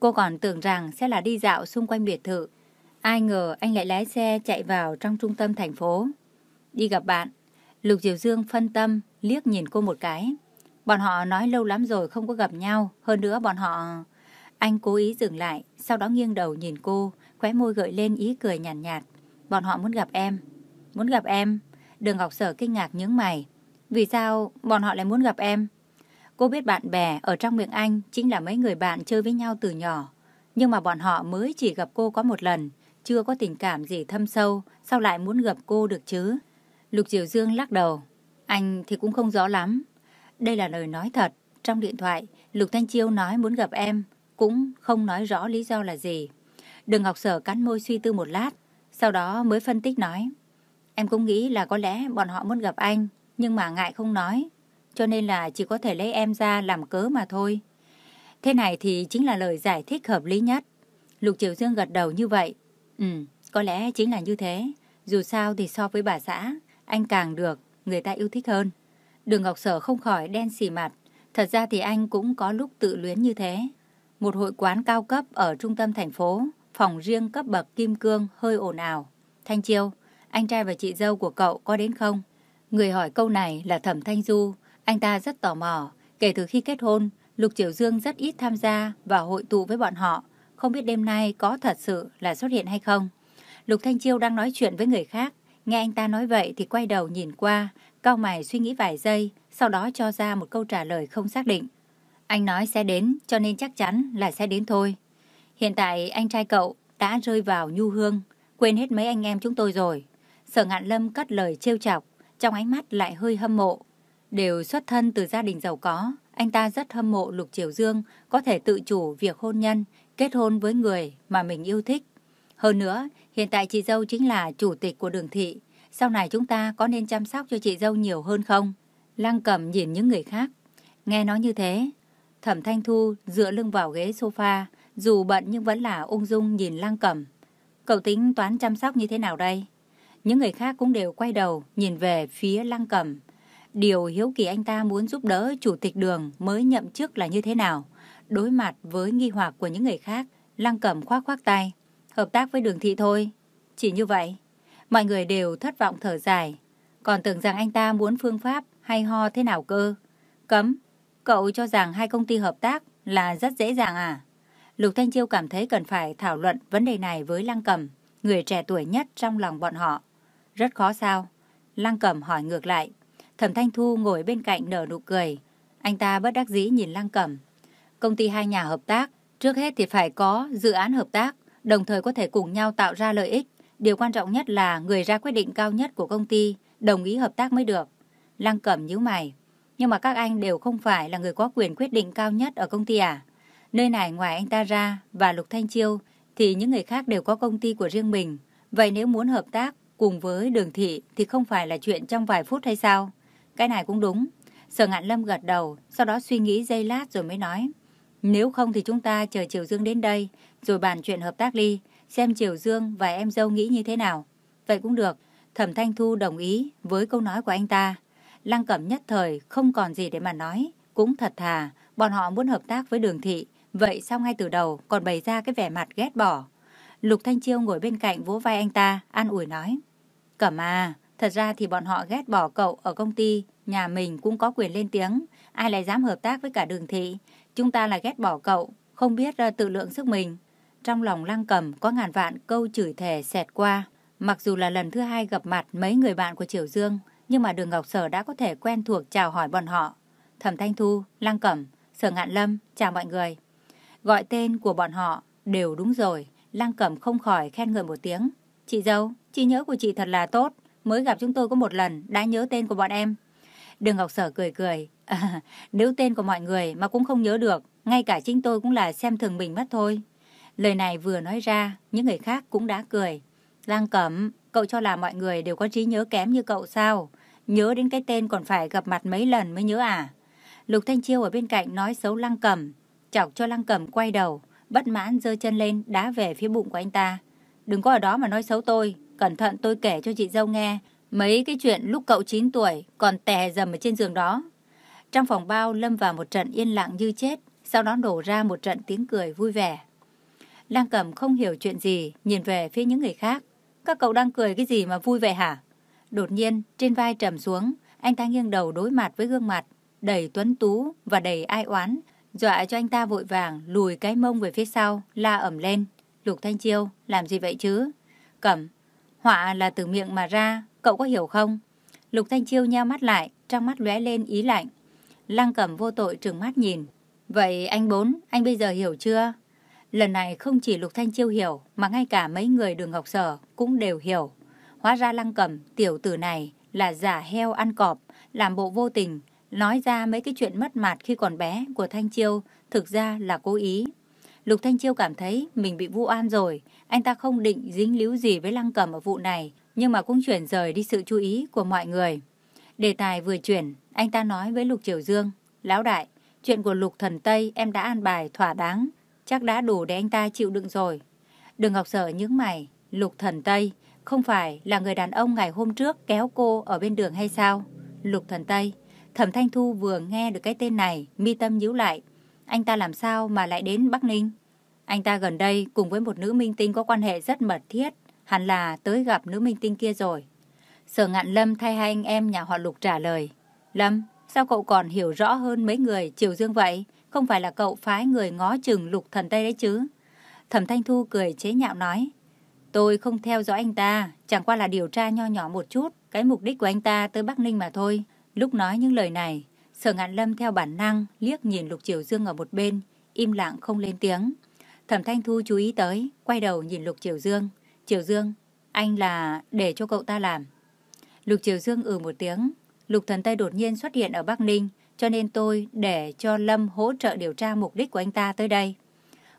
Cô còn tưởng rằng sẽ là đi dạo xung quanh biệt thự. Ai ngờ anh lại lái xe chạy vào trong trung tâm thành phố. Đi gặp bạn. Lục Diều Dương phân tâm, liếc nhìn cô một cái. Bọn họ nói lâu lắm rồi không có gặp nhau. Hơn nữa bọn họ... Anh cố ý dừng lại, sau đó nghiêng đầu nhìn cô, khóe môi gợi lên ý cười nhàn nhạt, nhạt. Bọn họ muốn gặp em. Muốn gặp em? Đường Ngọc Sở kinh ngạc nhướng mày. Vì sao bọn họ lại muốn gặp em? Cô biết bạn bè ở trong miệng anh chính là mấy người bạn chơi với nhau từ nhỏ. Nhưng mà bọn họ mới chỉ gặp cô có một lần, chưa có tình cảm gì thâm sâu, sao lại muốn gặp cô được chứ? Lục Diệu Dương lắc đầu. Anh thì cũng không rõ lắm. Đây là lời nói thật. Trong điện thoại, Lục Thanh Chiêu nói muốn gặp em, cũng không nói rõ lý do là gì. Đường Ngọc Sở cắn môi suy tư một lát, sau đó mới phân tích nói. Em cũng nghĩ là có lẽ bọn họ muốn gặp anh, nhưng mà ngại không nói, cho nên là chỉ có thể lấy em ra làm cớ mà thôi. Thế này thì chính là lời giải thích hợp lý nhất. Lục Triều Dương gật đầu như vậy. Ừ, có lẽ chính là như thế. Dù sao thì so với bà xã, anh càng được, người ta yêu thích hơn. Đường Ngọc Sở không khỏi đen xì mặt. Thật ra thì anh cũng có lúc tự luyến như thế. Một hội quán cao cấp ở trung tâm thành phố, phòng riêng cấp bậc kim cương hơi ồn ào. Thanh Chiêu, anh trai và chị dâu của cậu có đến không? Người hỏi câu này là Thẩm Thanh Du. Anh ta rất tò mò. Kể từ khi kết hôn, Lục Triều Dương rất ít tham gia và hội tụ với bọn họ. Không biết đêm nay có thật sự là xuất hiện hay không. Lục Thanh Chiêu đang nói chuyện với người khác. Nghe anh ta nói vậy thì quay đầu nhìn qua, cao mày suy nghĩ vài giây, sau đó cho ra một câu trả lời không xác định. Anh nói sẽ đến, cho nên chắc chắn là sẽ đến thôi. Hiện tại anh trai cậu đã rơi vào nhu hương, quên hết mấy anh em chúng tôi rồi. Sở ngạn lâm cất lời trêu chọc, trong ánh mắt lại hơi hâm mộ. Đều xuất thân từ gia đình giàu có, anh ta rất hâm mộ Lục Triều Dương có thể tự chủ việc hôn nhân, kết hôn với người mà mình yêu thích. Hơn nữa, hiện tại chị dâu chính là chủ tịch của đường thị. Sau này chúng ta có nên chăm sóc cho chị dâu nhiều hơn không? Lăng cầm nhìn những người khác. Nghe nói như thế, thẩm thanh thu dựa lưng vào ghế sofa, dù bận nhưng vẫn là ung dung nhìn lăng cẩm Cậu tính toán chăm sóc như thế nào đây? Những người khác cũng đều quay đầu nhìn về phía lăng cẩm Điều hiếu kỳ anh ta muốn giúp đỡ chủ tịch đường mới nhậm chức là như thế nào? Đối mặt với nghi hoặc của những người khác, lăng cẩm khoác khoác tay. Hợp tác với đường thị thôi. Chỉ như vậy. Mọi người đều thất vọng thở dài. Còn tưởng rằng anh ta muốn phương pháp hay ho thế nào cơ. Cấm. Cậu cho rằng hai công ty hợp tác là rất dễ dàng à? Lục Thanh Chiêu cảm thấy cần phải thảo luận vấn đề này với Lăng Cầm, người trẻ tuổi nhất trong lòng bọn họ. Rất khó sao? Lăng Cầm hỏi ngược lại. Thẩm Thanh Thu ngồi bên cạnh nở nụ cười. Anh ta bất đắc dĩ nhìn Lăng Cầm. Công ty hai nhà hợp tác, trước hết thì phải có dự án hợp tác, đồng thời có thể cùng nhau tạo ra lợi ích. Điều quan trọng nhất là người ra quyết định cao nhất của công ty đồng ý hợp tác mới được. Lăng Cẩm nhíu mày. Nhưng mà các anh đều không phải là người có quyền quyết định cao nhất ở công ty à? Nơi này ngoài anh ta ra và Lục Thanh Chiêu thì những người khác đều có công ty của riêng mình. Vậy nếu muốn hợp tác cùng với đường thị thì không phải là chuyện trong vài phút hay sao? Cái này cũng đúng. Sở ngạn lâm gật đầu, sau đó suy nghĩ giây lát rồi mới nói. Nếu không thì chúng ta chờ Triều Dương đến đây, rồi bàn chuyện hợp tác đi, xem Triều Dương và em dâu nghĩ như thế nào. Vậy cũng được. Thẩm Thanh Thu đồng ý với câu nói của anh ta. Lăng Cẩm nhất thời không còn gì để mà nói. Cũng thật thà, bọn họ muốn hợp tác với đường thị. Vậy sao ngay từ đầu còn bày ra cái vẻ mặt ghét bỏ. Lục Thanh Chiêu ngồi bên cạnh vỗ vai anh ta, an ủi nói. Cẩm à, thật ra thì bọn họ ghét bỏ cậu ở công ty, nhà mình cũng có quyền lên tiếng. Ai lại dám hợp tác với cả đường thị. Chúng ta là ghét bỏ cậu, không biết ờ, tự lượng sức mình. Trong lòng lăng cầm có ngàn vạn câu chửi thề xẹt qua. Mặc dù là lần thứ hai gặp mặt mấy người bạn của Triều Dương, nhưng mà đường Ngọc Sở đã có thể quen thuộc chào hỏi bọn họ. Thẩm Thanh Thu, Lăng Cẩm, Sở Ngạn Lâm, chào mọi người. Gọi tên của bọn họ đều đúng rồi, Lăng Cẩm không khỏi khen ngợi một tiếng. Chị dâu, trí nhớ của chị thật là tốt, mới gặp chúng tôi có một lần, đã nhớ tên của bọn em. Đường Ngọc Sở cười cười, à, nếu tên của mọi người mà cũng không nhớ được, ngay cả chính tôi cũng là xem thường mình mất thôi. Lời này vừa nói ra, những người khác cũng đã cười. Lăng Cẩm, cậu cho là mọi người đều có trí nhớ kém như cậu sao? Nhớ đến cái tên còn phải gặp mặt mấy lần mới nhớ à? Lục Thanh Chiêu ở bên cạnh nói xấu Lăng Cẩm, chọc cho Lăng Cẩm quay đầu, bất mãn giơ chân lên đá về phía bụng của anh ta. Đừng có ở đó mà nói xấu tôi, cẩn thận tôi kể cho chị dâu nghe. Mấy cái chuyện lúc cậu 9 tuổi còn tè dầm ở trên giường đó. Trong phòng bao lâm vào một trận yên lặng như chết, sau đó đổ ra một trận tiếng cười vui vẻ. Lăng Cẩm không hiểu chuyện gì, nhìn về phía những người khác. Các cậu đang cười cái gì mà vui vẻ hả? Đột nhiên, trên vai trầm xuống, anh ta nghiêng đầu đối mặt với gương mặt, đầy tuấn tú và đầy ai oán, Dọa cho anh ta vội vàng lùi cái mông về phía sau, la ẩm lên. Lục Thanh Chiêu, làm gì vậy chứ? Cẩm, họa là từ miệng mà ra, cậu có hiểu không? Lục Thanh Chiêu nheo mắt lại, trong mắt lóe lên ý lạnh. Lăng Cẩm vô tội trừng mắt nhìn. Vậy anh bốn, anh bây giờ hiểu chưa? Lần này không chỉ Lục Thanh Chiêu hiểu, mà ngay cả mấy người đường Ngọc Sở cũng đều hiểu. Hóa ra Lăng Cẩm, tiểu tử này là giả heo ăn cọp, làm bộ vô tình, nói ra mấy cái chuyện mất mặt khi còn bé của Thanh Chiêu, thực ra là cố ý. Lục Thanh Chiêu cảm thấy mình bị vu oan rồi, anh ta không định dính líu gì với Lăng Cẩm ở vụ này, nhưng mà cũng chuyển rời đi sự chú ý của mọi người. Đề tài vừa chuyển, anh ta nói với Lục Triều Dương, Lão đại, chuyện của Lục Thần Tây em đã an bài thỏa đáng, chắc đã đủ để anh ta chịu đựng rồi. Đừng Ngọc Sở những mày, Lục Thần Tây không phải là người đàn ông ngày hôm trước kéo cô ở bên đường hay sao? Lục Thần Tây, Thẩm Thanh Thu vừa nghe được cái tên này, mi tâm nhíu lại. Anh ta làm sao mà lại đến Bắc Ninh? Anh ta gần đây cùng với một nữ minh tinh có quan hệ rất mật thiết, hẳn là tới gặp nữ minh tinh kia rồi. Sở ngạn Lâm thay hai anh em nhà họ Lục trả lời. Lâm, sao cậu còn hiểu rõ hơn mấy người Triều Dương vậy? Không phải là cậu phái người ngó chừng Lục Thần Tây đấy chứ? Thẩm Thanh Thu cười chế nhạo nói. Tôi không theo dõi anh ta, chẳng qua là điều tra nho nhỏ một chút, cái mục đích của anh ta tới Bắc Ninh mà thôi. Lúc nói những lời này, Sở Ngạn Lâm theo bản năng liếc nhìn Lục Triều Dương ở một bên, im lặng không lên tiếng. Thẩm Thanh Thu chú ý tới, quay đầu nhìn Lục Triều Dương. Triều Dương, anh là để cho cậu ta làm. Lục Triều Dương ừ một tiếng. Lục Thần Tây đột nhiên xuất hiện ở Bắc Ninh, cho nên tôi để cho Lâm hỗ trợ điều tra mục đích của anh ta tới đây.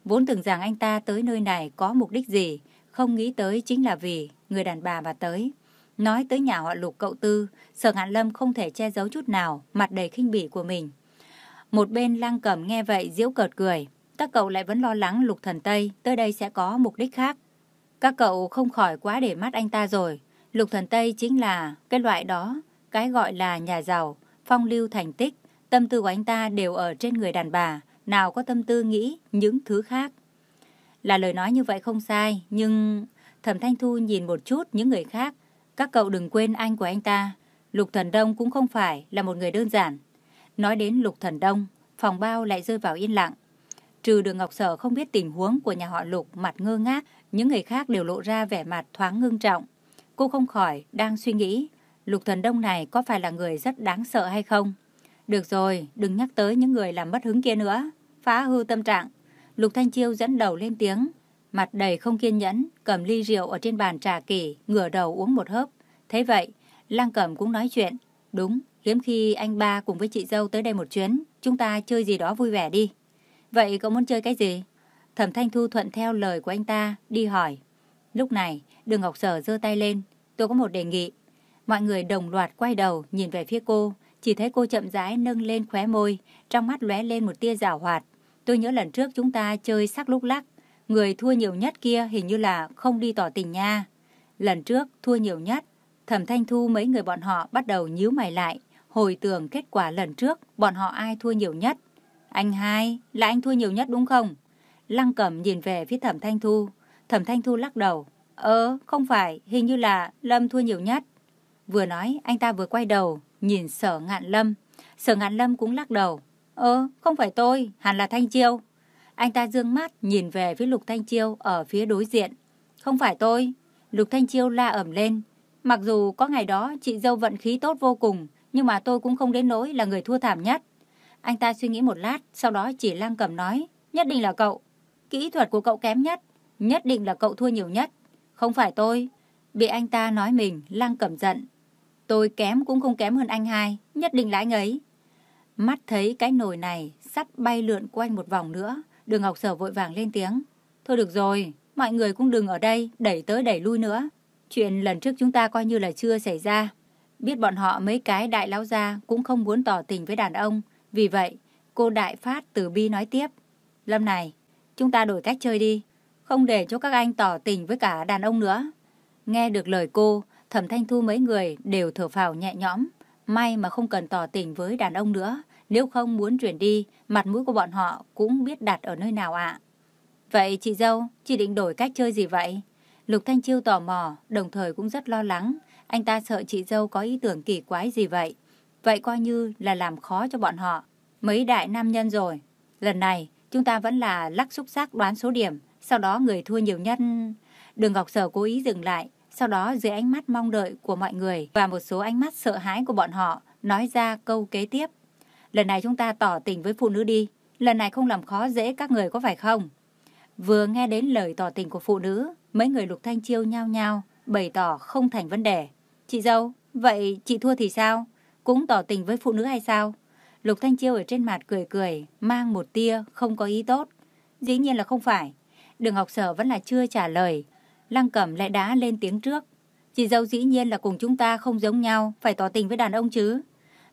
Vốn tưởng rằng anh ta tới nơi này có mục đích gì, không nghĩ tới chính là vì người đàn bà mà tới. Nói tới nhà họ Lục cậu Tư, Sở Ngạn Lâm không thể che giấu chút nào mặt đầy khinh bỉ của mình. Một bên lang Cẩm nghe vậy diễu cợt cười. Các cậu lại vẫn lo lắng Lục Thần Tây tới đây sẽ có mục đích khác. Các cậu không khỏi quá để mắt anh ta rồi. Lục Thần Tây chính là cái loại đó, cái gọi là nhà giàu, phong lưu thành tích. Tâm tư của anh ta đều ở trên người đàn bà, nào có tâm tư nghĩ những thứ khác. Là lời nói như vậy không sai, nhưng Thẩm Thanh Thu nhìn một chút những người khác. Các cậu đừng quên anh của anh ta. Lục Thần Đông cũng không phải là một người đơn giản. Nói đến Lục Thần Đông, phòng bao lại rơi vào yên lặng. Trừ đường Ngọc Sở không biết tình huống của nhà họ Lục mặt ngơ ngác, những người khác đều lộ ra vẻ mặt thoáng ngưng trọng. Cô không khỏi, đang suy nghĩ, Lục Thần Đông này có phải là người rất đáng sợ hay không? Được rồi, đừng nhắc tới những người làm mất hứng kia nữa, phá hư tâm trạng. Lục Thanh Chiêu dẫn đầu lên tiếng, mặt đầy không kiên nhẫn, cầm ly rượu ở trên bàn trà kỷ, ngửa đầu uống một hớp. Thế vậy, Lang Cẩm cũng nói chuyện. Đúng, hiếm khi anh ba cùng với chị dâu tới đây một chuyến, chúng ta chơi gì đó vui vẻ đi. Vậy cậu muốn chơi cái gì? Thẩm Thanh Thu thuận theo lời của anh ta, đi hỏi. Lúc này, Đường Ngọc Sở giơ tay lên. Tôi có một đề nghị. Mọi người đồng loạt quay đầu, nhìn về phía cô. Chỉ thấy cô chậm rãi nâng lên khóe môi, trong mắt lóe lên một tia rào hoạt. Tôi nhớ lần trước chúng ta chơi sắc lúc lắc. Người thua nhiều nhất kia hình như là không đi tỏ tình nha. Lần trước thua nhiều nhất. Thẩm Thanh Thu mấy người bọn họ bắt đầu nhíu mày lại. Hồi tưởng kết quả lần trước bọn họ ai thua nhiều nhất. Anh hai, là anh thua nhiều nhất đúng không? Lăng Cẩm nhìn về phía Thẩm Thanh Thu. Thẩm Thanh Thu lắc đầu. Ờ, không phải, hình như là Lâm thua nhiều nhất. Vừa nói, anh ta vừa quay đầu, nhìn sở ngạn Lâm. Sở ngạn Lâm cũng lắc đầu. Ờ, không phải tôi, hẳn là Thanh Chiêu. Anh ta dương mắt nhìn về phía Lục Thanh Chiêu ở phía đối diện. Không phải tôi. Lục Thanh Chiêu la ẩm lên. Mặc dù có ngày đó chị dâu vận khí tốt vô cùng, nhưng mà tôi cũng không đến nỗi là người thua thảm nhất. Anh ta suy nghĩ một lát, sau đó chỉ lang Cẩm nói, nhất định là cậu. Kỹ thuật của cậu kém nhất, nhất định là cậu thua nhiều nhất. Không phải tôi. Bị anh ta nói mình, lang Cẩm giận. Tôi kém cũng không kém hơn anh hai, nhất định là anh ấy. Mắt thấy cái nồi này sắp bay lượn quanh một vòng nữa, đường Ngọc Sở vội vàng lên tiếng. Thôi được rồi, mọi người cũng đừng ở đây, đẩy tới đẩy lui nữa. Chuyện lần trước chúng ta coi như là chưa xảy ra. Biết bọn họ mấy cái đại lão gia cũng không muốn tỏ tình với đàn ông, vì vậy, cô Đại Phát từ bi nói tiếp. Lâm này, chúng ta đổi cách chơi đi. Không để cho các anh tỏ tình với cả đàn ông nữa. Nghe được lời cô, thẩm thanh thu mấy người đều thở phào nhẹ nhõm. May mà không cần tỏ tình với đàn ông nữa. Nếu không muốn chuyển đi, mặt mũi của bọn họ cũng biết đặt ở nơi nào ạ. Vậy chị dâu, chị định đổi cách chơi gì vậy? Lục Thanh Chiêu tò mò, đồng thời cũng rất lo lắng. Anh ta sợ chị dâu có ý tưởng kỳ quái gì vậy. Vậy coi như là làm khó cho bọn họ. Mấy đại nam nhân rồi. Lần này, chúng ta vẫn là lắc xúc xác đoán số điểm, sau đó người thua nhiều nhất. Đường Ngọc Sở cố ý dừng lại, sau đó dưới ánh mắt mong đợi của mọi người và một số ánh mắt sợ hãi của bọn họ, nói ra câu kế tiếp. Lần này chúng ta tỏ tình với phụ nữ đi, lần này không làm khó dễ các người có phải không? Vừa nghe đến lời tỏ tình của phụ nữ, mấy người lục thanh chiêu nhao nhao, bày tỏ không thành vấn đề. Chị dâu, vậy chị thua thì sao? Cũng tỏ tình với phụ nữ hay sao? Lục Thanh Chiêu ở trên mặt cười cười, mang một tia không có ý tốt. Dĩ nhiên là không phải. Đường học sở vẫn là chưa trả lời. Lăng Cẩm lại đã lên tiếng trước. Chị dâu dĩ nhiên là cùng chúng ta không giống nhau, phải tỏ tình với đàn ông chứ.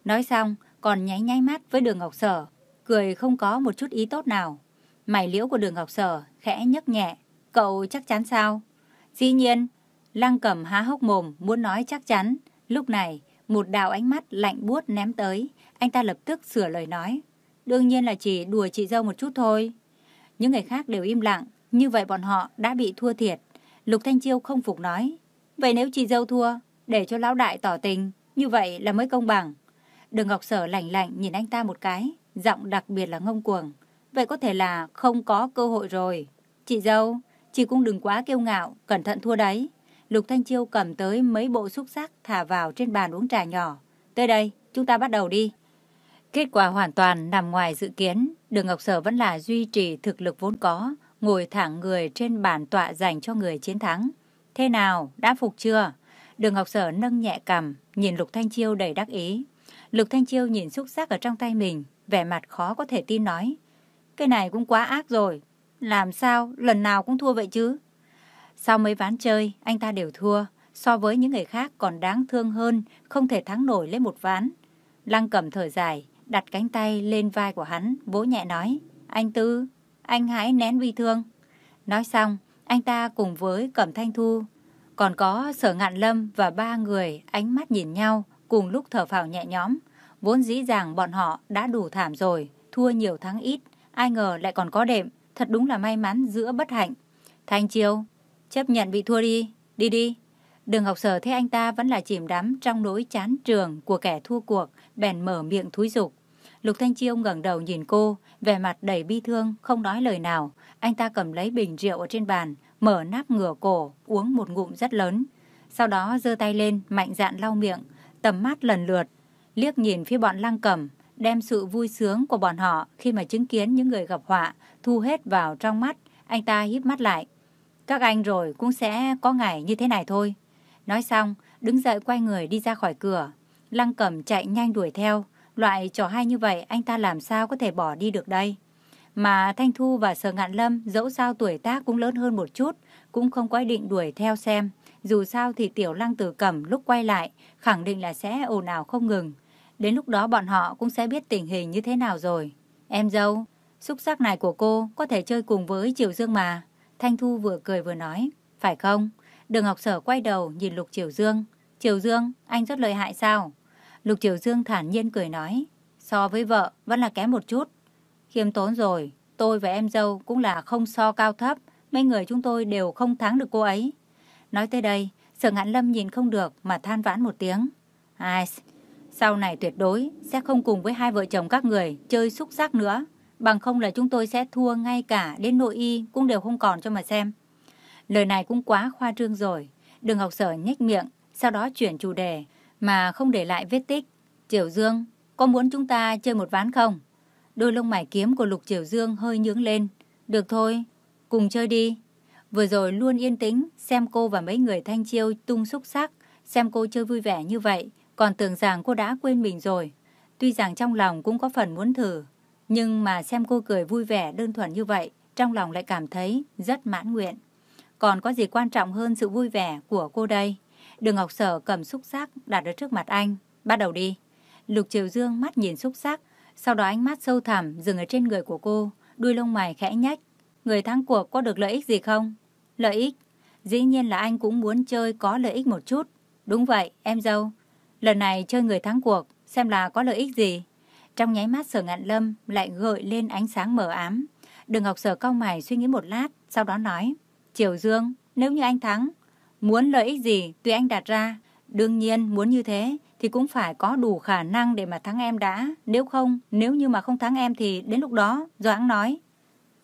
Nói xong, còn nháy nháy mắt với đường ngọc sở, cười không có một chút ý tốt nào. Mày liễu của đường ngọc sở khẽ nhấc nhẹ. Cậu chắc chắn sao? Dĩ nhiên, Lăng Cẩm há hốc mồm muốn nói chắc chắn. Lúc này, một đạo ánh mắt lạnh buốt ném tới. Anh ta lập tức sửa lời nói. Đương nhiên là chỉ đùa chị dâu một chút thôi. Những người khác đều im lặng. Như vậy bọn họ đã bị thua thiệt. Lục Thanh Chiêu không phục nói. Vậy nếu chị dâu thua, để cho lão đại tỏ tình, như vậy là mới công bằng. Đường Ngọc Sở lạnh lạnh nhìn anh ta một cái, giọng đặc biệt là ngông cuồng. Vậy có thể là không có cơ hội rồi. Chị dâu, chị cũng đừng quá kiêu ngạo, cẩn thận thua đấy. Lục Thanh Chiêu cầm tới mấy bộ xúc sắc thả vào trên bàn uống trà nhỏ. Tới đây, chúng ta bắt đầu đi. Kết quả hoàn toàn nằm ngoài dự kiến. Đường Ngọc Sở vẫn là duy trì thực lực vốn có, ngồi thẳng người trên bàn tọa dành cho người chiến thắng. Thế nào, đã phục chưa? Đường Ngọc Sở nâng nhẹ cầm, nhìn Lục Thanh Chiêu đầy đắc ý. Lục Thanh Chiêu nhìn xúc sắc ở trong tay mình, vẻ mặt khó có thể tin nói. Cái này cũng quá ác rồi. Làm sao, lần nào cũng thua vậy chứ? Sau mấy ván chơi, anh ta đều thua. So với những người khác còn đáng thương hơn, không thể thắng nổi lên một ván. Lăng cầm thở dài, đặt cánh tay lên vai của hắn, vỗ nhẹ nói. Anh Tư, anh hãy nén bi thương. Nói xong, anh ta cùng với Cẩm Thanh Thu, còn có Sở Ngạn Lâm và ba người ánh mắt nhìn nhau, cùng lúc thở phào nhẹ nhõm. Vốn dĩ rằng bọn họ đã đủ thảm rồi, thua nhiều thắng ít, ai ngờ lại còn có đệm, thật đúng là may mắn giữa bất hạnh. Thanh Chiêu, chấp nhận bị thua đi, đi đi. Đường học sở thấy anh ta vẫn là chìm đắm trong nỗi chán trường của kẻ thua cuộc, bèn mở miệng thúi dục. Lục Thanh Chiêu ngẩng đầu nhìn cô, vẻ mặt đầy bi thương, không nói lời nào. Anh ta cầm lấy bình rượu ở trên bàn, mở nắp ngửa cổ, uống một ngụm rất lớn. Sau đó giơ tay lên, mạnh dạn lau miệng, tầm mắt lần lượt, liếc nhìn phía bọn lăng cầm, đem sự vui sướng của bọn họ khi mà chứng kiến những người gặp họa thu hết vào trong mắt. Anh ta híp mắt lại. Các anh rồi cũng sẽ có ngày như thế này thôi. Nói xong, đứng dậy quay người đi ra khỏi cửa. Lăng cầm chạy nhanh đuổi theo. Loại trò hay như vậy anh ta làm sao có thể bỏ đi được đây? Mà Thanh Thu và Sở Ngạn Lâm dẫu sao tuổi tác cũng lớn hơn một chút, cũng không có ý định đuổi theo xem. Dù sao thì Tiểu Lăng Tử Cẩm lúc quay lại khẳng định là sẽ ồn ào không ngừng. Đến lúc đó bọn họ cũng sẽ biết tình hình như thế nào rồi. Em dâu, xúc sắc này của cô có thể chơi cùng với Triều Dương mà. Thanh Thu vừa cười vừa nói, phải không? Đường học sở quay đầu nhìn Lục Triều Dương. Triều Dương, anh rất lợi hại sao? Lục Triều Dương thản nhiên cười nói, so với vợ vẫn là kém một chút. Khiêm tốn rồi, tôi và em dâu cũng là không so cao thấp, mấy người chúng tôi đều không thắng được cô ấy. Nói tới đây, sở ngạn lâm nhìn không được mà than vãn một tiếng. Ai, sau này tuyệt đối sẽ không cùng với hai vợ chồng các người chơi xúc sắc nữa. Bằng không là chúng tôi sẽ thua ngay cả đến nội y cũng đều không còn cho mà xem. Lời này cũng quá khoa trương rồi. Đường học sở nhếch miệng, sau đó chuyển chủ đề, mà không để lại vết tích. Triều Dương, có muốn chúng ta chơi một ván không? Đôi lông mày kiếm của Lục Triều Dương hơi nhướng lên. Được thôi, cùng chơi đi. Vừa rồi luôn yên tĩnh, xem cô và mấy người thanh chiêu tung xúc sắc, xem cô chơi vui vẻ như vậy, còn tưởng rằng cô đã quên mình rồi. Tuy rằng trong lòng cũng có phần muốn thử, nhưng mà xem cô cười vui vẻ đơn thuần như vậy, trong lòng lại cảm thấy rất mãn nguyện. Còn có gì quan trọng hơn sự vui vẻ của cô đây? Đường Ngọc Sở cầm xúc sắc đặt ở trước mặt anh. Bắt đầu đi. Lục Triều Dương mắt nhìn xúc sắc, sau đó ánh mắt sâu thẳm dừng ở trên người của cô, đuôi lông mày khẽ nhách. Người thắng cuộc có được lợi ích gì không? Lợi ích? Dĩ nhiên là anh cũng muốn chơi có lợi ích một chút. Đúng vậy, em dâu. Lần này chơi người thắng cuộc, xem là có lợi ích gì? Trong nháy mắt sở ngạn lâm lại gợi lên ánh sáng mờ ám. Đường Ngọc Sở cau mày suy nghĩ một lát, sau đó nói. Triều Dương, nếu như anh thắng, muốn lợi ích gì tùy anh đặt ra. Đương nhiên muốn như thế thì cũng phải có đủ khả năng để mà thắng em đã. Nếu không, nếu như mà không thắng em thì đến lúc đó, Doãn nói.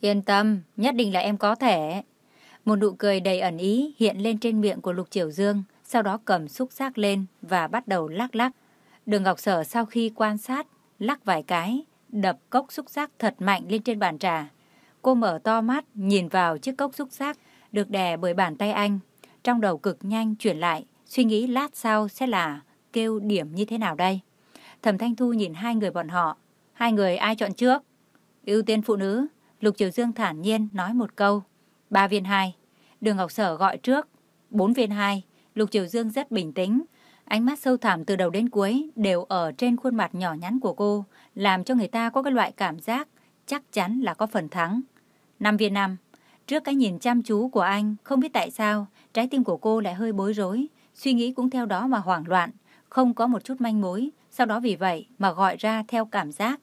Yên tâm, nhất định là em có thể. Một nụ cười đầy ẩn ý hiện lên trên miệng của Lục Triều Dương, sau đó cầm xúc giác lên và bắt đầu lắc lắc. Đường Ngọc Sở sau khi quan sát, lắc vài cái, đập cốc xúc giác thật mạnh lên trên bàn trà. Cô mở to mắt, nhìn vào chiếc cốc xúc giác, được đè bởi bàn tay anh. Trong đầu cực nhanh chuyển lại, suy nghĩ lát sau sẽ là kêu điểm như thế nào đây. Thẩm Thanh Thu nhìn hai người bọn họ. Hai người ai chọn trước? ưu tiên phụ nữ. Lục Triều Dương thản nhiên nói một câu. Ba viên hai. Đường Ngọc Sở gọi trước. Bốn viên hai. Lục Triều Dương rất bình tĩnh. Ánh mắt sâu thẳm từ đầu đến cuối đều ở trên khuôn mặt nhỏ nhắn của cô, làm cho người ta có cái loại cảm giác chắc chắn là có phần thắng. Năm viên năm. Trước cái nhìn chăm chú của anh, không biết tại sao, trái tim của cô lại hơi bối rối, suy nghĩ cũng theo đó mà hoảng loạn, không có một chút manh mối, sau đó vì vậy mà gọi ra theo cảm giác.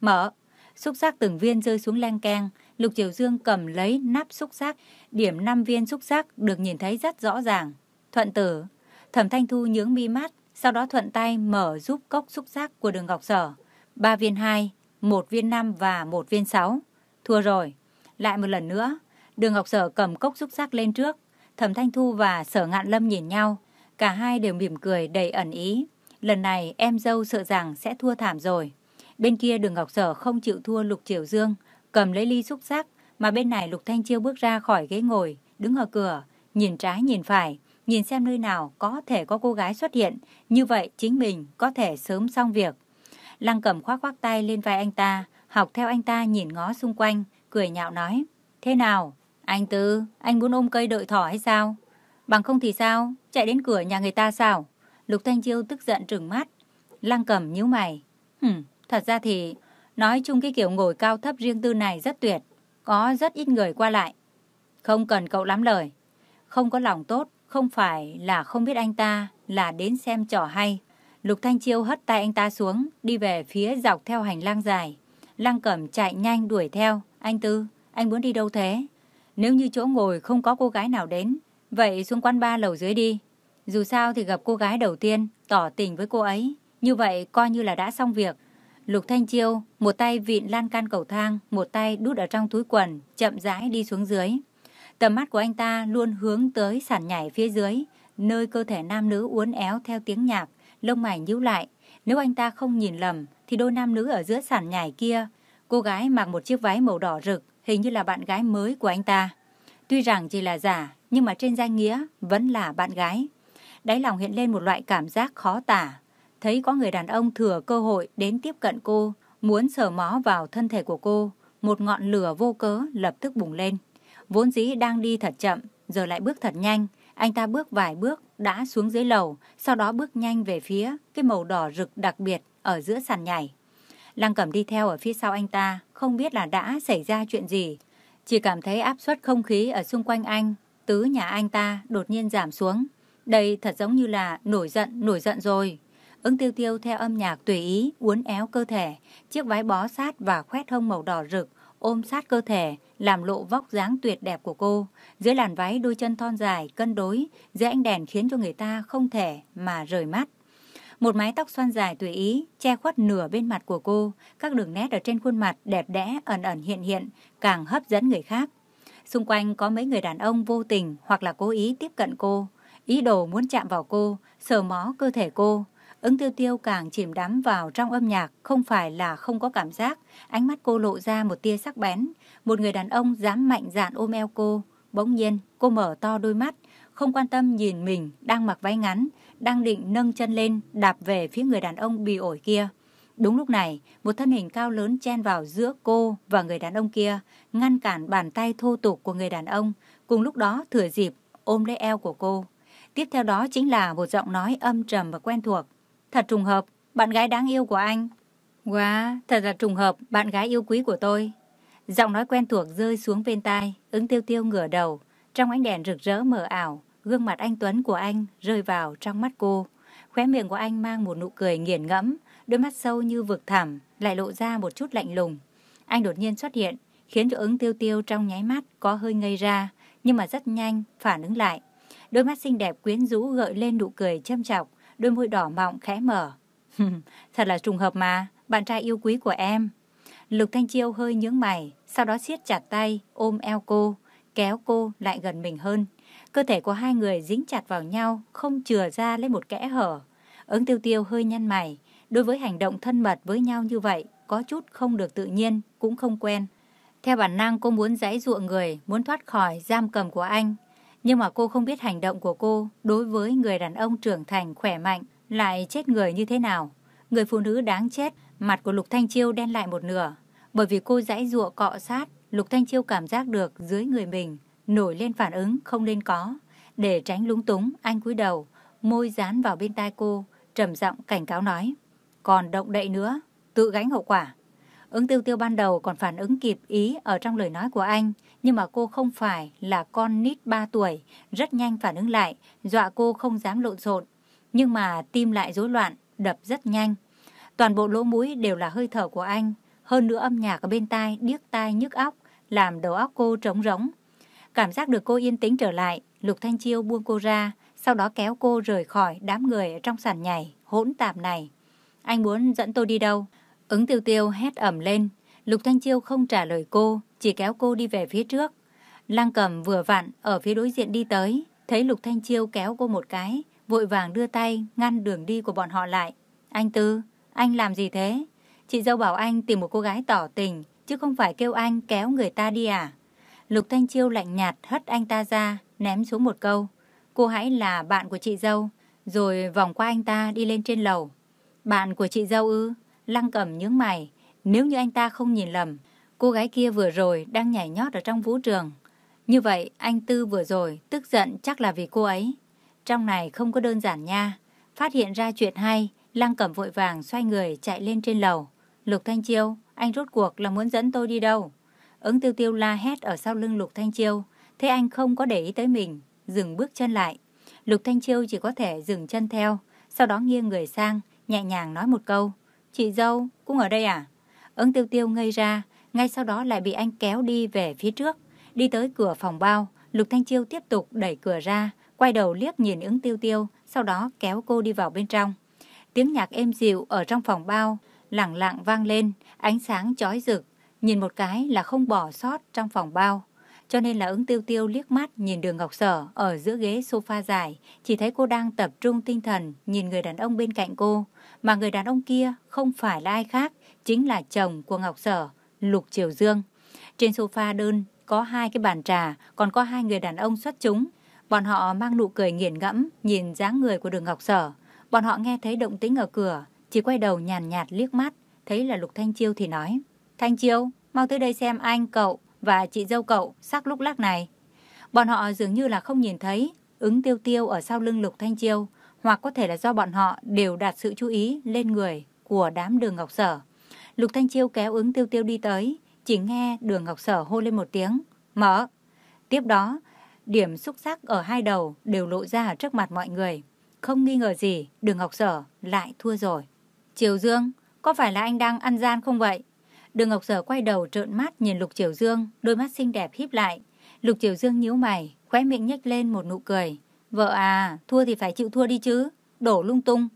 Mở, xúc giác từng viên rơi xuống len keng, Lục Triều Dương cầm lấy nắp xúc giác, điểm 5 viên xúc giác được nhìn thấy rất rõ ràng. Thuận tử, Thẩm Thanh Thu nhướng mi mắt, sau đó thuận tay mở giúp cốc xúc giác của đường Ngọc Sở. 3 viên 2, 1 viên 5 và 1 viên 6. Thua rồi. Lại một lần nữa, đường Ngọc Sở cầm cốc xúc giác lên trước. Thẩm Thanh Thu và Sở Ngạn Lâm nhìn nhau. Cả hai đều mỉm cười đầy ẩn ý. Lần này em dâu sợ rằng sẽ thua thảm rồi. Bên kia đường Ngọc Sở không chịu thua Lục Triều Dương, cầm lấy ly xúc giác, mà bên này Lục Thanh Chiêu bước ra khỏi ghế ngồi, đứng ở cửa, nhìn trái nhìn phải, nhìn xem nơi nào có thể có cô gái xuất hiện, như vậy chính mình có thể sớm xong việc. Lăng cầm khoác khoác tay lên vai anh ta, học theo anh ta nhìn ngó xung quanh, cười nhạo nói, thế nào, anh Tư, anh muốn ôm cây đợi thỏ hay sao? Bằng không thì sao, chạy đến cửa nhà người ta sao? Lục Thanh Chiêu tức giận trừng mắt. Lăng cầm nhíu mày. Hừm, thật ra thì nói chung cái kiểu ngồi cao thấp riêng tư này rất tuyệt. Có rất ít người qua lại. Không cần cậu lắm lời. Không có lòng tốt, không phải là không biết anh ta, là đến xem trò hay. Lục Thanh Chiêu hất tay anh ta xuống, đi về phía dọc theo hành lang dài. Lăng Cẩm chạy nhanh đuổi theo. Anh Tư, anh muốn đi đâu thế? Nếu như chỗ ngồi không có cô gái nào đến, vậy xuống quán ba lầu dưới đi. Dù sao thì gặp cô gái đầu tiên, tỏ tình với cô ấy. Như vậy coi như là đã xong việc. Lục Thanh Chiêu, một tay vịn lan can cầu thang, một tay đút ở trong túi quần, chậm rãi đi xuống dưới. Tầm mắt của anh ta luôn hướng tới sàn nhảy phía dưới, nơi cơ thể nam nữ uốn éo theo tiếng nhạc, lông mày nhíu lại. Nếu anh ta không nhìn lầm, thì đôi nam nữ ở giữa sàn nhảy kia, cô gái mặc một chiếc váy màu đỏ rực, hình như là bạn gái mới của anh ta. Tuy rằng chỉ là giả, nhưng mà trên danh nghĩa vẫn là bạn gái. Đáy lòng hiện lên một loại cảm giác khó tả. Thấy có người đàn ông thừa cơ hội đến tiếp cận cô, muốn sờ mó vào thân thể của cô, một ngọn lửa vô cớ lập tức bùng lên. Vốn dĩ đang đi thật chậm, giờ lại bước thật nhanh. Anh ta bước vài bước, đã xuống dưới lầu, sau đó bước nhanh về phía cái màu đỏ rực đặc biệt ở giữa sàn nhảy. Lăng Cẩm đi theo ở phía sau anh ta, không biết là đã xảy ra chuyện gì. Chỉ cảm thấy áp suất không khí ở xung quanh anh, tứ nhà anh ta đột nhiên giảm xuống. Đây thật giống như là nổi giận, nổi giận rồi. Ứng tiêu tiêu theo âm nhạc tùy ý, uốn éo cơ thể, chiếc váy bó sát và khoét hông màu đỏ rực, ôm sát cơ thể, làm lộ vóc dáng tuyệt đẹp của cô. Dưới làn váy đôi chân thon dài, cân đối, dưới ánh đèn khiến cho người ta không thể mà rời mắt. Một mái tóc xoăn dài tùy ý, che khuất nửa bên mặt của cô, các đường nét ở trên khuôn mặt đẹp đẽ ẩn ẩn hiện hiện, càng hấp dẫn người khác. Xung quanh có mấy người đàn ông vô tình hoặc là cố ý tiếp cận cô, ý đồ muốn chạm vào cô, sờ mó cơ thể cô. Ứng tiêu tiêu càng chìm đắm vào trong âm nhạc, không phải là không có cảm giác. Ánh mắt cô lộ ra một tia sắc bén. Một người đàn ông dám mạnh dạn ôm eo cô. Bỗng nhiên, cô mở to đôi mắt, không quan tâm nhìn mình đang mặc váy ngắn, đang định nâng chân lên đạp về phía người đàn ông bị ổi kia. Đúng lúc này, một thân hình cao lớn chen vào giữa cô và người đàn ông kia, ngăn cản bàn tay thô tục của người đàn ông, cùng lúc đó thừa dịp ôm lấy eo của cô. Tiếp theo đó chính là một giọng nói âm trầm và quen thuộc. Thật trùng hợp, bạn gái đáng yêu của anh. Wow, thật là trùng hợp, bạn gái yêu quý của tôi. Giọng nói quen thuộc rơi xuống bên tai, ứng tiêu tiêu ngửa đầu. Trong ánh đèn rực rỡ mờ ảo, gương mặt anh Tuấn của anh rơi vào trong mắt cô. Khóe miệng của anh mang một nụ cười nghiền ngẫm, đôi mắt sâu như vực thẳm, lại lộ ra một chút lạnh lùng. Anh đột nhiên xuất hiện, khiến cho ứng tiêu tiêu trong nháy mắt có hơi ngây ra, nhưng mà rất nhanh phản ứng lại. Đôi mắt xinh đẹp quyến rũ gợi lên nụ cười châm chọc, đôi môi đỏ mọng khẽ mở. Thật là trùng hợp mà, bạn trai yêu quý của em. Lục Thanh Chiêu hơi nhướng mày, sau đó siết chặt tay, ôm eo cô, kéo cô lại gần mình hơn. Cơ thể của hai người dính chặt vào nhau, không chừa ra lấy một kẽ hở. Ứng tiêu tiêu hơi nhăn mày, đối với hành động thân mật với nhau như vậy, có chút không được tự nhiên, cũng không quen. Theo bản năng cô muốn giãy dụa người, muốn thoát khỏi giam cầm của anh. Nhưng mà cô không biết hành động của cô đối với người đàn ông trưởng thành khỏe mạnh lại chết người như thế nào. Người phụ nữ đáng chết, mặt của Lục Thanh Chiêu đen lại một nửa. Bởi vì cô giãy dụa cọ sát, Lục Thanh Chiêu cảm giác được dưới người mình nổi lên phản ứng không nên có. Để tránh lúng túng, anh cúi đầu, môi dán vào bên tai cô, trầm giọng cảnh cáo nói. Còn động đậy nữa, tự gánh hậu quả. Ứng tiêu tiêu ban đầu còn phản ứng kịp ý ở trong lời nói của anh, nhưng mà cô không phải là con nít 3 tuổi, rất nhanh phản ứng lại, dọa cô không dám lộn xộn. Nhưng mà tim lại rối loạn, đập rất nhanh. Toàn bộ lỗ mũi đều là hơi thở của anh, hơn nữa âm nhạc ở bên tai điếc tai nhức óc, làm đầu óc cô trống rỗng. Cảm giác được cô yên tĩnh trở lại, Lục Thanh Chiêu buông cô ra, sau đó kéo cô rời khỏi đám người trong sàn nhảy, hỗn tạp này. Anh muốn dẫn tôi đi đâu? Ứng tiêu tiêu hét ẩm lên. Lục Thanh Chiêu không trả lời cô, chỉ kéo cô đi về phía trước. Lăng cầm vừa vặn ở phía đối diện đi tới, thấy Lục Thanh Chiêu kéo cô một cái, vội vàng đưa tay ngăn đường đi của bọn họ lại. Anh Tư, anh làm gì thế? Chị dâu bảo anh tìm một cô gái tỏ tình, chứ không phải kêu anh kéo người ta đi à? Lục Thanh Chiêu lạnh nhạt hất anh ta ra, ném xuống một câu. Cô hãy là bạn của chị dâu, rồi vòng qua anh ta đi lên trên lầu. Bạn của chị dâu ư? Lăng cầm nhướng mày. Nếu như anh ta không nhìn lầm, cô gái kia vừa rồi đang nhảy nhót ở trong vũ trường. Như vậy, anh Tư vừa rồi tức giận chắc là vì cô ấy. Trong này không có đơn giản nha. Phát hiện ra chuyện hay, Lăng Cẩm vội vàng xoay người chạy lên trên lầu. Lục Thanh Chiêu, anh rốt cuộc là muốn dẫn tôi đi đâu? Ứng tiêu tiêu la hét ở sau lưng Lục Thanh Chiêu. Thế anh không có để ý tới mình, dừng bước chân lại. Lục Thanh Chiêu chỉ có thể dừng chân theo, sau đó nghiêng người sang, nhẹ nhàng nói một câu. Chị dâu, cũng ở đây à? Ứng tiêu tiêu ngây ra, ngay sau đó lại bị anh kéo đi về phía trước. Đi tới cửa phòng bao, Lục Thanh Chiêu tiếp tục đẩy cửa ra, quay đầu liếc nhìn ứng tiêu tiêu, sau đó kéo cô đi vào bên trong. Tiếng nhạc êm dịu ở trong phòng bao, lặng lặng vang lên, ánh sáng chói rực, nhìn một cái là không bỏ sót trong phòng bao. Cho nên là ứng tiêu tiêu liếc mắt nhìn đường Ngọc Sở ở giữa ghế sofa dài, chỉ thấy cô đang tập trung tinh thần nhìn người đàn ông bên cạnh cô, mà người đàn ông kia không phải là ai khác, chính là chồng của Ngọc Sở, Lục Triều Dương. Trên sofa đơn có hai cái bàn trà, còn có hai người đàn ông xuất chúng. Bọn họ mang nụ cười nghiền ngẫm, nhìn dáng người của đường Ngọc Sở. Bọn họ nghe thấy động tĩnh ở cửa, chỉ quay đầu nhàn nhạt liếc mắt, thấy là Lục Thanh Chiêu thì nói. Thanh Chiêu, mau tới đây xem anh, cậu và chị dâu cậu sắc lúc lắc này. Bọn họ dường như là không nhìn thấy ứng tiêu tiêu ở sau lưng Lục Thanh Chiêu, hoặc có thể là do bọn họ đều đặt sự chú ý lên người của đám đường Ngọc Sở. Lục Thanh Chiêu kéo ứng tiêu tiêu đi tới, chỉ nghe đường Ngọc Sở hô lên một tiếng, mở. Tiếp đó, điểm xúc sắc ở hai đầu đều lộ ra ở trước mặt mọi người. Không nghi ngờ gì, đường Ngọc Sở lại thua rồi. Triều Dương, có phải là anh đang ăn gian không vậy? Đường Ngọc Sở quay đầu trợn mắt nhìn Lục Triều Dương, đôi mắt xinh đẹp híp lại. Lục Triều Dương nhíu mày, khóe miệng nhếch lên một nụ cười. Vợ à, thua thì phải chịu thua đi chứ, đổ lung tung.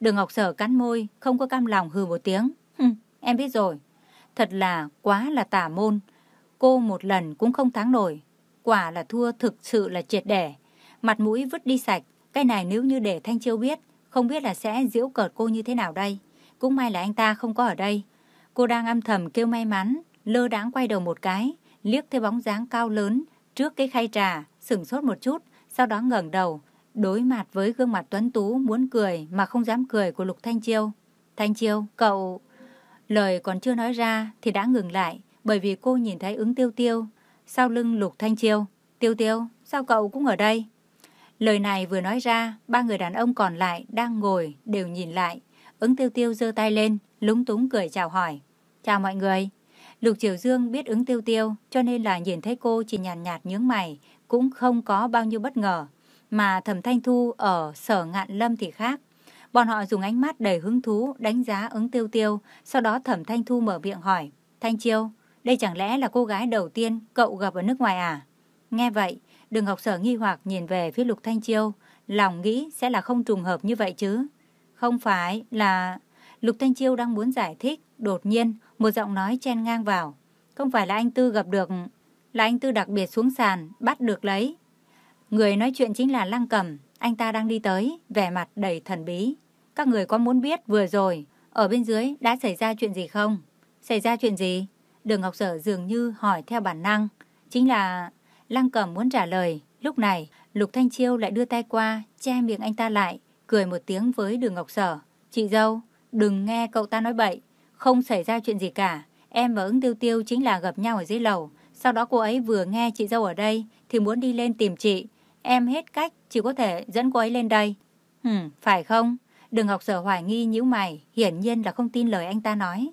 Đường Ngọc Sở cắn môi, không có cam lòng hừ một tiếng. Hừm, em biết rồi. Thật là quá là tả môn. Cô một lần cũng không thắng nổi. Quả là thua thực sự là triệt đẻ. Mặt mũi vứt đi sạch. Cái này nếu như để Thanh Chiêu biết, không biết là sẽ giễu cợt cô như thế nào đây. Cũng may là anh ta không có ở đây. Cô đang âm thầm kêu may mắn, lơ đáng quay đầu một cái, liếc thấy bóng dáng cao lớn trước cái khay trà, sửng sốt một chút, sau đó ngẩng đầu, đối mặt với gương mặt tuấn tú muốn cười mà không dám cười của Lục Thanh Chiêu. Thanh Chiêu, cậu... Lời còn chưa nói ra thì đã ngừng lại bởi vì cô nhìn thấy ứng tiêu tiêu sau lưng Lục Thanh Chiêu. Tiêu tiêu, sao cậu cũng ở đây? Lời này vừa nói ra, ba người đàn ông còn lại đang ngồi đều nhìn lại. Ứng tiêu tiêu giơ tay lên, lúng túng cười chào hỏi. Chào mọi người. Lục Triều Dương biết ứng tiêu tiêu, cho nên là nhìn thấy cô chỉ nhàn nhạt, nhạt nhướng mày, cũng không có bao nhiêu bất ngờ. Mà Thẩm Thanh Thu ở sở ngạn lâm thì khác. Bọn họ dùng ánh mắt đầy hứng thú đánh giá ứng tiêu tiêu, sau đó Thẩm Thanh Thu mở miệng hỏi. Thanh Chiêu, đây chẳng lẽ là cô gái đầu tiên cậu gặp ở nước ngoài à? Nghe vậy, đường học sở nghi hoặc nhìn về phía Lục Thanh Chiêu, lòng nghĩ sẽ là không trùng hợp như vậy chứ. Không phải là... Lục Thanh Chiêu đang muốn giải thích, đột nhiên một giọng nói chen ngang vào. Không phải là anh Tư gặp được, là anh Tư đặc biệt xuống sàn, bắt được lấy. Người nói chuyện chính là Lăng cẩm anh ta đang đi tới, vẻ mặt đầy thần bí. Các người có muốn biết vừa rồi, ở bên dưới đã xảy ra chuyện gì không? Xảy ra chuyện gì? Đường Ngọc Sở dường như hỏi theo bản năng. Chính là Lăng Cẩm muốn trả lời. Lúc này, Lục Thanh Chiêu lại đưa tay qua, che miệng anh ta lại, cười một tiếng với Đường Ngọc Sở. Chị dâu, đừng nghe cậu ta nói bậy. Không xảy ra chuyện gì cả. Em và ứng tiêu tiêu chính là gặp nhau ở dưới lầu. Sau đó cô ấy vừa nghe chị dâu ở đây thì muốn đi lên tìm chị. Em hết cách, chỉ có thể dẫn cô ấy lên đây. Hừm, phải không? Đường Ngọc Sở hoài nghi nhíu mày, hiển nhiên là không tin lời anh ta nói.